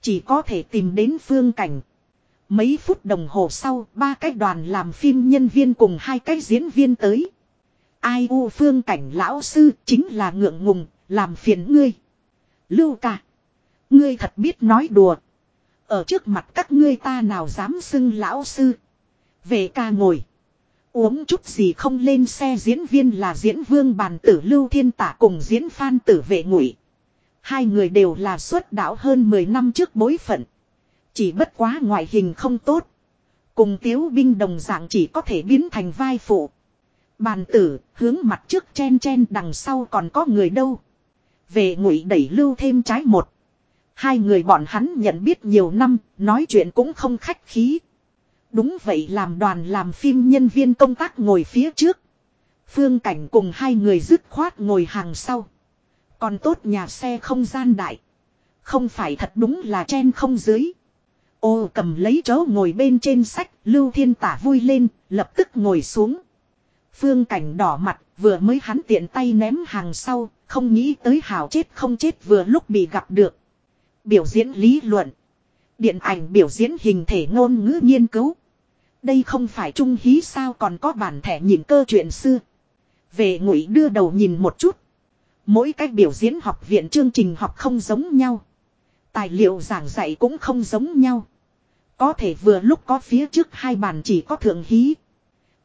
Chỉ có thể tìm đến Phương Cảnh. Mấy phút đồng hồ sau, ba cái đoàn làm phim nhân viên cùng hai cái diễn viên tới. Ai u phương cảnh lão sư chính là ngượng ngùng, làm phiền ngươi. Lưu ca. Ngươi thật biết nói đùa. Ở trước mặt các ngươi ta nào dám xưng lão sư. Về ca ngồi. Uống chút gì không lên xe diễn viên là diễn vương bàn tử Lưu Thiên Tả cùng diễn phan tử vệ ngụy. Hai người đều là xuất đạo hơn 10 năm trước bối phận. Chỉ bất quá ngoại hình không tốt. Cùng tiếu binh đồng dạng chỉ có thể biến thành vai phụ. Bàn tử, hướng mặt trước chen chen đằng sau còn có người đâu. Về ngụy đẩy lưu thêm trái một. Hai người bọn hắn nhận biết nhiều năm, nói chuyện cũng không khách khí. Đúng vậy làm đoàn làm phim nhân viên công tác ngồi phía trước. Phương cảnh cùng hai người dứt khoát ngồi hàng sau. Còn tốt nhà xe không gian đại. Không phải thật đúng là chen không dưới. Ô cầm lấy chỗ ngồi bên trên sách, Lưu Thiên Tả vui lên, lập tức ngồi xuống. Phương cảnh đỏ mặt, vừa mới hắn tiện tay ném hàng sau, không nghĩ tới hào chết không chết vừa lúc bị gặp được. Biểu diễn lý luận. Điện ảnh biểu diễn hình thể ngôn ngữ nghiên cứu. Đây không phải trung hí sao còn có bản thẻ nhìn cơ chuyện xưa. Về ngụy đưa đầu nhìn một chút. Mỗi cách biểu diễn học viện chương trình học không giống nhau. Tài liệu giảng dạy cũng không giống nhau. Có thể vừa lúc có phía trước hai bàn chỉ có thượng hí.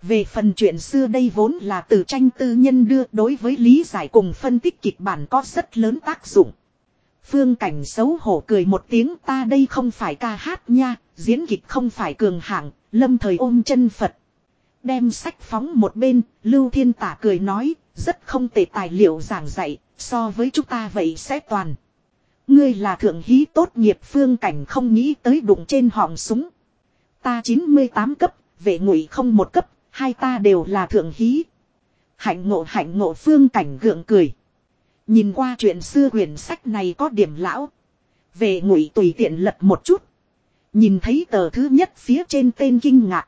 Về phần chuyện xưa đây vốn là từ tranh tư nhân đưa đối với lý giải cùng phân tích kịch bản có rất lớn tác dụng. Phương cảnh xấu hổ cười một tiếng ta đây không phải ca hát nha, diễn kịch không phải cường hạng, lâm thời ôm chân Phật. Đem sách phóng một bên, Lưu Thiên Tả cười nói, rất không tệ tài liệu giảng dạy, so với chúng ta vậy sẽ toàn. Ngươi là thượng hí tốt nghiệp phương cảnh không nghĩ tới đụng trên họng súng. Ta 98 cấp, vệ ngụy không một cấp, hai ta đều là thượng hí. Hạnh ngộ hạnh ngộ phương cảnh gượng cười. Nhìn qua chuyện xưa quyển sách này có điểm lão. Về ngụy tùy tiện lật một chút. Nhìn thấy tờ thứ nhất phía trên tên kinh ngạc.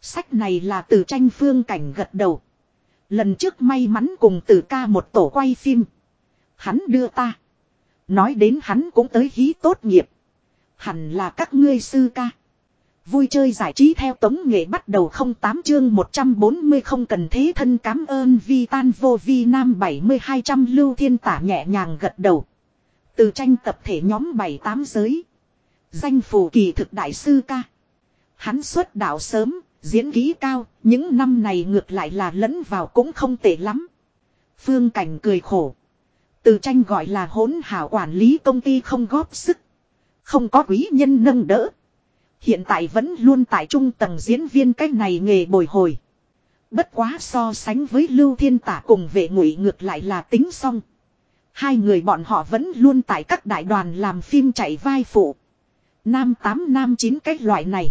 Sách này là từ tranh phương cảnh gật đầu. Lần trước may mắn cùng từ ca một tổ quay phim. Hắn đưa ta. Nói đến hắn cũng tới hí tốt nghiệp. Hẳn là các ngươi sư ca. Vui chơi giải trí theo tống nghệ bắt đầu không tám chương 140 không cần thế thân cảm ơn vi tan vô vi nam 7200 lưu thiên tả nhẹ nhàng gật đầu. Từ tranh tập thể nhóm 7-8 giới. Danh phù kỳ thực đại sư ca. Hắn xuất đạo sớm, diễn ký cao, những năm này ngược lại là lẫn vào cũng không tệ lắm. Phương Cảnh cười khổ. Từ tranh gọi là hỗn hảo quản lý công ty không góp sức. Không có quý nhân nâng đỡ. Hiện tại vẫn luôn tại trung tầng diễn viên cách này nghề bồi hồi. Bất quá so sánh với Lưu Thiên Tả cùng vệ ngụy ngược lại là tính xong. Hai người bọn họ vẫn luôn tại các đại đoàn làm phim chạy vai phụ. Nam 8 nam 9 cách loại này.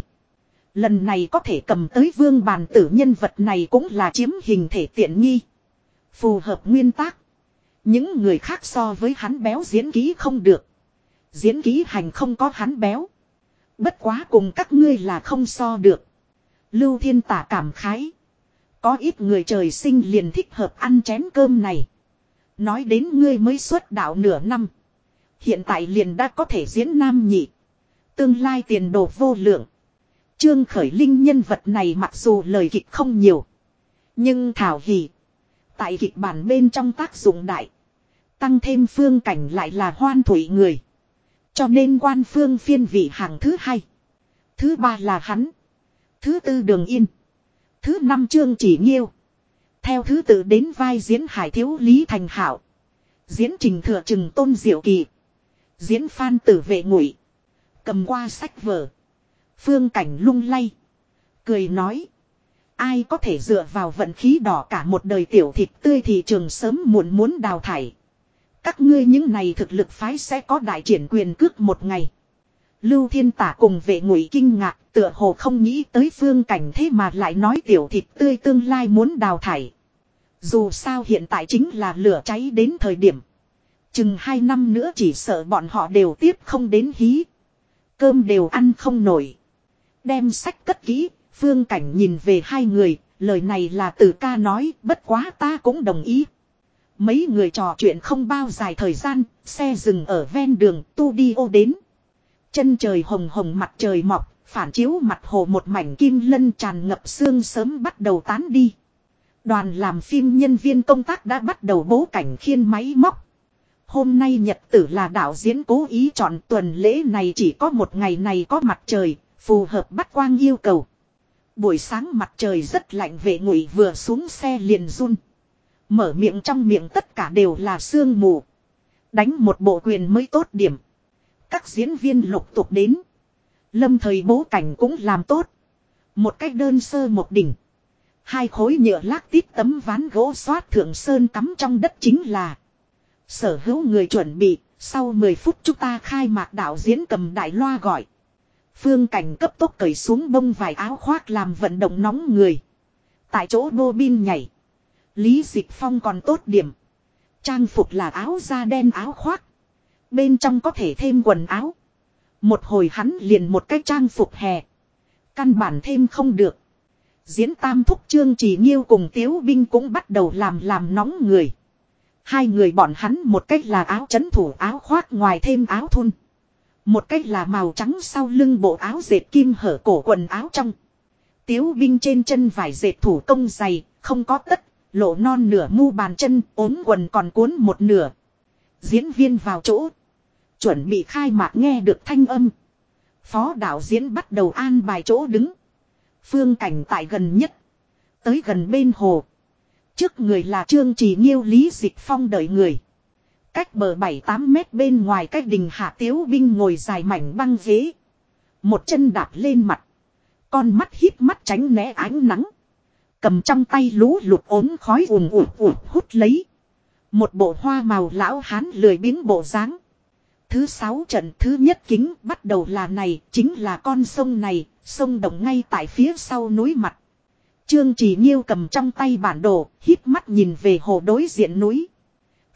Lần này có thể cầm tới vương bàn tử nhân vật này cũng là chiếm hình thể tiện nghi. Phù hợp nguyên tắc. Những người khác so với hắn béo diễn ký không được. Diễn ký hành không có hắn béo. Bất quá cùng các ngươi là không so được. Lưu thiên tả cảm khái. Có ít người trời sinh liền thích hợp ăn chén cơm này. Nói đến ngươi mới xuất đạo nửa năm. Hiện tại liền đã có thể diễn nam nhị. Tương lai tiền đồ vô lượng. Trương Khởi Linh nhân vật này mặc dù lời kịch không nhiều. Nhưng thảo hì, Tại kịch bản bên trong tác dụng đại. Tăng thêm phương cảnh lại là hoan thủy người. Cho nên quan phương phiên vị hàng thứ hai. Thứ ba là hắn. Thứ tư đường yên. Thứ năm trương chỉ nghiêu. Theo thứ tự đến vai diễn hải thiếu lý thành hảo. Diễn trình thừa trừng tôn diệu kỳ. Diễn phan tử vệ ngụy. Cầm qua sách vở. Phương cảnh lung lay. Cười nói. Ai có thể dựa vào vận khí đỏ cả một đời tiểu thịt tươi thì trường sớm muộn muốn đào thải. Các ngươi những này thực lực phái sẽ có đại triển quyền cước một ngày. Lưu thiên tả cùng vệ ngụy kinh ngạc tựa hồ không nghĩ tới phương cảnh thế mà lại nói tiểu thịt tươi tương lai muốn đào thải. Dù sao hiện tại chính là lửa cháy đến thời điểm. Chừng hai năm nữa chỉ sợ bọn họ đều tiếp không đến hí. Cơm đều ăn không nổi. Đem sách cất kỹ, phương cảnh nhìn về hai người, lời này là từ ca nói, bất quá ta cũng đồng ý. Mấy người trò chuyện không bao dài thời gian, xe dừng ở ven đường, tu đi ô đến. Chân trời hồng hồng mặt trời mọc, phản chiếu mặt hồ một mảnh kim lân tràn ngập xương sớm bắt đầu tán đi. Đoàn làm phim nhân viên công tác đã bắt đầu bố cảnh khiên máy móc. Hôm nay nhật tử là đạo diễn cố ý chọn tuần lễ này chỉ có một ngày này có mặt trời, phù hợp bắt quang yêu cầu. Buổi sáng mặt trời rất lạnh vệ ngụy vừa xuống xe liền run. Mở miệng trong miệng tất cả đều là sương mù. Đánh một bộ quyền mới tốt điểm. Các diễn viên lục tục đến. Lâm thời bố cảnh cũng làm tốt. Một cách đơn sơ một đỉnh. Hai khối nhựa lác tít tấm ván gỗ xoát thượng sơn cắm trong đất chính là. Sở hữu người chuẩn bị, sau 10 phút chúng ta khai mạc đạo diễn cầm đại loa gọi. Phương cảnh cấp tốc cởi xuống bông vài áo khoác làm vận động nóng người. Tại chỗ đô bin nhảy. Lý Dịch Phong còn tốt điểm. Trang phục là áo da đen áo khoác. Bên trong có thể thêm quần áo. Một hồi hắn liền một cái trang phục hè. Căn bản thêm không được. Diễn tam thúc trương chỉ nghiêu cùng tiếu binh cũng bắt đầu làm làm nóng người. Hai người bọn hắn một cách là áo chấn thủ áo khoác ngoài thêm áo thun. Một cách là màu trắng sau lưng bộ áo dệt kim hở cổ quần áo trong. Tiếu binh trên chân vải dệt thủ công dày, không có tất, lộ non nửa mu bàn chân, ốm quần còn cuốn một nửa. Diễn viên vào chỗ. Chuẩn bị khai mạc nghe được thanh âm. Phó đạo diễn bắt đầu an bài chỗ đứng. Phương cảnh tại gần nhất. Tới gần bên hồ. Trước người là trương trì nghiêu lý dịch phong đợi người. Cách bờ 7-8 mét bên ngoài cách đình hạ tiếu binh ngồi dài mảnh băng ghế. Một chân đạp lên mặt. Con mắt hít mắt tránh né ánh nắng. Cầm trong tay lú lụt ốm khói ùm ùm ùm hút lấy. Một bộ hoa màu lão hán lười biếng bộ dáng. Thứ sáu trận thứ nhất kính bắt đầu là này, chính là con sông này, sông động ngay tại phía sau núi mặt. Trương Chỉ Nhiêu cầm trong tay bản đồ, hít mắt nhìn về hồ đối diện núi.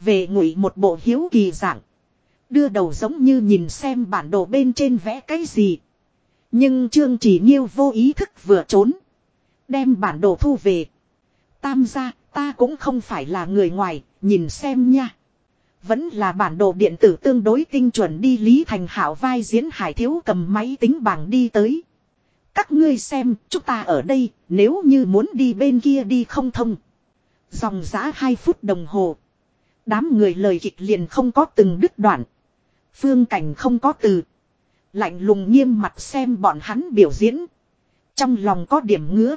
Về ngụy một bộ hiếu kỳ dạng. Đưa đầu giống như nhìn xem bản đồ bên trên vẽ cái gì. Nhưng Trương Chỉ Nhiêu vô ý thức vừa trốn. Đem bản đồ thu về. Tam gia, ta cũng không phải là người ngoài, nhìn xem nha. Vẫn là bản đồ điện tử tương đối tinh chuẩn đi Lý Thành Hảo vai diễn hải thiếu cầm máy tính bảng đi tới. Các ngươi xem, chúng ta ở đây, nếu như muốn đi bên kia đi không thông. Dòng giã 2 phút đồng hồ. Đám người lời kịch liền không có từng đứt đoạn. Phương cảnh không có từ. Lạnh lùng nghiêm mặt xem bọn hắn biểu diễn. Trong lòng có điểm ngứa.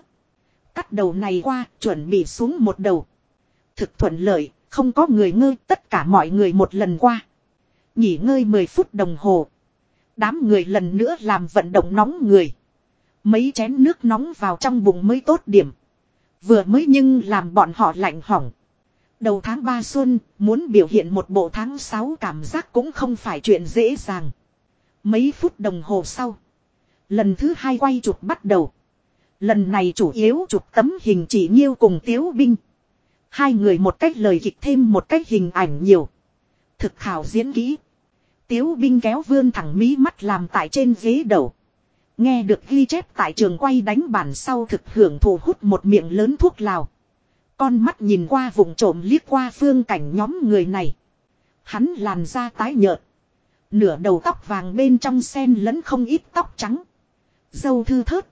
Cắt đầu này qua, chuẩn bị xuống một đầu. Thực thuận lợi, không có người ngơi, tất cả mọi người một lần qua. Nghỉ ngơi 10 phút đồng hồ. Đám người lần nữa làm vận động nóng người. Mấy chén nước nóng vào trong bụng mới tốt điểm. Vừa mới nhưng làm bọn họ lạnh hỏng. Đầu tháng 3 xuân, muốn biểu hiện một bộ tháng 6 cảm giác cũng không phải chuyện dễ dàng. Mấy phút đồng hồ sau. Lần thứ hai quay chụp bắt đầu. Lần này chủ yếu chụp tấm hình chỉ nhiêu cùng tiếu binh. Hai người một cách lời kịch thêm một cách hình ảnh nhiều. Thực khảo diễn kỹ. Tiếu binh kéo vươn thẳng mí mắt làm tại trên ghế đầu. Nghe được ghi chép tại trường quay đánh bản sau thực hưởng thụ hút một miệng lớn thuốc lào. Con mắt nhìn qua vùng trộm liếc qua phương cảnh nhóm người này. Hắn làn da tái nhợt. Nửa đầu tóc vàng bên trong sen lẫn không ít tóc trắng. Dâu thư thớt.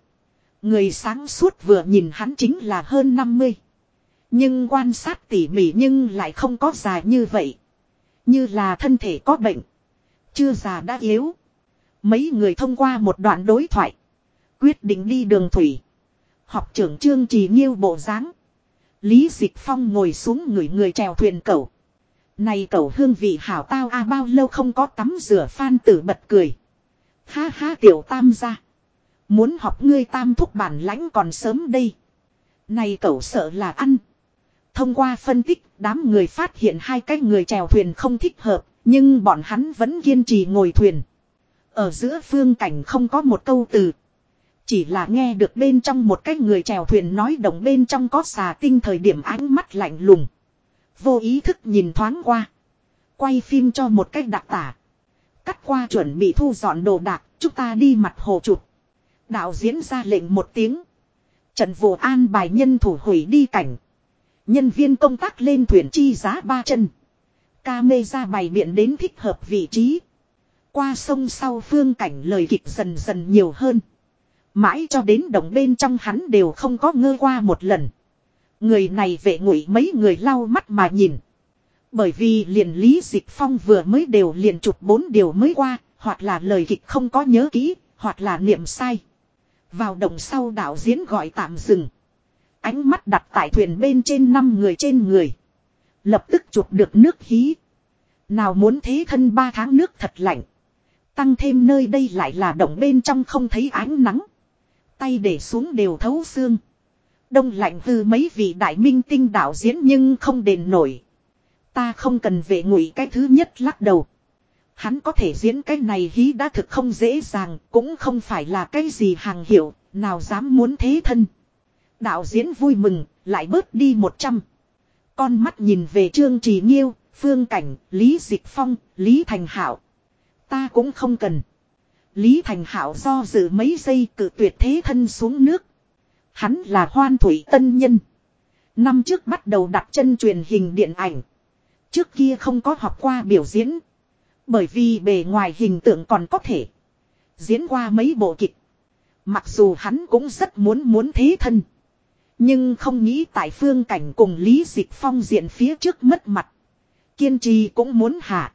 Người sáng suốt vừa nhìn hắn chính là hơn 50. Nhưng quan sát tỉ mỉ nhưng lại không có già như vậy. Như là thân thể có bệnh. Chưa già đã yếu. Mấy người thông qua một đoạn đối thoại. Quyết định đi đường thủy. Học trưởng trương trì nghiêu bộ dáng Lý Dịch Phong ngồi xuống người người trèo thuyền cẩu. Này cẩu hương vị hảo tao a bao lâu không có tắm rửa phan tử bật cười. Ha ha tiểu tam gia. Muốn học ngươi tam thúc bản lãnh còn sớm đây. Này cậu sợ là ăn. Thông qua phân tích, đám người phát hiện hai cái người chèo thuyền không thích hợp, nhưng bọn hắn vẫn kiên trì ngồi thuyền. Ở giữa phương cảnh không có một câu từ. Chỉ là nghe được bên trong một cái người chèo thuyền nói động bên trong có xà tinh thời điểm ánh mắt lạnh lùng. Vô ý thức nhìn thoáng qua. Quay phim cho một cách đặc tả. Cắt qua chuẩn bị thu dọn đồ đạc, chúng ta đi mặt hồ chụp. Đạo diễn ra lệnh một tiếng. Trận vụ an bài nhân thủ hủy đi cảnh. Nhân viên công tác lên thuyền chi giá ba chân. Ca mê ra bày biện đến thích hợp vị trí. Qua sông sau phương cảnh lời kịch dần dần nhiều hơn. Mãi cho đến đồng bên trong hắn đều không có ngơ qua một lần. Người này vệ ngụy mấy người lau mắt mà nhìn. Bởi vì liền Lý Dịch Phong vừa mới đều liền chụp bốn điều mới qua, hoặc là lời kịch không có nhớ kỹ, hoặc là niệm sai. Vào đồng sau đạo diễn gọi tạm dừng. Ánh mắt đặt tại thuyền bên trên năm người trên người. Lập tức chụp được nước khí. Nào muốn thế thân ba tháng nước thật lạnh. Tăng thêm nơi đây lại là động bên trong không thấy ánh nắng. Tay để xuống đều thấu xương. Đông lạnh hư mấy vị đại minh tinh đạo diễn nhưng không đền nổi. Ta không cần vệ ngụy cái thứ nhất lắc đầu. Hắn có thể diễn cái này hí đã thực không dễ dàng, cũng không phải là cái gì hàng hiệu, nào dám muốn thế thân. Đạo diễn vui mừng, lại bớt đi một trăm. Con mắt nhìn về Trương Trì Nghiêu, Phương Cảnh, Lý Dịch Phong, Lý Thành Hảo. Ta cũng không cần. Lý Thành Hảo do dự mấy giây cự tuyệt thế thân xuống nước. Hắn là hoan thủy tân nhân. Năm trước bắt đầu đặt chân truyền hình điện ảnh. Trước kia không có học qua biểu diễn. Bởi vì bề ngoài hình tượng còn có thể. Diễn qua mấy bộ kịch. Mặc dù hắn cũng rất muốn muốn thế thân. Nhưng không nghĩ tại phương cảnh cùng Lý Dịch Phong diện phía trước mất mặt. Kiên trì cũng muốn hạ.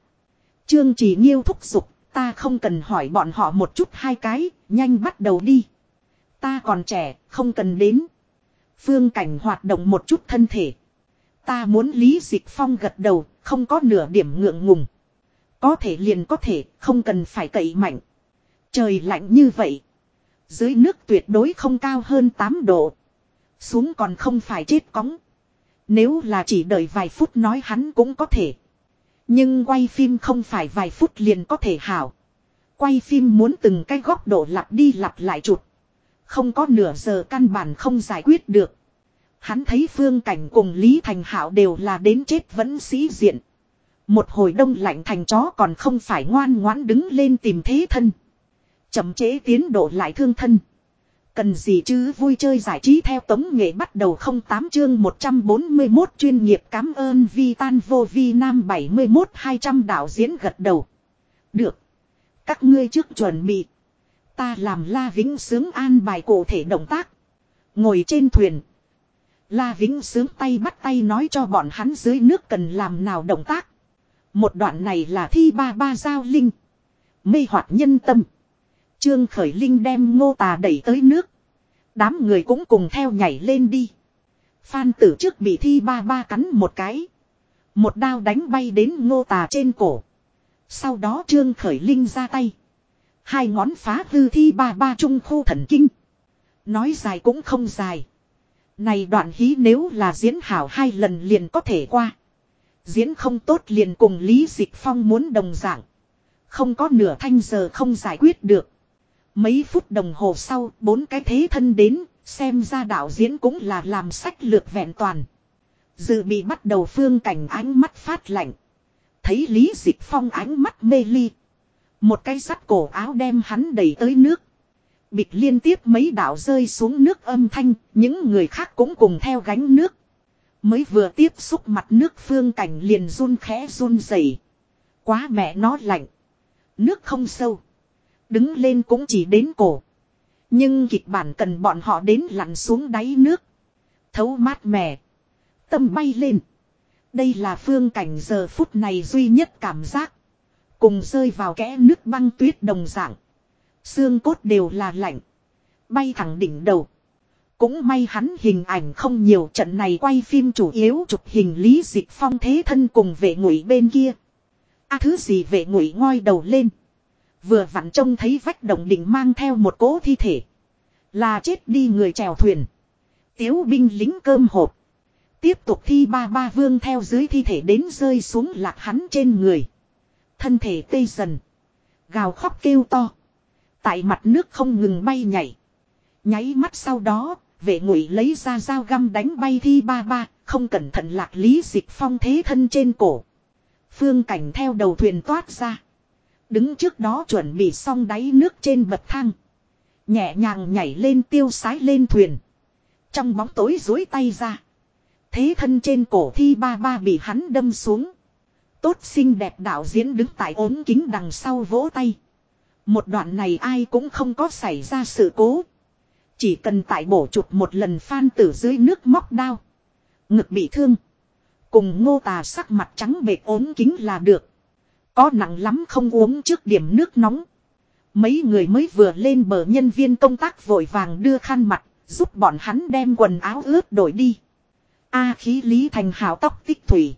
Trương trì nghiêu thúc giục, ta không cần hỏi bọn họ một chút hai cái, nhanh bắt đầu đi. Ta còn trẻ, không cần đến. Phương cảnh hoạt động một chút thân thể. Ta muốn Lý Dịch Phong gật đầu, không có nửa điểm ngượng ngùng. Có thể liền có thể, không cần phải cậy mạnh. Trời lạnh như vậy. Dưới nước tuyệt đối không cao hơn 8 độ. Xuống còn không phải chết cóng. Nếu là chỉ đợi vài phút nói hắn cũng có thể. Nhưng quay phim không phải vài phút liền có thể hảo. Quay phim muốn từng cái góc độ lặp đi lặp lại chụp. Không có nửa giờ căn bản không giải quyết được. Hắn thấy phương cảnh cùng Lý Thành Hảo đều là đến chết vẫn sĩ diện. Một hồi đông lạnh thành chó còn không phải ngoan ngoãn đứng lên tìm thế thân. Chậm chế tiến độ lại thương thân. Cần gì chứ vui chơi giải trí theo tống nghệ bắt đầu không tám chương 141 chuyên nghiệp cảm ơn vi tan vô vi nam 71 200 đạo diễn gật đầu. Được. Các ngươi trước chuẩn bị. Ta làm La Vĩnh Sướng an bài cụ thể động tác. Ngồi trên thuyền. La Vĩnh Sướng tay bắt tay nói cho bọn hắn dưới nước cần làm nào động tác. Một đoạn này là thi ba ba giao linh. Mê hoạt nhân tâm. Trương Khởi Linh đem ngô tà đẩy tới nước. Đám người cũng cùng theo nhảy lên đi. Phan tử trước bị thi ba ba cắn một cái. Một đao đánh bay đến ngô tà trên cổ. Sau đó Trương Khởi Linh ra tay. Hai ngón phá hư thi ba ba trung khu thần kinh. Nói dài cũng không dài. Này đoạn hí nếu là diễn hảo hai lần liền có thể qua. Diễn không tốt liền cùng Lý Dịch Phong muốn đồng dạng. Không có nửa thanh giờ không giải quyết được. Mấy phút đồng hồ sau, bốn cái thế thân đến, xem ra đạo diễn cũng là làm sách lược vẹn toàn. Dự bị bắt đầu phương cảnh ánh mắt phát lạnh. Thấy Lý Dịch Phong ánh mắt mê ly. Một cái sắt cổ áo đem hắn đẩy tới nước. Bịch liên tiếp mấy đạo rơi xuống nước âm thanh, những người khác cũng cùng theo gánh nước. Mới vừa tiếp xúc mặt nước phương cảnh liền run khẽ run rẩy. Quá mẹ nó lạnh. Nước không sâu. Đứng lên cũng chỉ đến cổ. Nhưng kịch bản cần bọn họ đến lặn xuống đáy nước. Thấu mát mẻ. Tâm bay lên. Đây là phương cảnh giờ phút này duy nhất cảm giác. Cùng rơi vào kẽ nước băng tuyết đồng dạng. Xương cốt đều là lạnh. Bay thẳng đỉnh đầu. Cũng may hắn hình ảnh không nhiều trận này quay phim chủ yếu chụp hình lý dịch phong thế thân cùng vệ ngụy bên kia. a thứ gì vệ ngụy ngoi đầu lên. Vừa vặn trông thấy vách động đỉnh mang theo một cỗ thi thể. Là chết đi người chèo thuyền. Tiếu binh lính cơm hộp. Tiếp tục thi ba ba vương theo dưới thi thể đến rơi xuống lạc hắn trên người. Thân thể tê dần. Gào khóc kêu to. Tại mặt nước không ngừng bay nhảy. Nháy mắt sau đó, vệ ngụy lấy ra dao găm đánh bay thi ba ba, không cẩn thận lạc lý dịch phong thế thân trên cổ. Phương cảnh theo đầu thuyền toát ra. Đứng trước đó chuẩn bị xong đáy nước trên bậc thang. Nhẹ nhàng nhảy lên tiêu sái lên thuyền. Trong bóng tối dối tay ra. Thế thân trên cổ thi ba ba bị hắn đâm xuống. Tốt xinh đẹp đạo diễn đứng tại ốm kính đằng sau vỗ tay. Một đoạn này ai cũng không có xảy ra sự cố. Chỉ cần tại bổ chụp một lần phan tử dưới nước móc đao. Ngực bị thương. Cùng ngô tà sắc mặt trắng bệt ốm kính là được. Có nặng lắm không uống trước điểm nước nóng. Mấy người mới vừa lên bờ nhân viên công tác vội vàng đưa khăn mặt, giúp bọn hắn đem quần áo ướt đổi đi. A khí lý thành hào tóc tích thủy.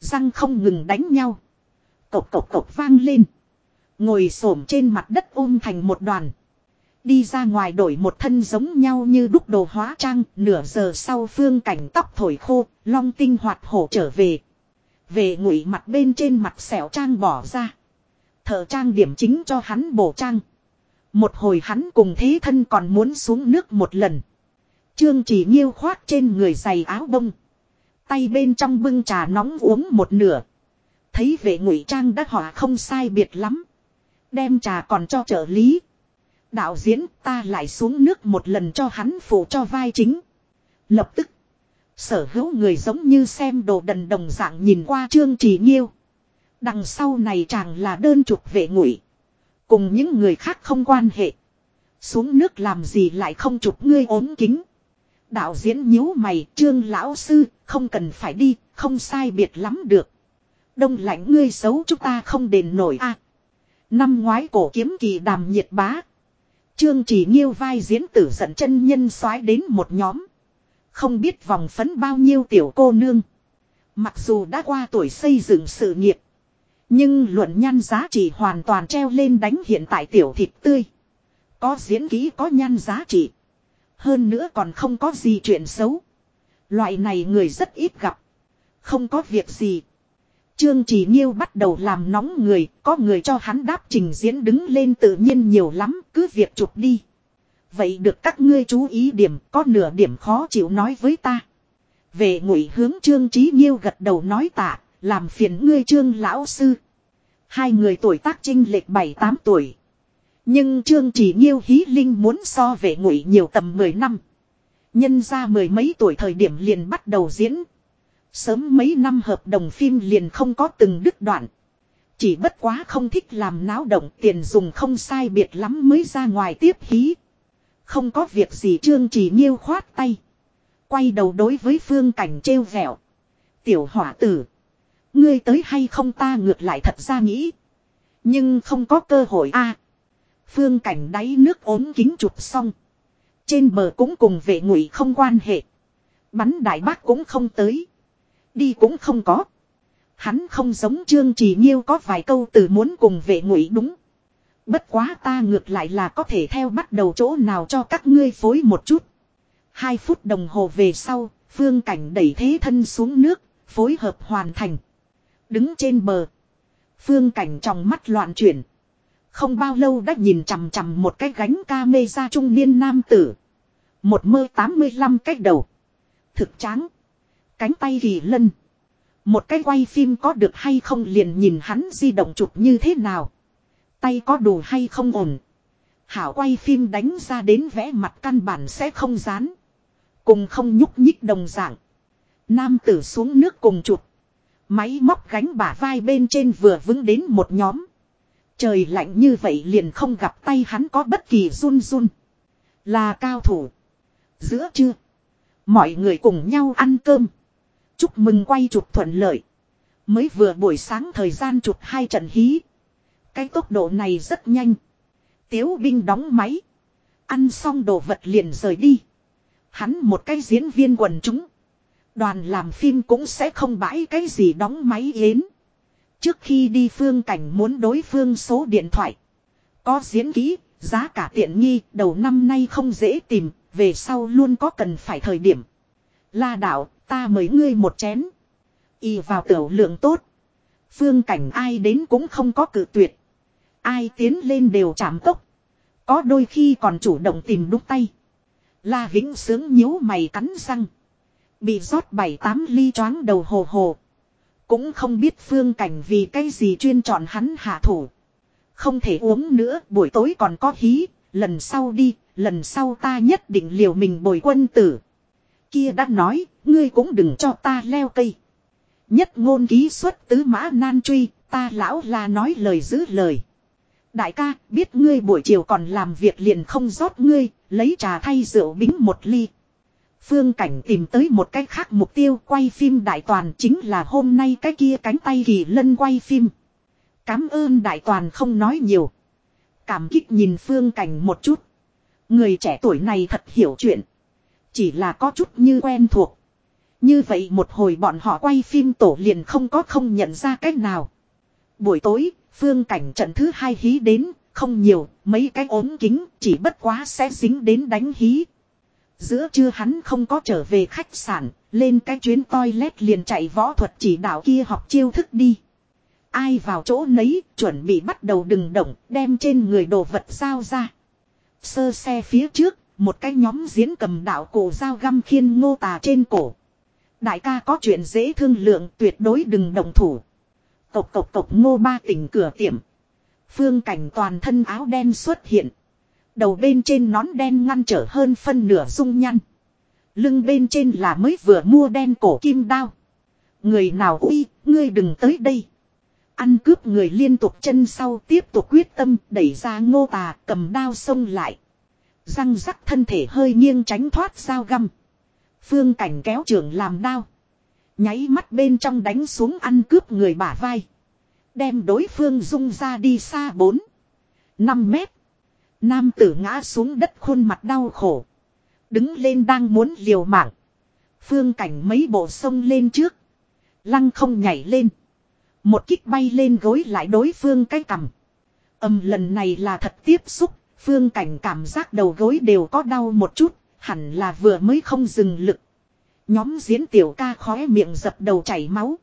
Răng không ngừng đánh nhau. Cộc cộc cộc vang lên. Ngồi xổm trên mặt đất ôm thành một đoàn. Đi ra ngoài đổi một thân giống nhau như đúc đồ hóa trang, nửa giờ sau phương cảnh tóc thổi khô, long tinh hoạt hổ trở về. Về ngụy mặt bên trên mặt xẻo trang bỏ ra. Thợ trang điểm chính cho hắn bổ trang. Một hồi hắn cùng thế thân còn muốn xuống nước một lần. Trương chỉ nghiêu khoác trên người giày áo bông. Tay bên trong bưng trà nóng uống một nửa. Thấy vệ ngụy trang đã họa không sai biệt lắm. Đem trà còn cho trợ lý. Đạo diễn ta lại xuống nước một lần cho hắn phụ cho vai chính. Lập tức. Sở hữu người giống như xem đồ đần đồng dạng nhìn qua trương trì nghiêu. Đằng sau này chàng là đơn trục vệ ngụy. Cùng những người khác không quan hệ. Xuống nước làm gì lại không chụp ngươi ốm kính. Đạo diễn nhíu mày, trương lão sư, không cần phải đi, không sai biệt lắm được. Đông lạnh ngươi xấu, chúng ta không đền nổi a Năm ngoái cổ kiếm kỳ đàm nhiệt bá. Trương chỉ nghiêu vai diễn tử giận chân nhân soái đến một nhóm. Không biết vòng phấn bao nhiêu tiểu cô nương. Mặc dù đã qua tuổi xây dựng sự nghiệp. Nhưng luận nhan giá trị hoàn toàn treo lên đánh hiện tại tiểu thịt tươi. Có diễn ký có nhan giá trị. Hơn nữa còn không có gì chuyện xấu. Loại này người rất ít gặp. Không có việc gì. Trương Chỉ Nhiêu bắt đầu làm nóng người, có người cho hắn đáp trình diễn đứng lên tự nhiên nhiều lắm, cứ việc chụp đi. Vậy được các ngươi chú ý điểm, có nửa điểm khó chịu nói với ta. Về ngụy hướng Trương Chí Nhiêu gật đầu nói tạ, làm phiền ngươi Trương Lão Sư. Hai người tuổi tác trinh lệch 7-8 tuổi. Nhưng Trương Chỉ Nhiêu hí linh muốn so về ngụy nhiều tầm 10 năm. Nhân ra mười mấy tuổi thời điểm liền bắt đầu diễn. Sớm mấy năm hợp đồng phim liền không có từng đứt đoạn. Chỉ bất quá không thích làm náo động tiền dùng không sai biệt lắm mới ra ngoài tiếp hí. Không có việc gì trương chỉ nghiêu khoát tay. Quay đầu đối với phương cảnh trêu vẹo. Tiểu hỏa tử. Ngươi tới hay không ta ngược lại thật ra nghĩ. Nhưng không có cơ hội a Phương cảnh đáy nước ốm kính chụp xong. Trên bờ cũng cùng vệ ngụy không quan hệ. Bắn đại bác cũng không tới. Đi cũng không có. Hắn không giống Trương trì Nhiêu có vài câu từ muốn cùng vệ ngụy đúng. Bất quá ta ngược lại là có thể theo bắt đầu chỗ nào cho các ngươi phối một chút. Hai phút đồng hồ về sau, phương cảnh đẩy thế thân xuống nước, phối hợp hoàn thành. Đứng trên bờ. Phương cảnh trong mắt loạn chuyển. Không bao lâu đã nhìn chằm chằm một cái gánh ca mê ra trung niên nam tử. Một mơ 85 cách đầu. Thực tráng. Cánh tay kỳ lân. Một cái quay phim có được hay không liền nhìn hắn di động chụp như thế nào. Tay có đủ hay không ổn. Hảo quay phim đánh ra đến vẽ mặt căn bản sẽ không dán. Cùng không nhúc nhích đồng dạng. Nam tử xuống nước cùng chụp. Máy móc gánh bả vai bên trên vừa vững đến một nhóm. Trời lạnh như vậy liền không gặp tay hắn có bất kỳ run run. Là cao thủ. Giữa trưa. Mọi người cùng nhau ăn cơm. Chúc mừng quay chụp thuận lợi. Mới vừa buổi sáng thời gian chụp hai trận hí. Cái tốc độ này rất nhanh. Tiếu binh đóng máy. Ăn xong đồ vật liền rời đi. Hắn một cái diễn viên quần chúng. Đoàn làm phim cũng sẽ không bãi cái gì đóng máy yến. Trước khi đi phương cảnh muốn đối phương số điện thoại. Có diễn ký, giá cả tiện nghi, đầu năm nay không dễ tìm, về sau luôn có cần phải thời điểm. La đạo, ta mời ngươi một chén. Y vào tiểu lượng tốt. Phương cảnh ai đến cũng không có cự tuyệt. Ai tiến lên đều chạm tốc. Có đôi khi còn chủ động tìm đúc tay. La Vĩnh sướng nhíu mày cắn răng. Bị rót bảy tám ly choáng đầu hồ hồ. Cũng không biết phương cảnh vì cái gì chuyên chọn hắn hạ thủ. Không thể uống nữa, buổi tối còn có hí, lần sau đi, lần sau ta nhất định liều mình bồi quân tử. Kia đã nói, ngươi cũng đừng cho ta leo cây. Nhất ngôn ký xuất tứ mã nan truy, ta lão là nói lời giữ lời. Đại ca, biết ngươi buổi chiều còn làm việc liền không rót ngươi, lấy trà thay rượu bính một ly. Phương Cảnh tìm tới một cách khác mục tiêu quay phim đại toàn chính là hôm nay cái kia cánh tay kỳ lân quay phim. Cám ơn đại toàn không nói nhiều. Cảm kích nhìn Phương Cảnh một chút. Người trẻ tuổi này thật hiểu chuyện. Chỉ là có chút như quen thuộc. Như vậy một hồi bọn họ quay phim tổ liền không có không nhận ra cách nào. Buổi tối, Phương Cảnh trận thứ hai hí đến, không nhiều, mấy cái ốm kính, chỉ bất quá sẽ dính đến đánh hí. Giữa trưa hắn không có trở về khách sạn, lên cái chuyến toilet liền chạy võ thuật chỉ đạo kia học chiêu thức đi. Ai vào chỗ nấy, chuẩn bị bắt đầu đừng động, đem trên người đồ vật giao ra. Sơ xe phía trước, một cái nhóm diễn cầm đạo cổ dao găm khiên ngô tà trên cổ. Đại ca có chuyện dễ thương lượng tuyệt đối đừng đồng thủ. Cộc cộc cộc ngô ba tỉnh cửa tiệm. Phương cảnh toàn thân áo đen xuất hiện. Đầu bên trên nón đen ngăn trở hơn phân nửa dung nhăn. Lưng bên trên là mới vừa mua đen cổ kim đao. Người nào uy, ngươi đừng tới đây. Ăn cướp người liên tục chân sau tiếp tục quyết tâm đẩy ra ngô tà cầm đao xông lại. Răng rắc thân thể hơi nghiêng tránh thoát dao găm. Phương cảnh kéo trưởng làm đao. Nháy mắt bên trong đánh xuống ăn cướp người bả vai. Đem đối phương dung ra đi xa 4. 5 mét. Nam tử ngã xuống đất khuôn mặt đau khổ. Đứng lên đang muốn liều mạng. Phương cảnh mấy bộ sông lên trước. Lăng không nhảy lên. Một kích bay lên gối lại đối phương cái cằm. Âm lần này là thật tiếp xúc. Phương cảnh cảm giác đầu gối đều có đau một chút. Hẳn là vừa mới không dừng lực. Nhóm diễn tiểu ca khóe miệng dập đầu chảy máu.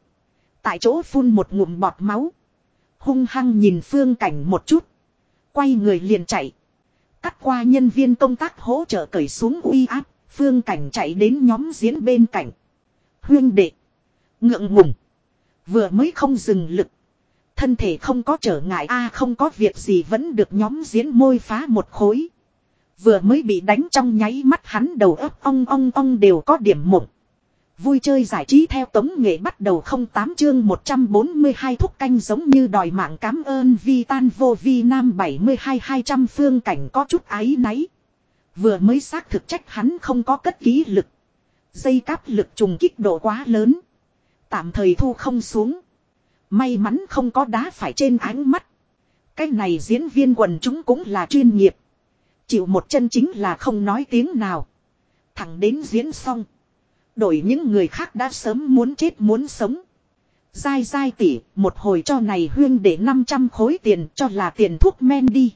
Tại chỗ phun một ngụm bọt máu. Hung hăng nhìn phương cảnh một chút. Quay người liền chạy. Cắt qua nhân viên công tác hỗ trợ cởi xuống uy áp. Phương cảnh chạy đến nhóm diễn bên cạnh. Huyên đệ. Ngượng ngùng. Vừa mới không dừng lực. Thân thể không có trở ngại, a, không có việc gì vẫn được nhóm diễn môi phá một khối. Vừa mới bị đánh trong nháy mắt hắn đầu óc ong ong ong đều có điểm mộng. Vui chơi giải trí theo tống nghệ bắt đầu không tám chương 142 thúc canh giống như đòi mạng cám ơn vi tan vô vi nam 72 200 phương cảnh có chút ái náy. Vừa mới xác thực trách hắn không có cất ký lực. Dây cáp lực trùng kích độ quá lớn. Tạm thời thu không xuống. May mắn không có đá phải trên ánh mắt. Cái này diễn viên quần chúng cũng là chuyên nghiệp. Chịu một chân chính là không nói tiếng nào. Thẳng đến diễn xong. Đổi những người khác đã sớm muốn chết muốn sống. Dai dai tỉ, một hồi cho này huyên để 500 khối tiền cho là tiền thuốc men đi.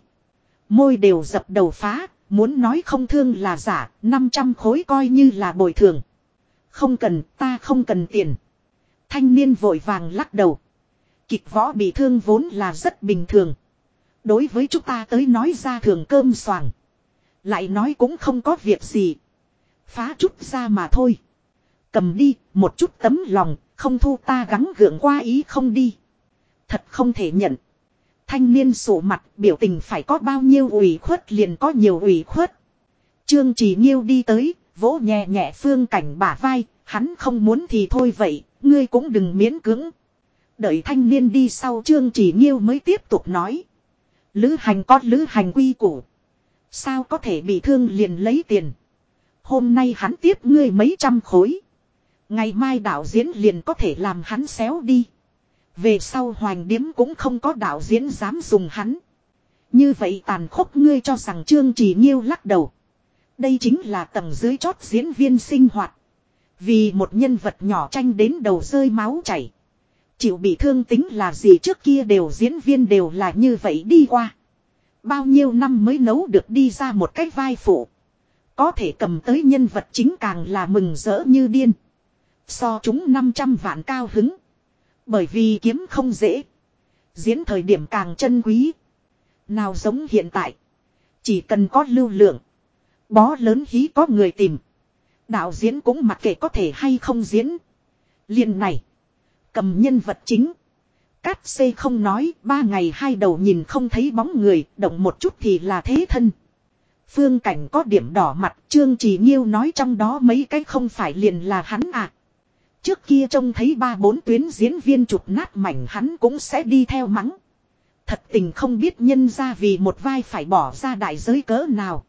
Môi đều dập đầu phá, muốn nói không thương là giả, 500 khối coi như là bồi thường. Không cần, ta không cần tiền. Thanh niên vội vàng lắc đầu. Kịch võ bị thương vốn là rất bình thường. Đối với chúng ta tới nói ra thường cơm xoàng. Lại nói cũng không có việc gì. Phá chút ra mà thôi. Cầm đi, một chút tấm lòng, không thu ta gắng gượng qua ý không đi. Thật không thể nhận. Thanh niên sổ mặt biểu tình phải có bao nhiêu ủy khuất liền có nhiều ủy khuất. Trương chỉ nghiêu đi tới, vỗ nhẹ nhẹ phương cảnh bả vai, hắn không muốn thì thôi vậy, ngươi cũng đừng miễn cưỡng. Đợi thanh niên đi sau trương chỉ nghiêu mới tiếp tục nói. Lữ hành có lữ hành quy củ. Sao có thể bị thương liền lấy tiền. Hôm nay hắn tiếp ngươi mấy trăm khối. Ngày mai đạo diễn liền có thể làm hắn xéo đi. Về sau hoành điếm cũng không có đạo diễn dám dùng hắn. Như vậy tàn khốc ngươi cho rằng Trương Chỉ Nhiêu lắc đầu. Đây chính là tầng dưới chót diễn viên sinh hoạt. Vì một nhân vật nhỏ tranh đến đầu rơi máu chảy. Chịu bị thương tính là gì trước kia đều diễn viên đều là như vậy đi qua. Bao nhiêu năm mới nấu được đi ra một cách vai phụ. Có thể cầm tới nhân vật chính càng là mừng rỡ như điên. So chúng 500 vạn cao hứng. Bởi vì kiếm không dễ. Diễn thời điểm càng chân quý. Nào giống hiện tại. Chỉ cần có lưu lượng. Bó lớn hí có người tìm. Đạo diễn cũng mặc kệ có thể hay không diễn. liền này. Cầm nhân vật chính. Cát xê không nói, ba ngày hai đầu nhìn không thấy bóng người, động một chút thì là thế thân. Phương cảnh có điểm đỏ mặt, Trương trì Nhiêu nói trong đó mấy cái không phải liền là hắn à. Trước kia trông thấy ba bốn tuyến diễn viên chụp nát mảnh hắn cũng sẽ đi theo mắng. Thật tình không biết nhân ra vì một vai phải bỏ ra đại giới cỡ nào.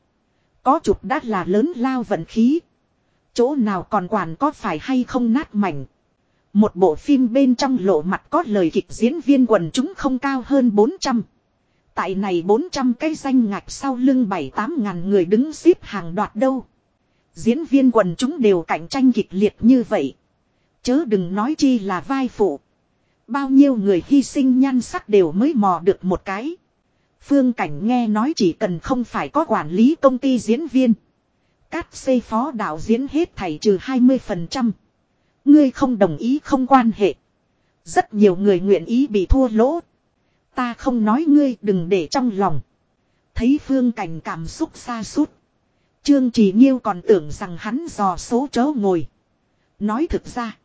Có chụp đắt là lớn lao vận khí. Chỗ nào còn quản có phải hay không nát mảnh. Một bộ phim bên trong lộ mặt có lời kịch diễn viên quần chúng không cao hơn 400. Tại này 400 cái danh ngạch sau lưng 7-8 ngàn người đứng xếp hàng đoạt đâu. Diễn viên quần chúng đều cạnh tranh kịch liệt như vậy. Chớ đừng nói chi là vai phụ. Bao nhiêu người hy sinh nhan sắc đều mới mò được một cái. Phương Cảnh nghe nói chỉ cần không phải có quản lý công ty diễn viên. Cát xây phó đạo diễn hết thảy trừ 20%. Ngươi không đồng ý không quan hệ. Rất nhiều người nguyện ý bị thua lỗ. Ta không nói ngươi đừng để trong lòng. Thấy phương cảnh cảm xúc xa suốt. Trương trì Nhiêu còn tưởng rằng hắn dò số chớ ngồi. Nói thực ra.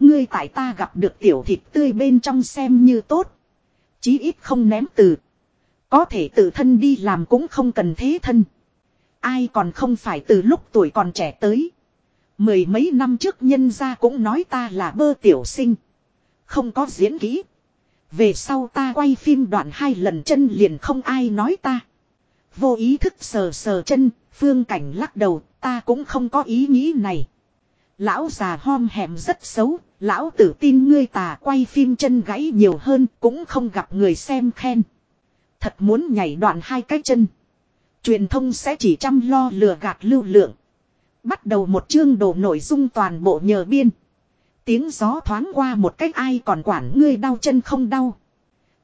Ngươi tại ta gặp được tiểu thịt tươi bên trong xem như tốt. Chí ít không ném từ. Có thể tự thân đi làm cũng không cần thế thân. Ai còn không phải từ lúc tuổi còn trẻ tới. Mười mấy năm trước nhân gia cũng nói ta là bơ tiểu sinh. Không có diễn kỹ. Về sau ta quay phim đoạn hai lần chân liền không ai nói ta. Vô ý thức sờ sờ chân, phương cảnh lắc đầu, ta cũng không có ý nghĩ này. Lão già hom hẻm rất xấu, lão tử tin ngươi tà quay phim chân gãy nhiều hơn cũng không gặp người xem khen. Thật muốn nhảy đoạn hai cái chân. Truyền thông sẽ chỉ chăm lo lừa gạt lưu lượng. Bắt đầu một chương đổ nội dung toàn bộ nhờ biên. Tiếng gió thoáng qua một cách ai còn quản ngươi đau chân không đau.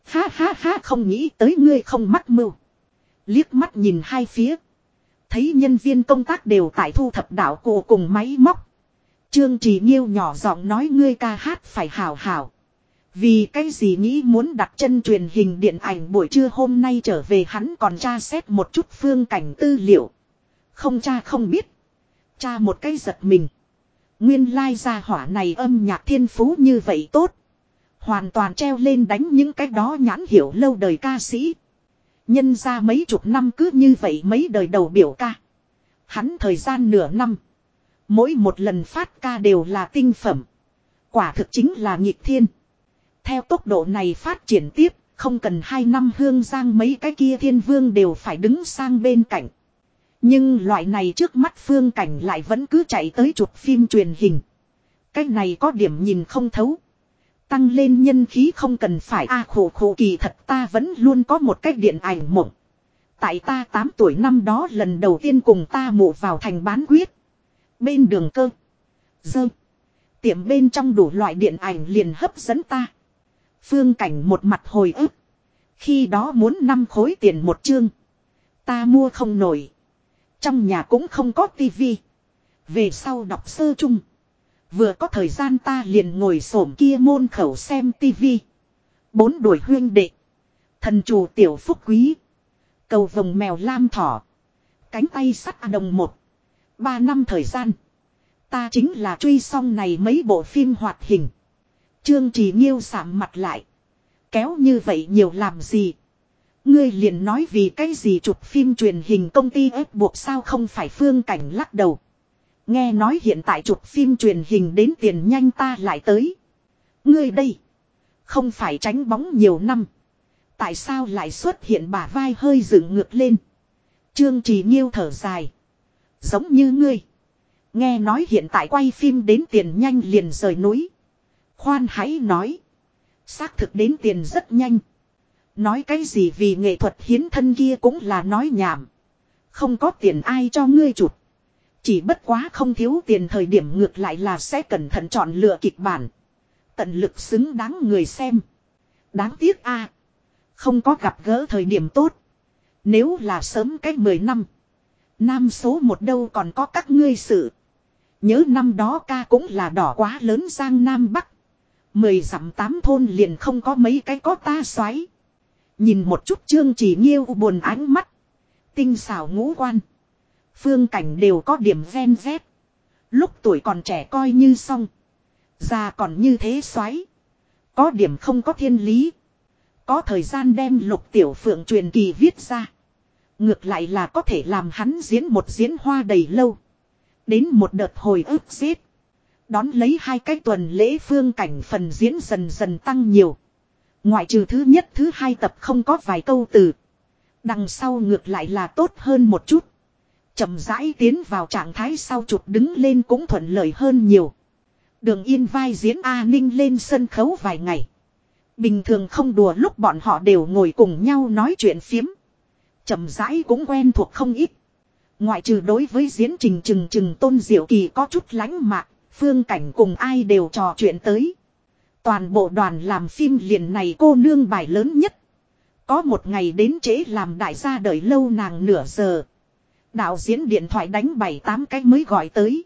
Ha ha ha, không nghĩ tới ngươi không mắc mưu. Liếc mắt nhìn hai phía. Thấy nhân viên công tác đều tại thu thập đạo cổ cùng máy móc. Trương Trì Nhiêu nhỏ giọng nói ngươi ca hát phải hào hào. Vì cái gì nghĩ muốn đặt chân truyền hình điện ảnh buổi trưa hôm nay trở về hắn còn tra xét một chút phương cảnh tư liệu. Không cha không biết. Cha một cái giật mình. Nguyên lai gia hỏa này âm nhạc thiên phú như vậy tốt. Hoàn toàn treo lên đánh những cái đó nhãn hiểu lâu đời ca sĩ. Nhân ra mấy chục năm cứ như vậy mấy đời đầu biểu ca. Hắn thời gian nửa năm. Mỗi một lần phát ca đều là tinh phẩm. Quả thực chính là nghịch thiên. Theo tốc độ này phát triển tiếp, không cần hai năm hương giang mấy cái kia thiên vương đều phải đứng sang bên cạnh. Nhưng loại này trước mắt phương cảnh lại vẫn cứ chạy tới chụp phim truyền hình. Cái này có điểm nhìn không thấu. tăng lên nhân khí không cần phải a à, khổ khổ kỳ thật ta vẫn luôn có một cách điện ảnh mộng. Tại ta 8 tuổi năm đó lần đầu tiên cùng ta mộ vào thành bán quyết. Bên đường cơ. Dơ. Tiệm bên trong đủ loại điện ảnh liền hấp dẫn ta. Phương cảnh một mặt hồi ức. Khi đó muốn năm khối tiền một chương. Ta mua không nổi. Trong nhà cũng không có tivi. Về sau đọc sơ chung. Vừa có thời gian ta liền ngồi xổm kia môn khẩu xem tivi. Bốn đuổi huyên đệ. Thần chủ tiểu phúc quý. Cầu vồng mèo lam thỏ. Cánh tay sắt à đồng một. Ba năm thời gian. Ta chính là truy xong này mấy bộ phim hoạt hình. Trương Trì Nghiêu sạm mặt lại. Kéo như vậy nhiều làm gì? Ngươi liền nói vì cái gì chụp phim truyền hình công ty ép buộc sao không phải phương cảnh lắc đầu. Nghe nói hiện tại chụp phim truyền hình đến tiền nhanh ta lại tới. Ngươi đây. Không phải tránh bóng nhiều năm. Tại sao lại xuất hiện bả vai hơi dựng ngược lên. Trương Trì Nghiêu thở dài. Giống như ngươi. Nghe nói hiện tại quay phim đến tiền nhanh liền rời núi. Khoan hãy nói. Xác thực đến tiền rất nhanh. Nói cái gì vì nghệ thuật hiến thân kia cũng là nói nhảm. Không có tiền ai cho ngươi chụp. Chỉ bất quá không thiếu tiền thời điểm ngược lại là sẽ cẩn thận chọn lựa kịch bản. Tận lực xứng đáng người xem. Đáng tiếc a Không có gặp gỡ thời điểm tốt. Nếu là sớm cách 10 năm. Nam số một đâu còn có các ngươi sự. Nhớ năm đó ca cũng là đỏ quá lớn sang Nam Bắc. Mười dặm tám thôn liền không có mấy cái có ta xoáy. Nhìn một chút trương chỉ nghiêu buồn ánh mắt. Tinh xảo ngũ quan. Phương cảnh đều có điểm ven vét. Lúc tuổi còn trẻ coi như xong. Già còn như thế xoáy. Có điểm không có thiên lý. Có thời gian đem lục tiểu phượng truyền kỳ viết ra. Ngược lại là có thể làm hắn diễn một diễn hoa đầy lâu. Đến một đợt hồi ức giết. Đón lấy hai cái tuần lễ phương cảnh phần diễn dần dần tăng nhiều. Ngoại trừ thứ nhất thứ hai tập không có vài câu từ. Đằng sau ngược lại là tốt hơn một chút. chậm rãi tiến vào trạng thái sau chụp đứng lên cũng thuận lợi hơn nhiều. Đường yên vai diễn A Ninh lên sân khấu vài ngày. Bình thường không đùa lúc bọn họ đều ngồi cùng nhau nói chuyện phiếm. chậm rãi cũng quen thuộc không ít. Ngoại trừ đối với diễn trình trừng trừng tôn diệu kỳ có chút lánh mạc, phương cảnh cùng ai đều trò chuyện tới. Toàn bộ đoàn làm phim liền này cô nương bài lớn nhất. Có một ngày đến trễ làm đại gia đợi lâu nàng nửa giờ. Đạo diễn điện thoại đánh bảy tám cái mới gọi tới.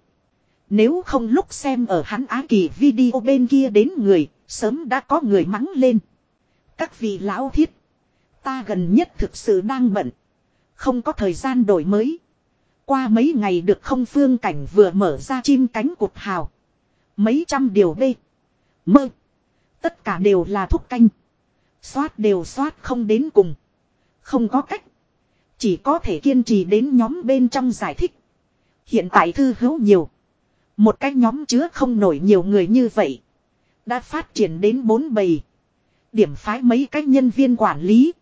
Nếu không lúc xem ở hắn á kỳ video bên kia đến người, sớm đã có người mắng lên. Các vị lão thiết, ta gần nhất thực sự đang bận. Không có thời gian đổi mới. Qua mấy ngày được không phương cảnh vừa mở ra chim cánh cụt hào. Mấy trăm điều bê. Mơ. Tất cả đều là thuốc canh. Xoát đều xoát không đến cùng. Không có cách. Chỉ có thể kiên trì đến nhóm bên trong giải thích. Hiện tại thư hữu nhiều. Một cái nhóm chứa không nổi nhiều người như vậy. Đã phát triển đến bốn bầy. Điểm phái mấy cái nhân viên quản lý.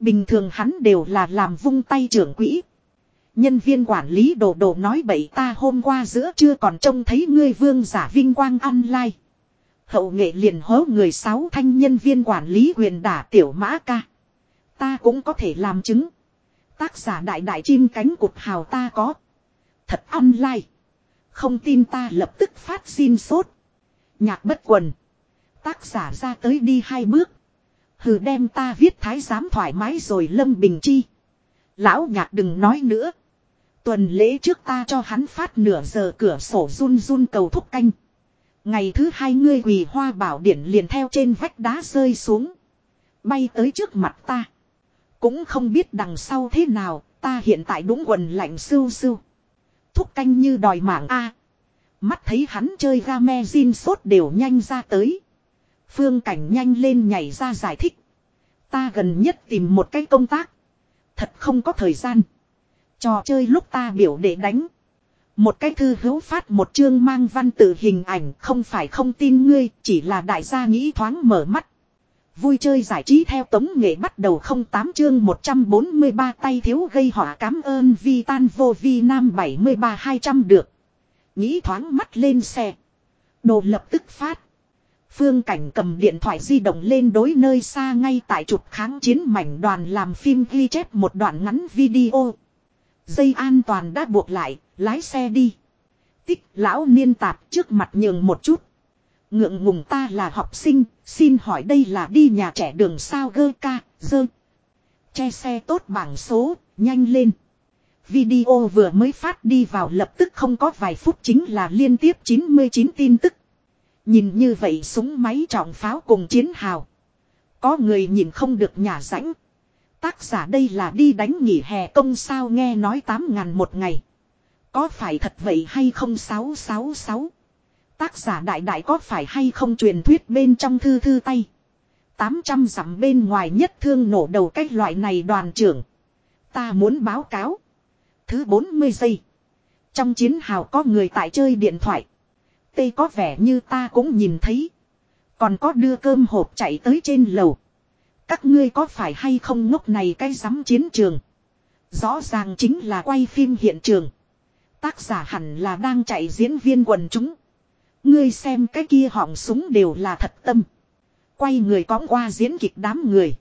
Bình thường hắn đều là làm vung tay trưởng quỹ. Nhân viên quản lý đồ đồ nói bậy ta hôm qua giữa chưa còn trông thấy ngươi vương giả vinh quang online. Hậu nghệ liền hố người sáu thanh nhân viên quản lý quyền đả tiểu mã ca. Ta cũng có thể làm chứng. Tác giả đại đại chim cánh cụt hào ta có. Thật online. Không tin ta lập tức phát xin sốt. Nhạc bất quần. Tác giả ra tới đi hai bước. Hừ đem ta viết thái giám thoải mái rồi lâm bình chi. Lão nhạc đừng nói nữa. Tuần lễ trước ta cho hắn phát nửa giờ cửa sổ run run cầu thúc canh. Ngày thứ hai ngươi quỳ hoa bảo điển liền theo trên vách đá rơi xuống. Bay tới trước mặt ta. Cũng không biết đằng sau thế nào, ta hiện tại đúng quần lạnh sưu sưu. Thúc canh như đòi mạng A. mắt thấy hắn chơi game zin sốt đều nhanh ra tới. Phương cảnh nhanh lên nhảy ra giải thích. Ta gần nhất tìm một cái công tác. Thật không có thời gian. Trò chơi lúc ta biểu để đánh. Một cái thư hữu phát một chương mang văn tự hình ảnh không phải không tin ngươi, chỉ là đại gia nghĩ thoáng mở mắt. Vui chơi giải trí theo tống nghệ bắt đầu không tám chương 143 tay thiếu gây họa cảm ơn vi tan vô vi nam 73 200 được. Nghĩ thoáng mắt lên xe. Đồ lập tức phát. Phương Cảnh cầm điện thoại di động lên đối nơi xa ngay tại trục kháng chiến mảnh đoàn làm phim ghi chép một đoạn ngắn video. Dây an toàn đã buộc lại, lái xe đi. Tích lão niên tạp trước mặt nhường một chút. Ngượng ngùng ta là học sinh, xin hỏi đây là đi nhà trẻ đường sao gơ ca, dơ. Che xe tốt bảng số, nhanh lên. Video vừa mới phát đi vào lập tức không có vài phút chính là liên tiếp 99 tin tức. Nhìn như vậy súng máy trọng pháo cùng chiến hào. Có người nhìn không được nhà rãnh. Tác giả đây là đi đánh nghỉ hè công sao nghe nói 8 ngàn một ngày. Có phải thật vậy hay không 666? Tác giả đại đại có phải hay không truyền thuyết bên trong thư thư tay. 800 dặm bên ngoài nhất thương nổ đầu cách loại này đoàn trưởng. Ta muốn báo cáo. Thứ 40 giây. Trong chiến hào có người tại chơi điện thoại. Tê có vẻ như ta cũng nhìn thấy. Còn có đưa cơm hộp chạy tới trên lầu. Các ngươi có phải hay không ngốc này cái rắm chiến trường. Rõ ràng chính là quay phim hiện trường. Tác giả hẳn là đang chạy diễn viên quần chúng. Ngươi xem cái kia họng súng đều là thật tâm. Quay người cõng qua diễn kịch đám người.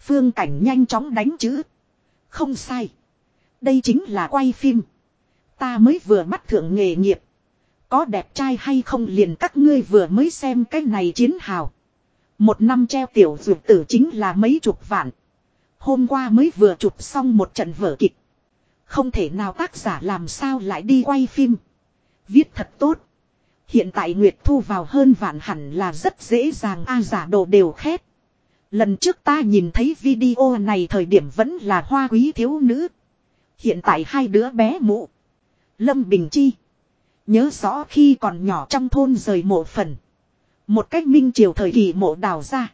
Phương cảnh nhanh chóng đánh chữ. Không sai. Đây chính là quay phim. Ta mới vừa bắt thượng nghề nghiệp. Có đẹp trai hay không liền các ngươi vừa mới xem cái này chiến hào. Một năm treo tiểu dược tử chính là mấy chục vạn. Hôm qua mới vừa chụp xong một trận vở kịch. Không thể nào tác giả làm sao lại đi quay phim. Viết thật tốt. Hiện tại Nguyệt thu vào hơn vạn hẳn là rất dễ dàng a giả đồ đều khét. Lần trước ta nhìn thấy video này thời điểm vẫn là hoa quý thiếu nữ. Hiện tại hai đứa bé mụ. Lâm Bình Chi. Nhớ rõ khi còn nhỏ trong thôn rời mộ phần. Một cách minh triều thời kỳ mộ đào ra.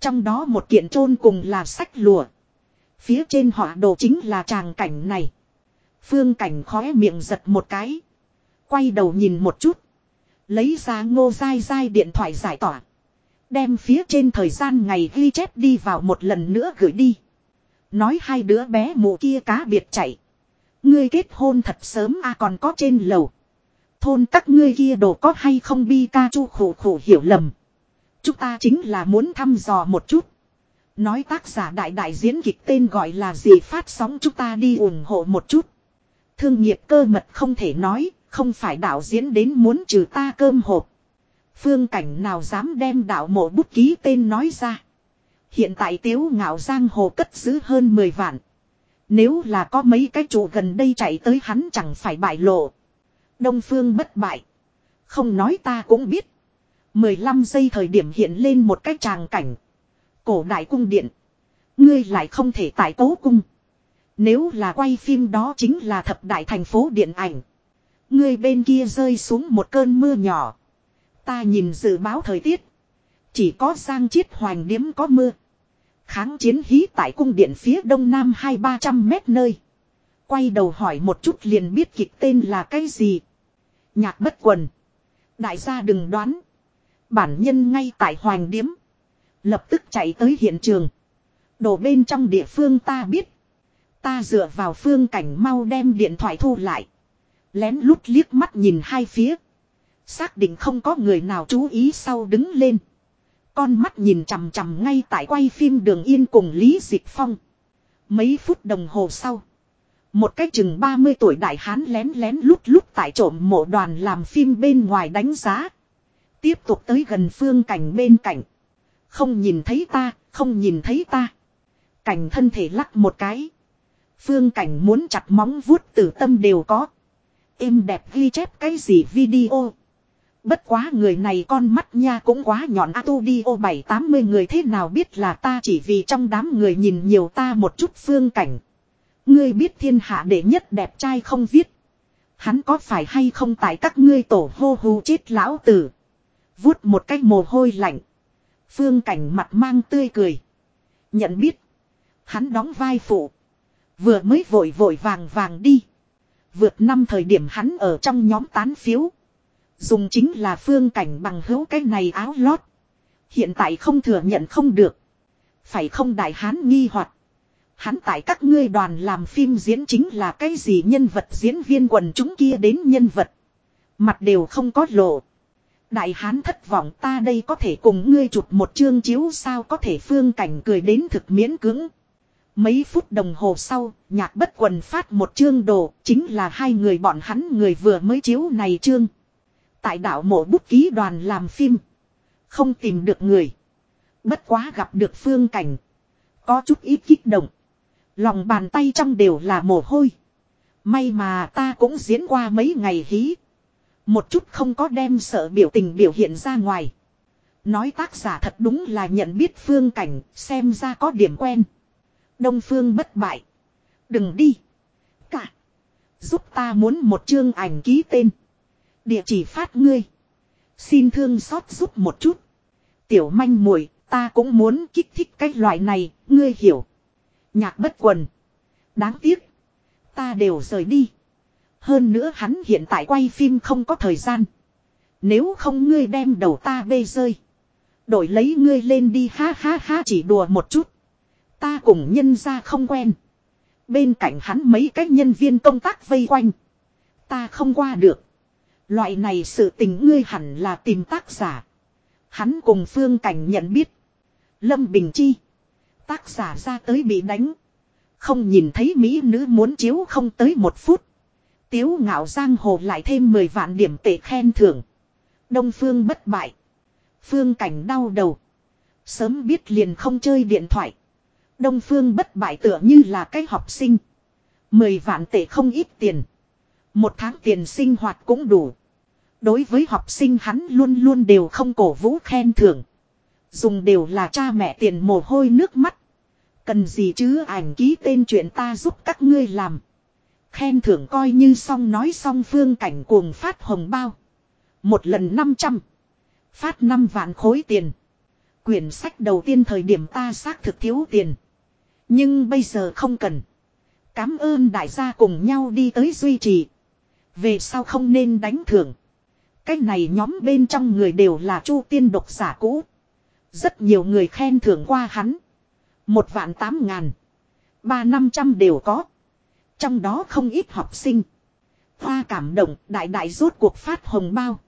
Trong đó một kiện trôn cùng là sách lùa. Phía trên họa đồ chính là tràng cảnh này. Phương cảnh khóe miệng giật một cái. Quay đầu nhìn một chút. Lấy ra ngô dai dai điện thoại giải tỏa. Đem phía trên thời gian ngày ghi chép đi vào một lần nữa gửi đi. Nói hai đứa bé mụ kia cá biệt chạy. Ngươi kết hôn thật sớm à còn có trên lầu. Thôn các ngươi kia đồ có hay không bi ca chu khổ khổ hiểu lầm. Chúng ta chính là muốn thăm dò một chút. Nói tác giả đại đại diễn kịch tên gọi là gì phát sóng chúng ta đi ủng hộ một chút. Thương nghiệp cơ mật không thể nói, không phải đạo diễn đến muốn trừ ta cơm hộp. Phương cảnh nào dám đem đạo mộ bút ký tên nói ra. Hiện tại tiếu ngạo giang hồ cất giữ hơn 10 vạn. Nếu là có mấy cái chủ gần đây chạy tới hắn chẳng phải bại lộ. Đông phương bất bại. Không nói ta cũng biết. 15 giây thời điểm hiện lên một cái tràng cảnh. Cổ đại cung điện. Ngươi lại không thể tại cố cung. Nếu là quay phim đó chính là thập đại thành phố điện ảnh. người bên kia rơi xuống một cơn mưa nhỏ. Ta nhìn dự báo thời tiết. Chỉ có sang chiết hoành điếm có mưa. Kháng chiến hí tại cung điện phía đông nam hai ba trăm mét nơi. Quay đầu hỏi một chút liền biết kịch tên là cái gì. Nhạc bất quần. Đại gia đừng đoán. Bản nhân ngay tại hoành điếm. Lập tức chạy tới hiện trường. đồ bên trong địa phương ta biết. Ta dựa vào phương cảnh mau đem điện thoại thu lại. Lén lút liếc mắt nhìn hai phía. Xác định không có người nào chú ý sau đứng lên. Con mắt nhìn chằm chằm ngay tại quay phim đường yên cùng Lý Dịch Phong. Mấy phút đồng hồ sau. Một cách chừng 30 tuổi đại hán lén lén lút lút tại trộm mộ đoàn làm phim bên ngoài đánh giá. Tiếp tục tới gần phương cảnh bên cạnh. Không nhìn thấy ta, không nhìn thấy ta. Cảnh thân thể lắc một cái. Phương cảnh muốn chặt móng vuốt tử tâm đều có. Êm đẹp ghi chép cái gì video. Bất quá người này con mắt nha cũng quá nhọn A tu đi, ô bảy tám mươi người thế nào biết là ta chỉ vì trong đám người nhìn nhiều ta một chút phương cảnh. Ngươi biết thiên hạ đệ nhất đẹp trai không viết. Hắn có phải hay không tại các ngươi tổ hô hú chết lão tử. Vuốt một cái mồ hôi lạnh. Phương cảnh mặt mang tươi cười. Nhận biết. Hắn đóng vai phụ. Vừa mới vội vội vàng vàng đi. Vượt năm thời điểm hắn ở trong nhóm tán phiếu. Dùng chính là phương cảnh bằng hữu cái này áo lót. Hiện tại không thừa nhận không được. Phải không đại hán nghi hoặc Hắn tại các ngươi đoàn làm phim diễn chính là cái gì nhân vật diễn viên quần chúng kia đến nhân vật. Mặt đều không có lộ. Đại hán thất vọng ta đây có thể cùng ngươi chụp một chương chiếu sao có thể phương cảnh cười đến thực miễn cưỡng. Mấy phút đồng hồ sau, nhạc bất quần phát một chương đồ, chính là hai người bọn hắn người vừa mới chiếu này chương. Tại đảo mộ bút ký đoàn làm phim. Không tìm được người. Bất quá gặp được phương cảnh. Có chút ít kích động. Lòng bàn tay trong đều là mồ hôi. May mà ta cũng diễn qua mấy ngày hí. Một chút không có đem sợ biểu tình biểu hiện ra ngoài. Nói tác giả thật đúng là nhận biết phương cảnh, xem ra có điểm quen. Đông phương bất bại. Đừng đi. Cả. Giúp ta muốn một chương ảnh ký tên. Địa chỉ phát ngươi. Xin thương xót giúp một chút. Tiểu manh muội ta cũng muốn kích thích cái loại này, ngươi hiểu. Nhạc bất quần. Đáng tiếc. Ta đều rời đi. Hơn nữa hắn hiện tại quay phim không có thời gian. Nếu không ngươi đem đầu ta bê rơi. Đổi lấy ngươi lên đi ha ha ha chỉ đùa một chút. Ta cùng nhân ra không quen. Bên cạnh hắn mấy cái nhân viên công tác vây quanh. Ta không qua được. Loại này sự tình ngươi hẳn là tìm tác giả. Hắn cùng phương cảnh nhận biết. Lâm Bình Chi. Tác giả ra tới bị đánh. Không nhìn thấy Mỹ nữ muốn chiếu không tới một phút. Tiếu ngạo giang hồ lại thêm 10 vạn điểm tệ khen thưởng. Đông phương bất bại. Phương cảnh đau đầu. Sớm biết liền không chơi điện thoại. Đông phương bất bại tựa như là cái học sinh. 10 vạn tệ không ít tiền. Một tháng tiền sinh hoạt cũng đủ. Đối với học sinh hắn luôn luôn đều không cổ vũ khen thưởng. Dùng đều là cha mẹ tiền mồ hôi nước mắt. Cần gì chứ ảnh ký tên chuyện ta giúp các ngươi làm. Khen thưởng coi như xong nói xong phương cảnh cuồng phát hồng bao. Một lần 500. Phát 5 vạn khối tiền. Quyển sách đầu tiên thời điểm ta xác thực thiếu tiền. Nhưng bây giờ không cần. Cám ơn đại gia cùng nhau đi tới duy trì. Về sau không nên đánh thưởng. Cái này nhóm bên trong người đều là chu tiên độc giả cũ. Rất nhiều người khen thưởng qua hắn. Một vạn tám ngàn. Ba năm trăm đều có. Trong đó không ít học sinh. Hoa cảm động, đại đại rốt cuộc phát hồng bao.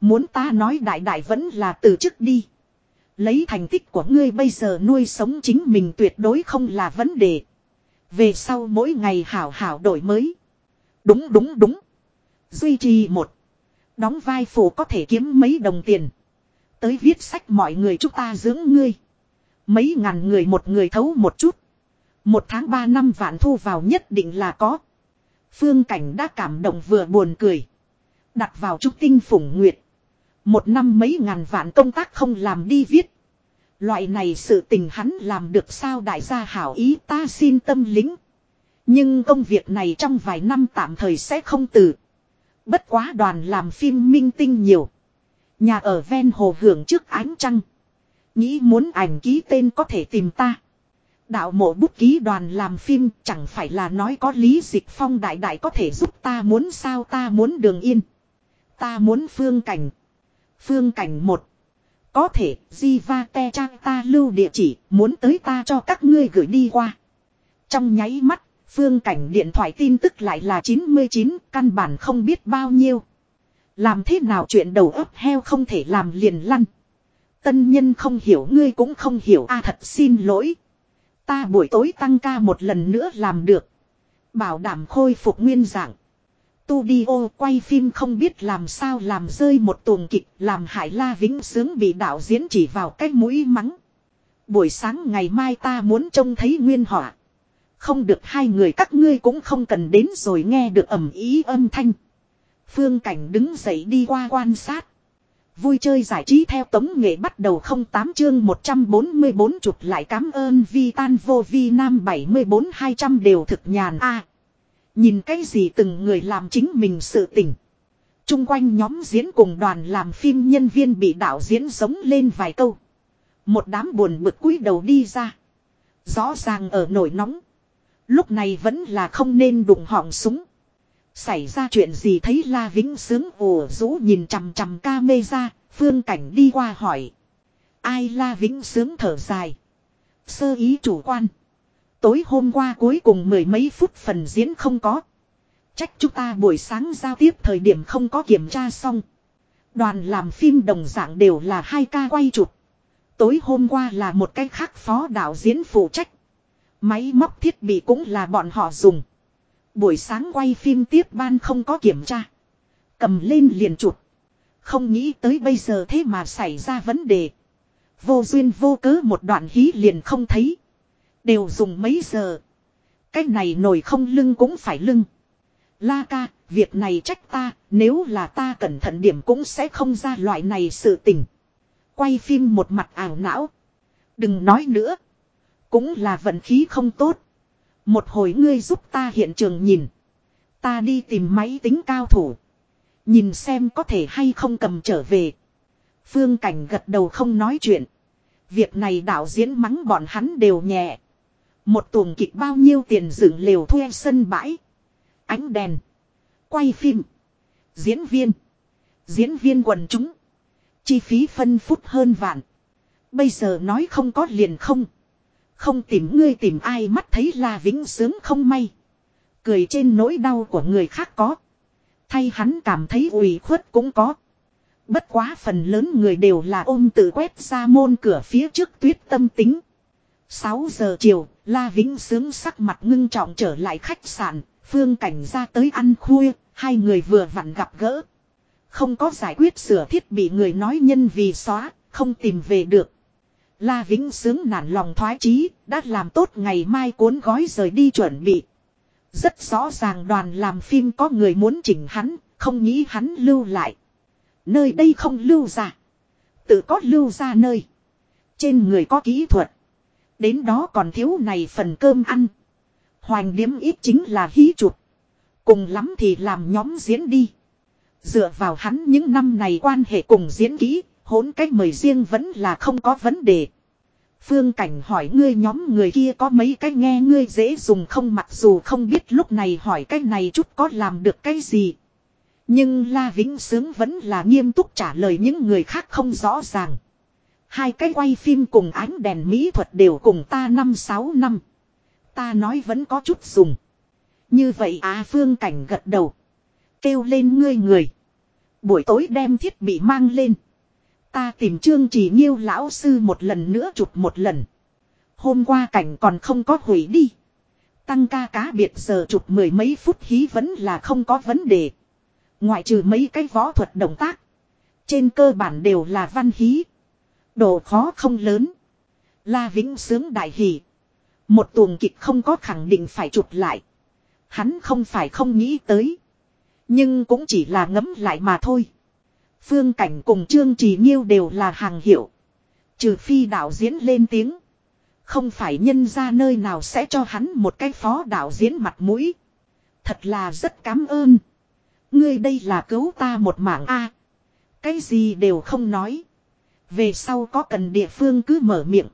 Muốn ta nói đại đại vẫn là từ chức đi. Lấy thành tích của ngươi bây giờ nuôi sống chính mình tuyệt đối không là vấn đề. Về sau mỗi ngày hảo hảo đổi mới. Đúng đúng đúng. Duy trì một. Đóng vai phụ có thể kiếm mấy đồng tiền. Tới viết sách mọi người chúng ta dưỡng ngươi. Mấy ngàn người một người thấu một chút. Một tháng ba năm vạn thu vào nhất định là có. Phương cảnh đã cảm động vừa buồn cười. Đặt vào trúc tinh phủng nguyệt. Một năm mấy ngàn vạn công tác không làm đi viết. Loại này sự tình hắn làm được sao đại gia hảo ý ta xin tâm lính. Nhưng công việc này trong vài năm tạm thời sẽ không từ. Bất quá đoàn làm phim minh tinh nhiều. Nhà ở ven hồ hưởng trước ánh trăng. Nghĩ muốn ảnh ký tên có thể tìm ta. Đạo mộ bút ký đoàn làm phim chẳng phải là nói có lý dịch phong đại đại có thể giúp ta muốn sao ta muốn đường yên. Ta muốn phương cảnh. Phương cảnh một. Có thể di va te trang ta lưu địa chỉ muốn tới ta cho các ngươi gửi đi qua. Trong nháy mắt, phương cảnh điện thoại tin tức lại là 99, căn bản không biết bao nhiêu. Làm thế nào chuyện đầu ấp heo không thể làm liền lăn. Tân nhân không hiểu ngươi cũng không hiểu a thật xin lỗi. Ta buổi tối tăng ca một lần nữa làm được. Bảo đảm khôi phục nguyên dạng studio quay phim không biết làm sao làm rơi một tuồng kịch, làm Hải La Vĩnh Sướng bị đạo diễn chỉ vào cái mũi mắng. Buổi sáng ngày mai ta muốn trông thấy nguyên họa. Không được hai người các ngươi cũng không cần đến rồi nghe được ẩm ý âm thanh. Phương Cảnh đứng dậy đi qua quan sát. Vui chơi giải trí theo tống nghệ bắt đầu không tám chương 144 chụp lại cảm ơn vi tan vô vi nam 74-200 đều thực nhàn a Nhìn cái gì từng người làm chính mình sự tỉnh. Trung quanh nhóm diễn cùng đoàn làm phim nhân viên bị đạo diễn giống lên vài câu. Một đám buồn bực cúi đầu đi ra. Rõ ràng ở nổi nóng. Lúc này vẫn là không nên đụng họng súng. Xảy ra chuyện gì thấy La Vĩnh sướng ồ rũ nhìn chằm chằm ca mê ra, phương cảnh đi qua hỏi. Ai La Vĩnh sướng thở dài. Sơ ý chủ quan. Tối hôm qua cuối cùng mười mấy phút phần diễn không có. Trách chúng ta buổi sáng giao tiếp thời điểm không có kiểm tra xong. Đoàn làm phim đồng dạng đều là hai ca quay chụp. Tối hôm qua là một cái khác phó đạo diễn phụ trách. Máy móc thiết bị cũng là bọn họ dùng. Buổi sáng quay phim tiếp ban không có kiểm tra. Cầm lên liền chụp. Không nghĩ tới bây giờ thế mà xảy ra vấn đề. Vô duyên vô cớ một đoạn hí liền không thấy. Đều dùng mấy giờ. Cái này nổi không lưng cũng phải lưng. La ca, việc này trách ta, nếu là ta cẩn thận điểm cũng sẽ không ra loại này sự tình. Quay phim một mặt ảo não. Đừng nói nữa. Cũng là vận khí không tốt. Một hồi ngươi giúp ta hiện trường nhìn. Ta đi tìm máy tính cao thủ. Nhìn xem có thể hay không cầm trở về. Phương Cảnh gật đầu không nói chuyện. Việc này đạo diễn mắng bọn hắn đều nhẹ. Một tuồng kịch bao nhiêu tiền dựng lều thuê sân bãi. Ánh đèn. Quay phim. Diễn viên. Diễn viên quần chúng. Chi phí phân phút hơn vạn. Bây giờ nói không có liền không. Không tìm ngươi tìm ai mắt thấy là vĩnh sướng không may. Cười trên nỗi đau của người khác có. Thay hắn cảm thấy ủy khuất cũng có. Bất quá phần lớn người đều là ôm tự quét ra môn cửa phía trước tuyết tâm tính. 6 giờ chiều, La Vĩnh sướng sắc mặt ngưng trọng trở lại khách sạn, phương cảnh ra tới ăn khuya, hai người vừa vặn gặp gỡ. Không có giải quyết sửa thiết bị người nói nhân vì xóa, không tìm về được. La Vĩnh sướng nản lòng thoái chí, đã làm tốt ngày mai cuốn gói rời đi chuẩn bị. Rất rõ ràng đoàn làm phim có người muốn chỉnh hắn, không nghĩ hắn lưu lại. Nơi đây không lưu ra. Tự có lưu ra nơi. Trên người có kỹ thuật. Đến đó còn thiếu này phần cơm ăn. Hoành điếm ít chính là hí chuột. Cùng lắm thì làm nhóm diễn đi. Dựa vào hắn những năm này quan hệ cùng diễn kỹ, hỗn cách mời riêng vẫn là không có vấn đề. Phương Cảnh hỏi ngươi nhóm người kia có mấy cái nghe ngươi dễ dùng không mặc dù không biết lúc này hỏi cái này chút có làm được cái gì. Nhưng La Vĩnh Sướng vẫn là nghiêm túc trả lời những người khác không rõ ràng. Hai cái quay phim cùng ánh đèn mỹ thuật đều cùng ta năm sáu năm. Ta nói vẫn có chút dùng. Như vậy à Phương Cảnh gật đầu. Kêu lên ngươi người. Buổi tối đem thiết bị mang lên. Ta tìm Trương Chỉ Nhiêu lão sư một lần nữa chụp một lần. Hôm qua cảnh còn không có hủy đi. Tăng ca cá biệt giờ chụp mười mấy phút hí vẫn là không có vấn đề. Ngoại trừ mấy cái võ thuật động tác. Trên cơ bản đều là văn hí. Độ khó không lớn. La Vĩnh sướng đại hỷ. Một tuồng kịch không có khẳng định phải chụp lại. Hắn không phải không nghĩ tới. Nhưng cũng chỉ là ngấm lại mà thôi. Phương Cảnh cùng Trương Trì Nhiêu đều là hàng hiệu. Trừ phi đạo diễn lên tiếng. Không phải nhân ra nơi nào sẽ cho hắn một cái phó đạo diễn mặt mũi. Thật là rất cảm ơn. Ngươi đây là cứu ta một mạng A. cái gì đều không nói. Về sau có cần địa phương cứ mở miệng.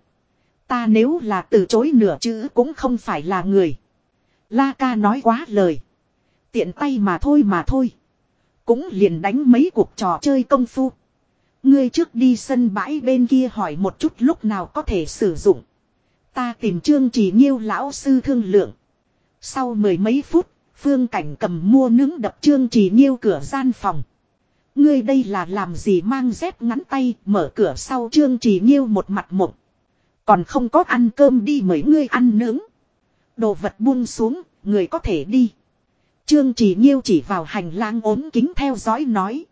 Ta nếu là từ chối nửa chữ cũng không phải là người. La ca nói quá lời. Tiện tay mà thôi mà thôi. Cũng liền đánh mấy cuộc trò chơi công phu. Ngươi trước đi sân bãi bên kia hỏi một chút lúc nào có thể sử dụng. Ta tìm trương chỉ nhiêu lão sư thương lượng. Sau mười mấy phút, phương cảnh cầm mua nướng đập trương chỉ nhiêu cửa gian phòng. Ngươi đây là làm gì mang dép ngắn tay, mở cửa sau trương trì nhiêu một mặt mộng. Còn không có ăn cơm đi mời ngươi ăn nướng. Đồ vật buông xuống, người có thể đi. Trương trì nhiêu chỉ vào hành lang ốm kính theo dõi nói.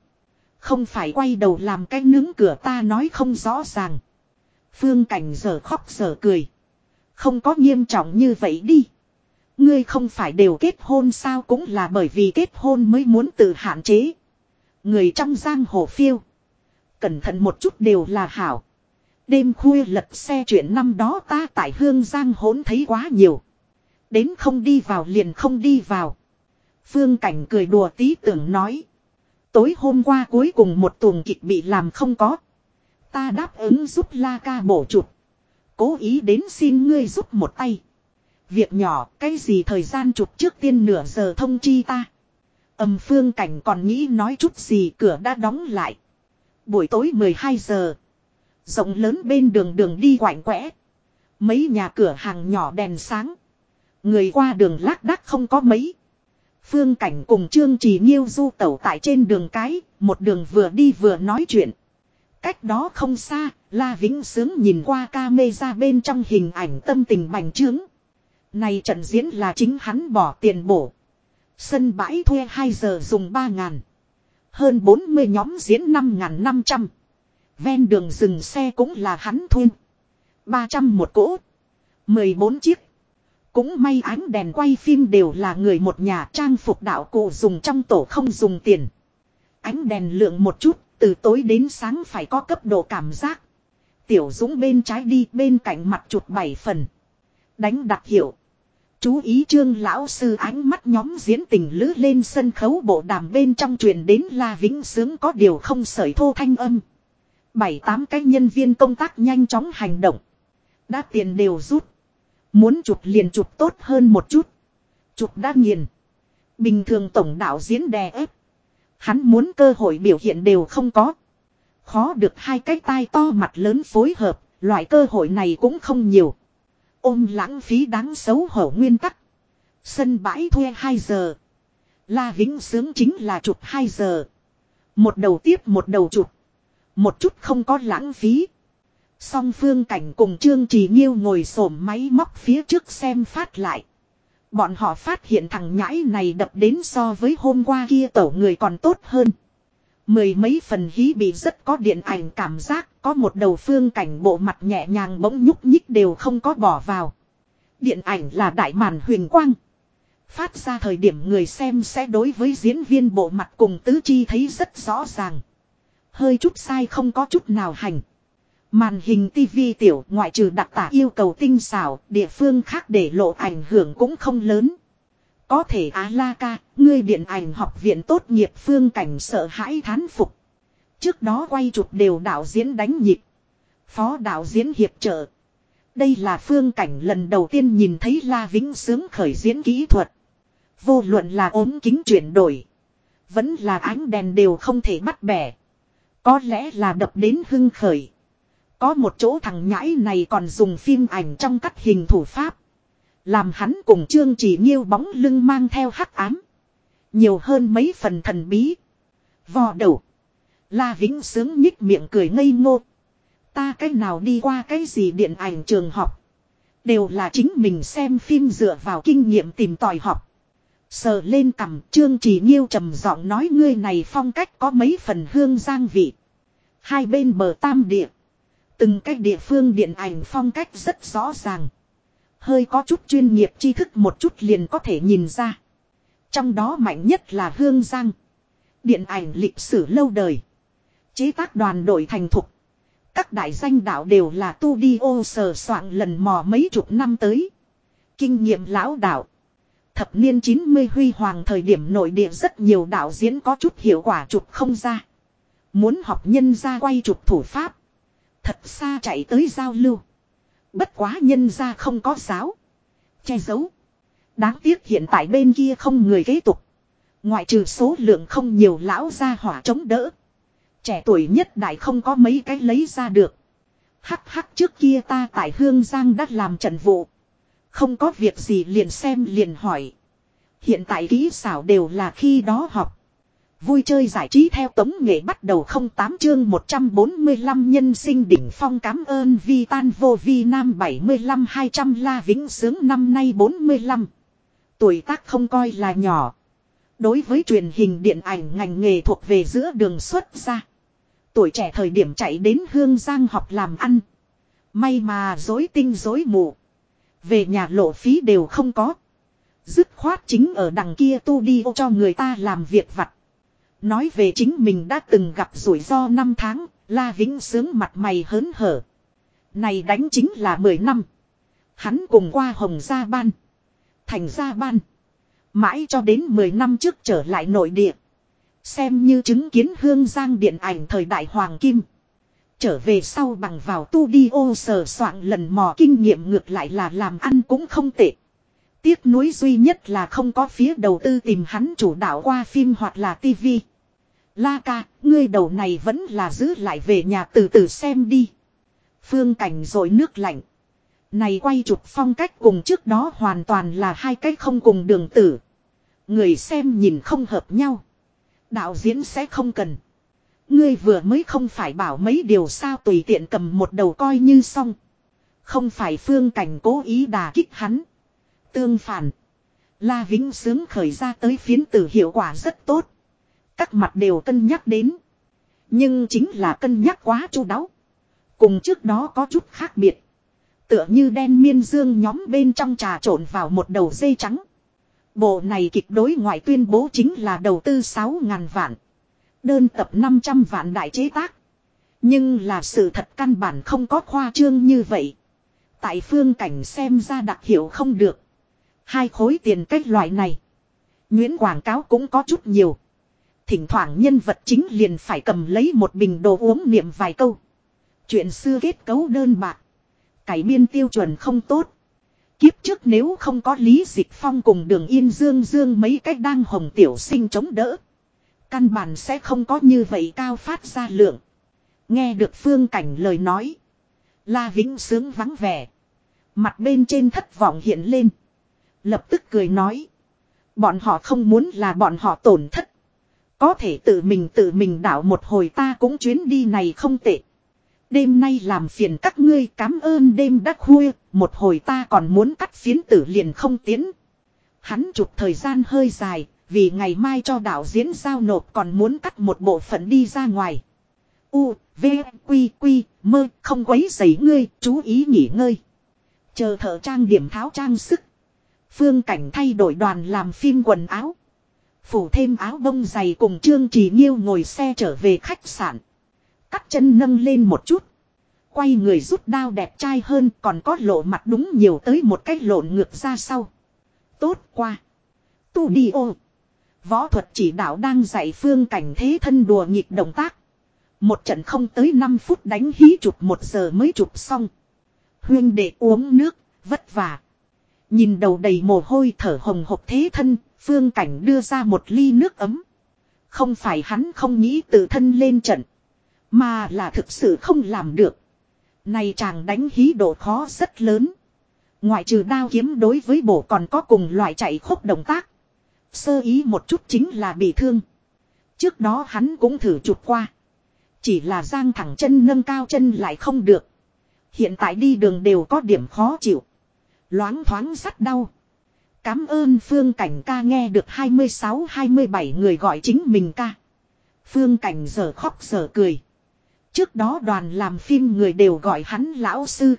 Không phải quay đầu làm cái nướng cửa ta nói không rõ ràng. Phương cảnh giờ khóc giờ cười. Không có nghiêm trọng như vậy đi. Ngươi không phải đều kết hôn sao cũng là bởi vì kết hôn mới muốn tự hạn chế. Người trong giang hồ phiêu. Cẩn thận một chút đều là hảo. Đêm khuya lật xe chuyện năm đó ta tại hương giang hỗn thấy quá nhiều. Đến không đi vào liền không đi vào. Phương Cảnh cười đùa tí tưởng nói. Tối hôm qua cuối cùng một tuồng kịch bị làm không có. Ta đáp ứng giúp La ca bổ chụp. Cố ý đến xin ngươi giúp một tay. Việc nhỏ, cái gì thời gian chụp trước tiên nửa giờ thông chi ta. Âm phương cảnh còn nghĩ nói chút gì cửa đã đóng lại. Buổi tối 12 giờ. Rộng lớn bên đường đường đi quạnh quẽ. Mấy nhà cửa hàng nhỏ đèn sáng. Người qua đường lác đác không có mấy. Phương Cảnh cùng Trương Trì Nhiêu du tẩu tại trên đường cái, một đường vừa đi vừa nói chuyện. Cách đó không xa, La Vĩnh Sướng nhìn qua ca mê ra bên trong hình ảnh tâm tình bành trướng. Này trận diễn là chính hắn bỏ tiền bổ. Sân bãi thuê 2 giờ dùng 3 ngàn. Hơn 40 nhóm diễn 5 ngàn 500. Ven đường dừng xe cũng là hắn thuê. 300 một cỗ. 14 chiếc. Cũng may ánh đèn quay phim đều là người một nhà trang phục đạo cụ dùng trong tổ không dùng tiền. Ánh đèn lượng một chút, từ tối đến sáng phải có cấp độ cảm giác. Tiểu Dũng bên trái đi bên cạnh mặt chuột bảy phần. Đánh đặc hiệu. Chú ý trương lão sư ánh mắt nhóm diễn tình lữ lên sân khấu bộ đàm bên trong truyền đến La Vĩnh Sướng có điều không sởi thô thanh âm. Bảy tám cái nhân viên công tác nhanh chóng hành động. Đã tiền đều rút. Muốn chụp liền chụp tốt hơn một chút. Chụp đã nghiền. Bình thường tổng đạo diễn đè ép. Hắn muốn cơ hội biểu hiện đều không có. Khó được hai cái tai to mặt lớn phối hợp, loại cơ hội này cũng không nhiều. Ôm lãng phí đáng xấu hổ nguyên tắc. Sân bãi thuê 2 giờ. La Vĩnh Sướng chính là chụp 2 giờ. Một đầu tiếp một đầu chụp. Một chút không có lãng phí. Song phương cảnh cùng Trương Trì Nhiêu ngồi xổm máy móc phía trước xem phát lại. Bọn họ phát hiện thằng nhãi này đập đến so với hôm qua kia tổ người còn tốt hơn. Mười mấy phần hí bị rất có điện ảnh cảm giác, có một đầu phương cảnh bộ mặt nhẹ nhàng bỗng nhúc nhích đều không có bỏ vào. Điện ảnh là đại màn huyền quang. Phát ra thời điểm người xem sẽ đối với diễn viên bộ mặt cùng tứ chi thấy rất rõ ràng. Hơi chút sai không có chút nào hành. Màn hình TV tiểu ngoại trừ đặc tả yêu cầu tinh xảo, địa phương khác để lộ ảnh hưởng cũng không lớn. Có thể Á La Ca, ngươi điện ảnh học viện tốt nghiệp phương cảnh sợ hãi thán phục. Trước đó quay chụp đều đạo diễn đánh nhịp. Phó đạo diễn hiệp trợ. Đây là phương cảnh lần đầu tiên nhìn thấy La Vĩnh Sướng khởi diễn kỹ thuật. Vô luận là ốm kính chuyển đổi. Vẫn là ánh đèn đều không thể bắt bẻ. Có lẽ là đập đến hưng khởi. Có một chỗ thằng nhãi này còn dùng phim ảnh trong cắt hình thủ pháp. Làm hắn cùng Trương Chỉ Nhiêu bóng lưng mang theo hắc ám. Nhiều hơn mấy phần thần bí. Vò đầu. La Vĩnh sướng nhích miệng cười ngây ngô. Ta cách nào đi qua cái gì điện ảnh trường học. Đều là chính mình xem phim dựa vào kinh nghiệm tìm tòi học. Sờ lên cằm, Trương Chỉ Nhiêu trầm giọng nói ngươi này phong cách có mấy phần hương giang vị. Hai bên bờ tam địa. Từng cách địa phương điện ảnh phong cách rất rõ ràng. Hơi có chút chuyên nghiệp tri thức một chút liền có thể nhìn ra. Trong đó mạnh nhất là Hương Giang. Điện ảnh lịch sử lâu đời. Chế tác đoàn đội thành thục. Các đại danh đạo đều là tu đi ô sờ soạn lần mò mấy chục năm tới. Kinh nghiệm lão đạo. Thập niên 90 huy hoàng thời điểm nội địa rất nhiều đạo diễn có chút hiệu quả chụp không ra. Muốn học nhân ra quay chụp thủ pháp. Thật xa chạy tới giao lưu. Bất quá nhân ra không có giáo. Che giấu. Đáng tiếc hiện tại bên kia không người kế tục. Ngoại trừ số lượng không nhiều lão gia hỏa chống đỡ. Trẻ tuổi nhất đại không có mấy cái lấy ra được. Hắc hắc trước kia ta tại Hương Giang đã làm trận vụ. Không có việc gì liền xem liền hỏi. Hiện tại kỹ xảo đều là khi đó học. Vui chơi giải trí theo tống nghệ bắt đầu không tám chương 145 nhân sinh đỉnh phong cảm ơn vi tan vô vi nam 75 200 la vĩnh sướng năm nay 45. Tuổi tác không coi là nhỏ. Đối với truyền hình điện ảnh ngành nghề thuộc về giữa đường xuất ra. Tuổi trẻ thời điểm chạy đến Hương Giang học làm ăn. May mà dối tinh dối mù. Về nhà lộ phí đều không có. Dứt khoát chính ở đằng kia tu đi ô cho người ta làm việc vặt. Nói về chính mình đã từng gặp rủi ro năm tháng, La Vĩnh sướng mặt mày hớn hở. Này đánh chính là 10 năm. Hắn cùng qua Hồng Gia Ban. Thành Gia Ban. Mãi cho đến 10 năm trước trở lại nội địa. Xem như chứng kiến hương giang điện ảnh thời đại Hoàng Kim. Trở về sau bằng vào tu đi ô sờ soạn lần mò kinh nghiệm ngược lại là làm ăn cũng không tệ. Tiếc nuối duy nhất là không có phía đầu tư tìm hắn chủ đạo qua phim hoặc là tivi. La ca, ngươi đầu này vẫn là giữ lại về nhà từ từ xem đi. Phương cảnh rồi nước lạnh. Này quay chụp phong cách cùng trước đó hoàn toàn là hai cách không cùng đường tử. Người xem nhìn không hợp nhau. Đạo diễn sẽ không cần. Ngươi vừa mới không phải bảo mấy điều sao tùy tiện cầm một đầu coi như xong. Không phải phương cảnh cố ý đà kích hắn. Tương phản. La Vĩnh sướng khởi ra tới phiến tử hiệu quả rất tốt. Các mặt đều cân nhắc đến. Nhưng chính là cân nhắc quá chu đáo. Cùng trước đó có chút khác biệt. Tựa như đen miên dương nhóm bên trong trà trộn vào một đầu dây trắng. Bộ này kịch đối ngoại tuyên bố chính là đầu tư 6.000 vạn. Đơn tập 500 vạn đại chế tác. Nhưng là sự thật căn bản không có khoa trương như vậy. Tại phương cảnh xem ra đặc hiệu không được. Hai khối tiền cách loại này. Nguyễn quảng cáo cũng có chút nhiều. Thỉnh thoảng nhân vật chính liền phải cầm lấy một bình đồ uống niệm vài câu. Chuyện xưa kết cấu đơn bạc. Cải biên tiêu chuẩn không tốt. Kiếp trước nếu không có Lý Dịch Phong cùng đường Yên Dương Dương mấy cách đang hồng tiểu sinh chống đỡ. Căn bản sẽ không có như vậy cao phát ra lượng. Nghe được phương cảnh lời nói. La Vĩnh sướng vắng vẻ. Mặt bên trên thất vọng hiện lên. Lập tức cười nói. Bọn họ không muốn là bọn họ tổn thất. Có thể tự mình tự mình đảo một hồi ta cũng chuyến đi này không tệ. Đêm nay làm phiền các ngươi cảm ơn đêm đắc khuya, một hồi ta còn muốn cắt phiến tử liền không tiến. Hắn chụp thời gian hơi dài, vì ngày mai cho đạo diễn giao nộp còn muốn cắt một bộ phận đi ra ngoài. U, V, Quy, Quy, mơ, không quấy giấy ngươi, chú ý nghỉ ngơi. Chờ thợ trang điểm tháo trang sức. Phương cảnh thay đổi đoàn làm phim quần áo. Phủ thêm áo bông dày cùng Trương Trì Nhiêu ngồi xe trở về khách sạn. Cắt chân nâng lên một chút. Quay người rút đao đẹp trai hơn còn có lộ mặt đúng nhiều tới một cách lộn ngược ra sau. Tốt qua. Tu đi ô. Võ thuật chỉ đạo đang dạy phương cảnh thế thân đùa nghịch động tác. Một trận không tới 5 phút đánh hí chụp một giờ mới chụp xong. Huyên để uống nước, vất vả. Nhìn đầu đầy mồ hôi thở hồng hộc thế thân, phương cảnh đưa ra một ly nước ấm. Không phải hắn không nghĩ tự thân lên trận. Mà là thực sự không làm được. Này chàng đánh hí độ khó rất lớn. Ngoại trừ đao kiếm đối với bổ còn có cùng loại chạy khúc động tác. Sơ ý một chút chính là bị thương. Trước đó hắn cũng thử chụp qua. Chỉ là giang thẳng chân nâng cao chân lại không được. Hiện tại đi đường đều có điểm khó chịu. Loáng thoáng rất đau. Cám ơn Phương Cảnh ca nghe được 26-27 người gọi chính mình ca. Phương Cảnh giờ khóc giờ cười. Trước đó đoàn làm phim người đều gọi hắn lão sư.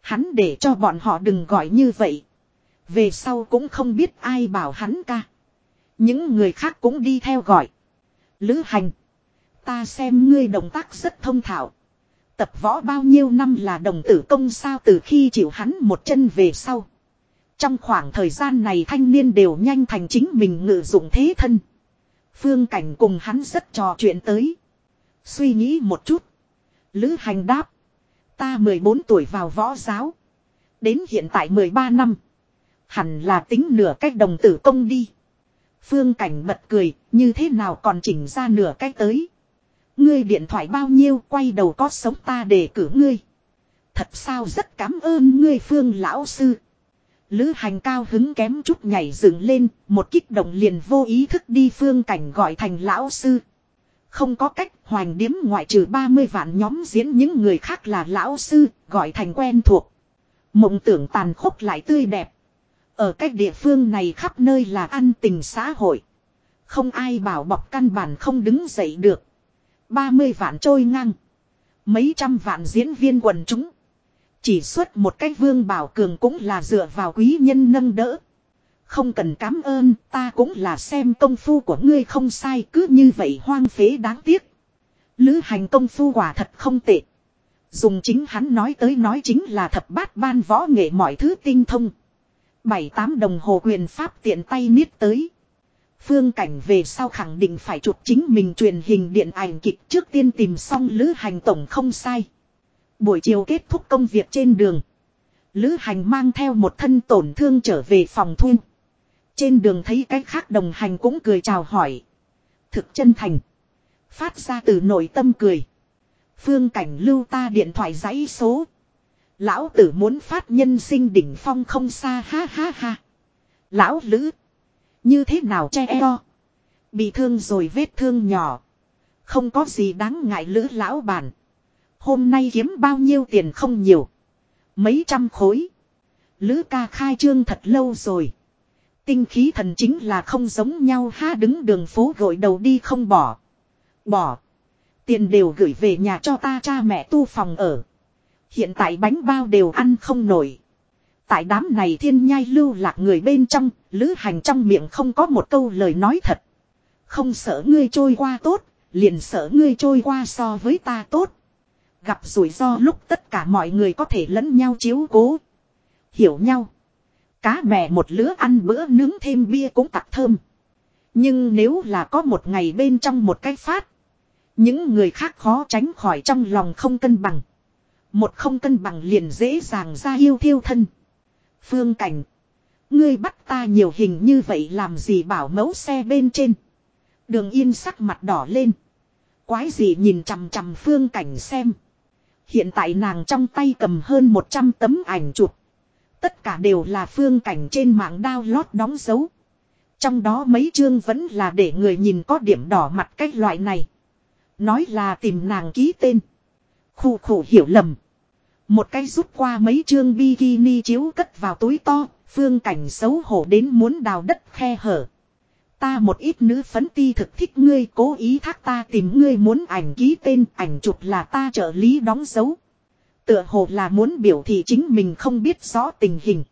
Hắn để cho bọn họ đừng gọi như vậy. Về sau cũng không biết ai bảo hắn ca. Những người khác cũng đi theo gọi. Lữ hành. Ta xem ngươi động tác rất thông thạo. Tập võ bao nhiêu năm là đồng tử công sao từ khi chịu hắn một chân về sau. Trong khoảng thời gian này thanh niên đều nhanh thành chính mình ngự dụng thế thân. Phương cảnh cùng hắn rất trò chuyện tới. Suy nghĩ một chút. Lữ hành đáp. Ta 14 tuổi vào võ giáo. Đến hiện tại 13 năm. Hẳn là tính nửa cách đồng tử công đi. Phương cảnh bật cười, như thế nào còn chỉnh ra nửa cách tới. Ngươi điện thoại bao nhiêu quay đầu có sống ta để cử ngươi. Thật sao rất cảm ơn ngươi Phương lão sư. Lữ hành cao hứng kém chút nhảy dựng lên, một kích động liền vô ý thức đi phương cảnh gọi thành lão sư. Không có cách hoành điếm ngoại trừ 30 vạn nhóm diễn những người khác là lão sư, gọi thành quen thuộc. Mộng tưởng tàn khốc lại tươi đẹp. Ở cách địa phương này khắp nơi là ăn tình xã hội. Không ai bảo bọc căn bản không đứng dậy được. 30 vạn trôi ngang. Mấy trăm vạn diễn viên quần chúng. Chỉ xuất một cách vương bảo cường cũng là dựa vào quý nhân nâng đỡ. Không cần cảm ơn, ta cũng là xem công phu của ngươi không sai, cứ như vậy hoang phế đáng tiếc. Lữ hành công phu quả thật không tệ. Dùng chính hắn nói tới nói chính là thập bát ban võ nghệ mọi thứ tinh thông. Bảy tám đồng hồ quyền pháp tiện tay niết tới. Phương cảnh về sau khẳng định phải chụp chính mình truyền hình điện ảnh kịch trước tiên tìm xong lữ hành tổng không sai. Buổi chiều kết thúc công việc trên đường. Lữ hành mang theo một thân tổn thương trở về phòng thu. Trên đường thấy cách khác đồng hành cũng cười chào hỏi. Thực chân thành. Phát ra từ nội tâm cười. Phương cảnh lưu ta điện thoại giấy số. Lão tử muốn phát nhân sinh đỉnh phong không xa, ha ha ha. Lão lữ. Như thế nào che eo. Bị thương rồi vết thương nhỏ. Không có gì đáng ngại lữ lão bản. Hôm nay kiếm bao nhiêu tiền không nhiều. Mấy trăm khối. Lữ ca khai trương thật lâu rồi. Tinh khí thần chính là không giống nhau ha đứng đường phố gội đầu đi không bỏ. Bỏ. Tiền đều gửi về nhà cho ta cha mẹ tu phòng ở. Hiện tại bánh bao đều ăn không nổi. Tại đám này thiên nhai lưu lạc người bên trong, lữ hành trong miệng không có một câu lời nói thật. Không sợ ngươi trôi qua tốt, liền sợ ngươi trôi qua so với ta tốt. Gặp rủi ro lúc tất cả mọi người có thể lẫn nhau chiếu cố. Hiểu nhau. Cá mè một lứa ăn bữa nướng thêm bia cũng tặc thơm. Nhưng nếu là có một ngày bên trong một cái phát. Những người khác khó tránh khỏi trong lòng không cân bằng. Một không cân bằng liền dễ dàng ra yêu thiêu thân. Phương cảnh. Ngươi bắt ta nhiều hình như vậy làm gì bảo mẫu xe bên trên. Đường yên sắc mặt đỏ lên. Quái gì nhìn chằm chằm phương cảnh xem. Hiện tại nàng trong tay cầm hơn 100 tấm ảnh chụp. Tất cả đều là phương cảnh trên mạng download đóng dấu. Trong đó mấy chương vẫn là để người nhìn có điểm đỏ mặt cái loại này. Nói là tìm nàng ký tên. Khu khổ hiểu lầm. Một cái rút qua mấy chương bikini chiếu cất vào túi to, phương cảnh xấu hổ đến muốn đào đất khe hở. Ta một ít nữ phấn ti thực thích ngươi cố ý thác ta tìm ngươi muốn ảnh ký tên ảnh chụp là ta trợ lý đóng dấu. Tựa hồ là muốn biểu thị chính mình không biết rõ tình hình.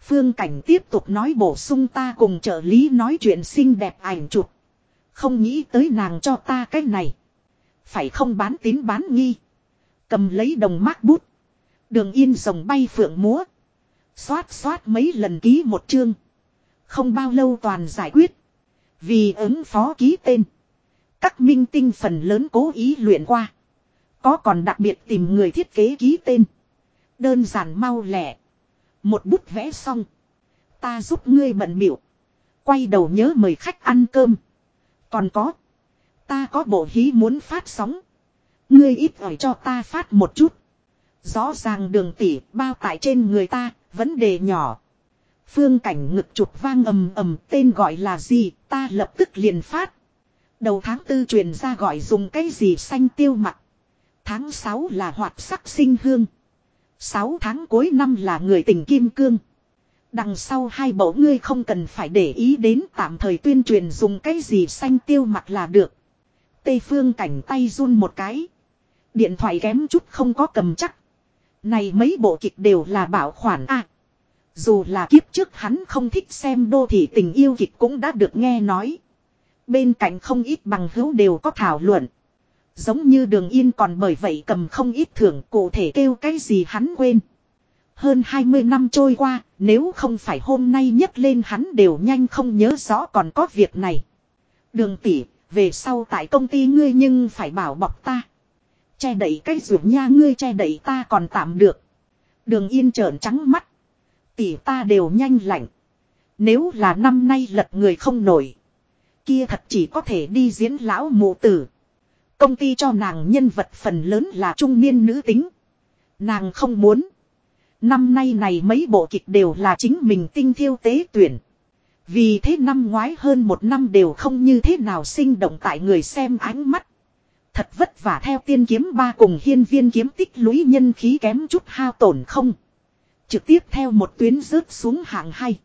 Phương Cảnh tiếp tục nói bổ sung ta cùng trợ lý nói chuyện xinh đẹp ảnh chụp. Không nghĩ tới nàng cho ta cái này. Phải không bán tín bán nghi. Cầm lấy đồng mác bút. Đường yên rồng bay phượng múa. Xoát xoát mấy lần ký một chương. Không bao lâu toàn giải quyết. Vì ứng phó ký tên. Các minh tinh phần lớn cố ý luyện qua. Có còn đặc biệt tìm người thiết kế ký tên. Đơn giản mau lẻ. Một bút vẽ xong. Ta giúp ngươi bận biểu. Quay đầu nhớ mời khách ăn cơm. Còn có. Ta có bộ hí muốn phát sóng. Ngươi ít ỏi cho ta phát một chút. Rõ ràng đường tỉ bao tải trên người ta, vấn đề nhỏ. Phương cảnh ngực chụp vang ầm ầm tên gọi là gì, ta lập tức liền phát. Đầu tháng tư truyền ra gọi dùng cái gì xanh tiêu mặt. Tháng 6 là hoạt sắc sinh hương. 6 tháng cuối năm là người tình kim cương. Đằng sau hai bộ ngươi không cần phải để ý đến tạm thời tuyên truyền dùng cái gì xanh tiêu mặt là được. Tây phương cảnh tay run một cái. Điện thoại kém chút không có cầm chắc. Này mấy bộ kịch đều là bảo khoản A. dù là kiếp trước hắn không thích xem đô thị tình yêu kịch cũng đã được nghe nói. Bên cạnh không ít bằng hữu đều có thảo luận. Giống như đường yên còn bởi vậy cầm không ít thưởng cụ thể kêu cái gì hắn quên. Hơn 20 năm trôi qua, nếu không phải hôm nay nhấc lên hắn đều nhanh không nhớ rõ còn có việc này. Đường tỷ, về sau tại công ty ngươi nhưng phải bảo bọc ta. Che đẩy cái ruột nha ngươi che đẩy ta còn tạm được. Đường yên trợn trắng mắt. Tỷ ta đều nhanh lạnh. Nếu là năm nay lật người không nổi. Kia thật chỉ có thể đi diễn lão mụ tử. Công ty cho nàng nhân vật phần lớn là trung niên nữ tính. Nàng không muốn. Năm nay này mấy bộ kịch đều là chính mình tinh thiêu tế tuyển. Vì thế năm ngoái hơn một năm đều không như thế nào sinh động tại người xem ánh mắt. Thật vất vả theo tiên kiếm ba cùng hiên viên kiếm tích lũy nhân khí kém chút hao tổn không. Trực tiếp theo một tuyến rớt xuống hạng hay.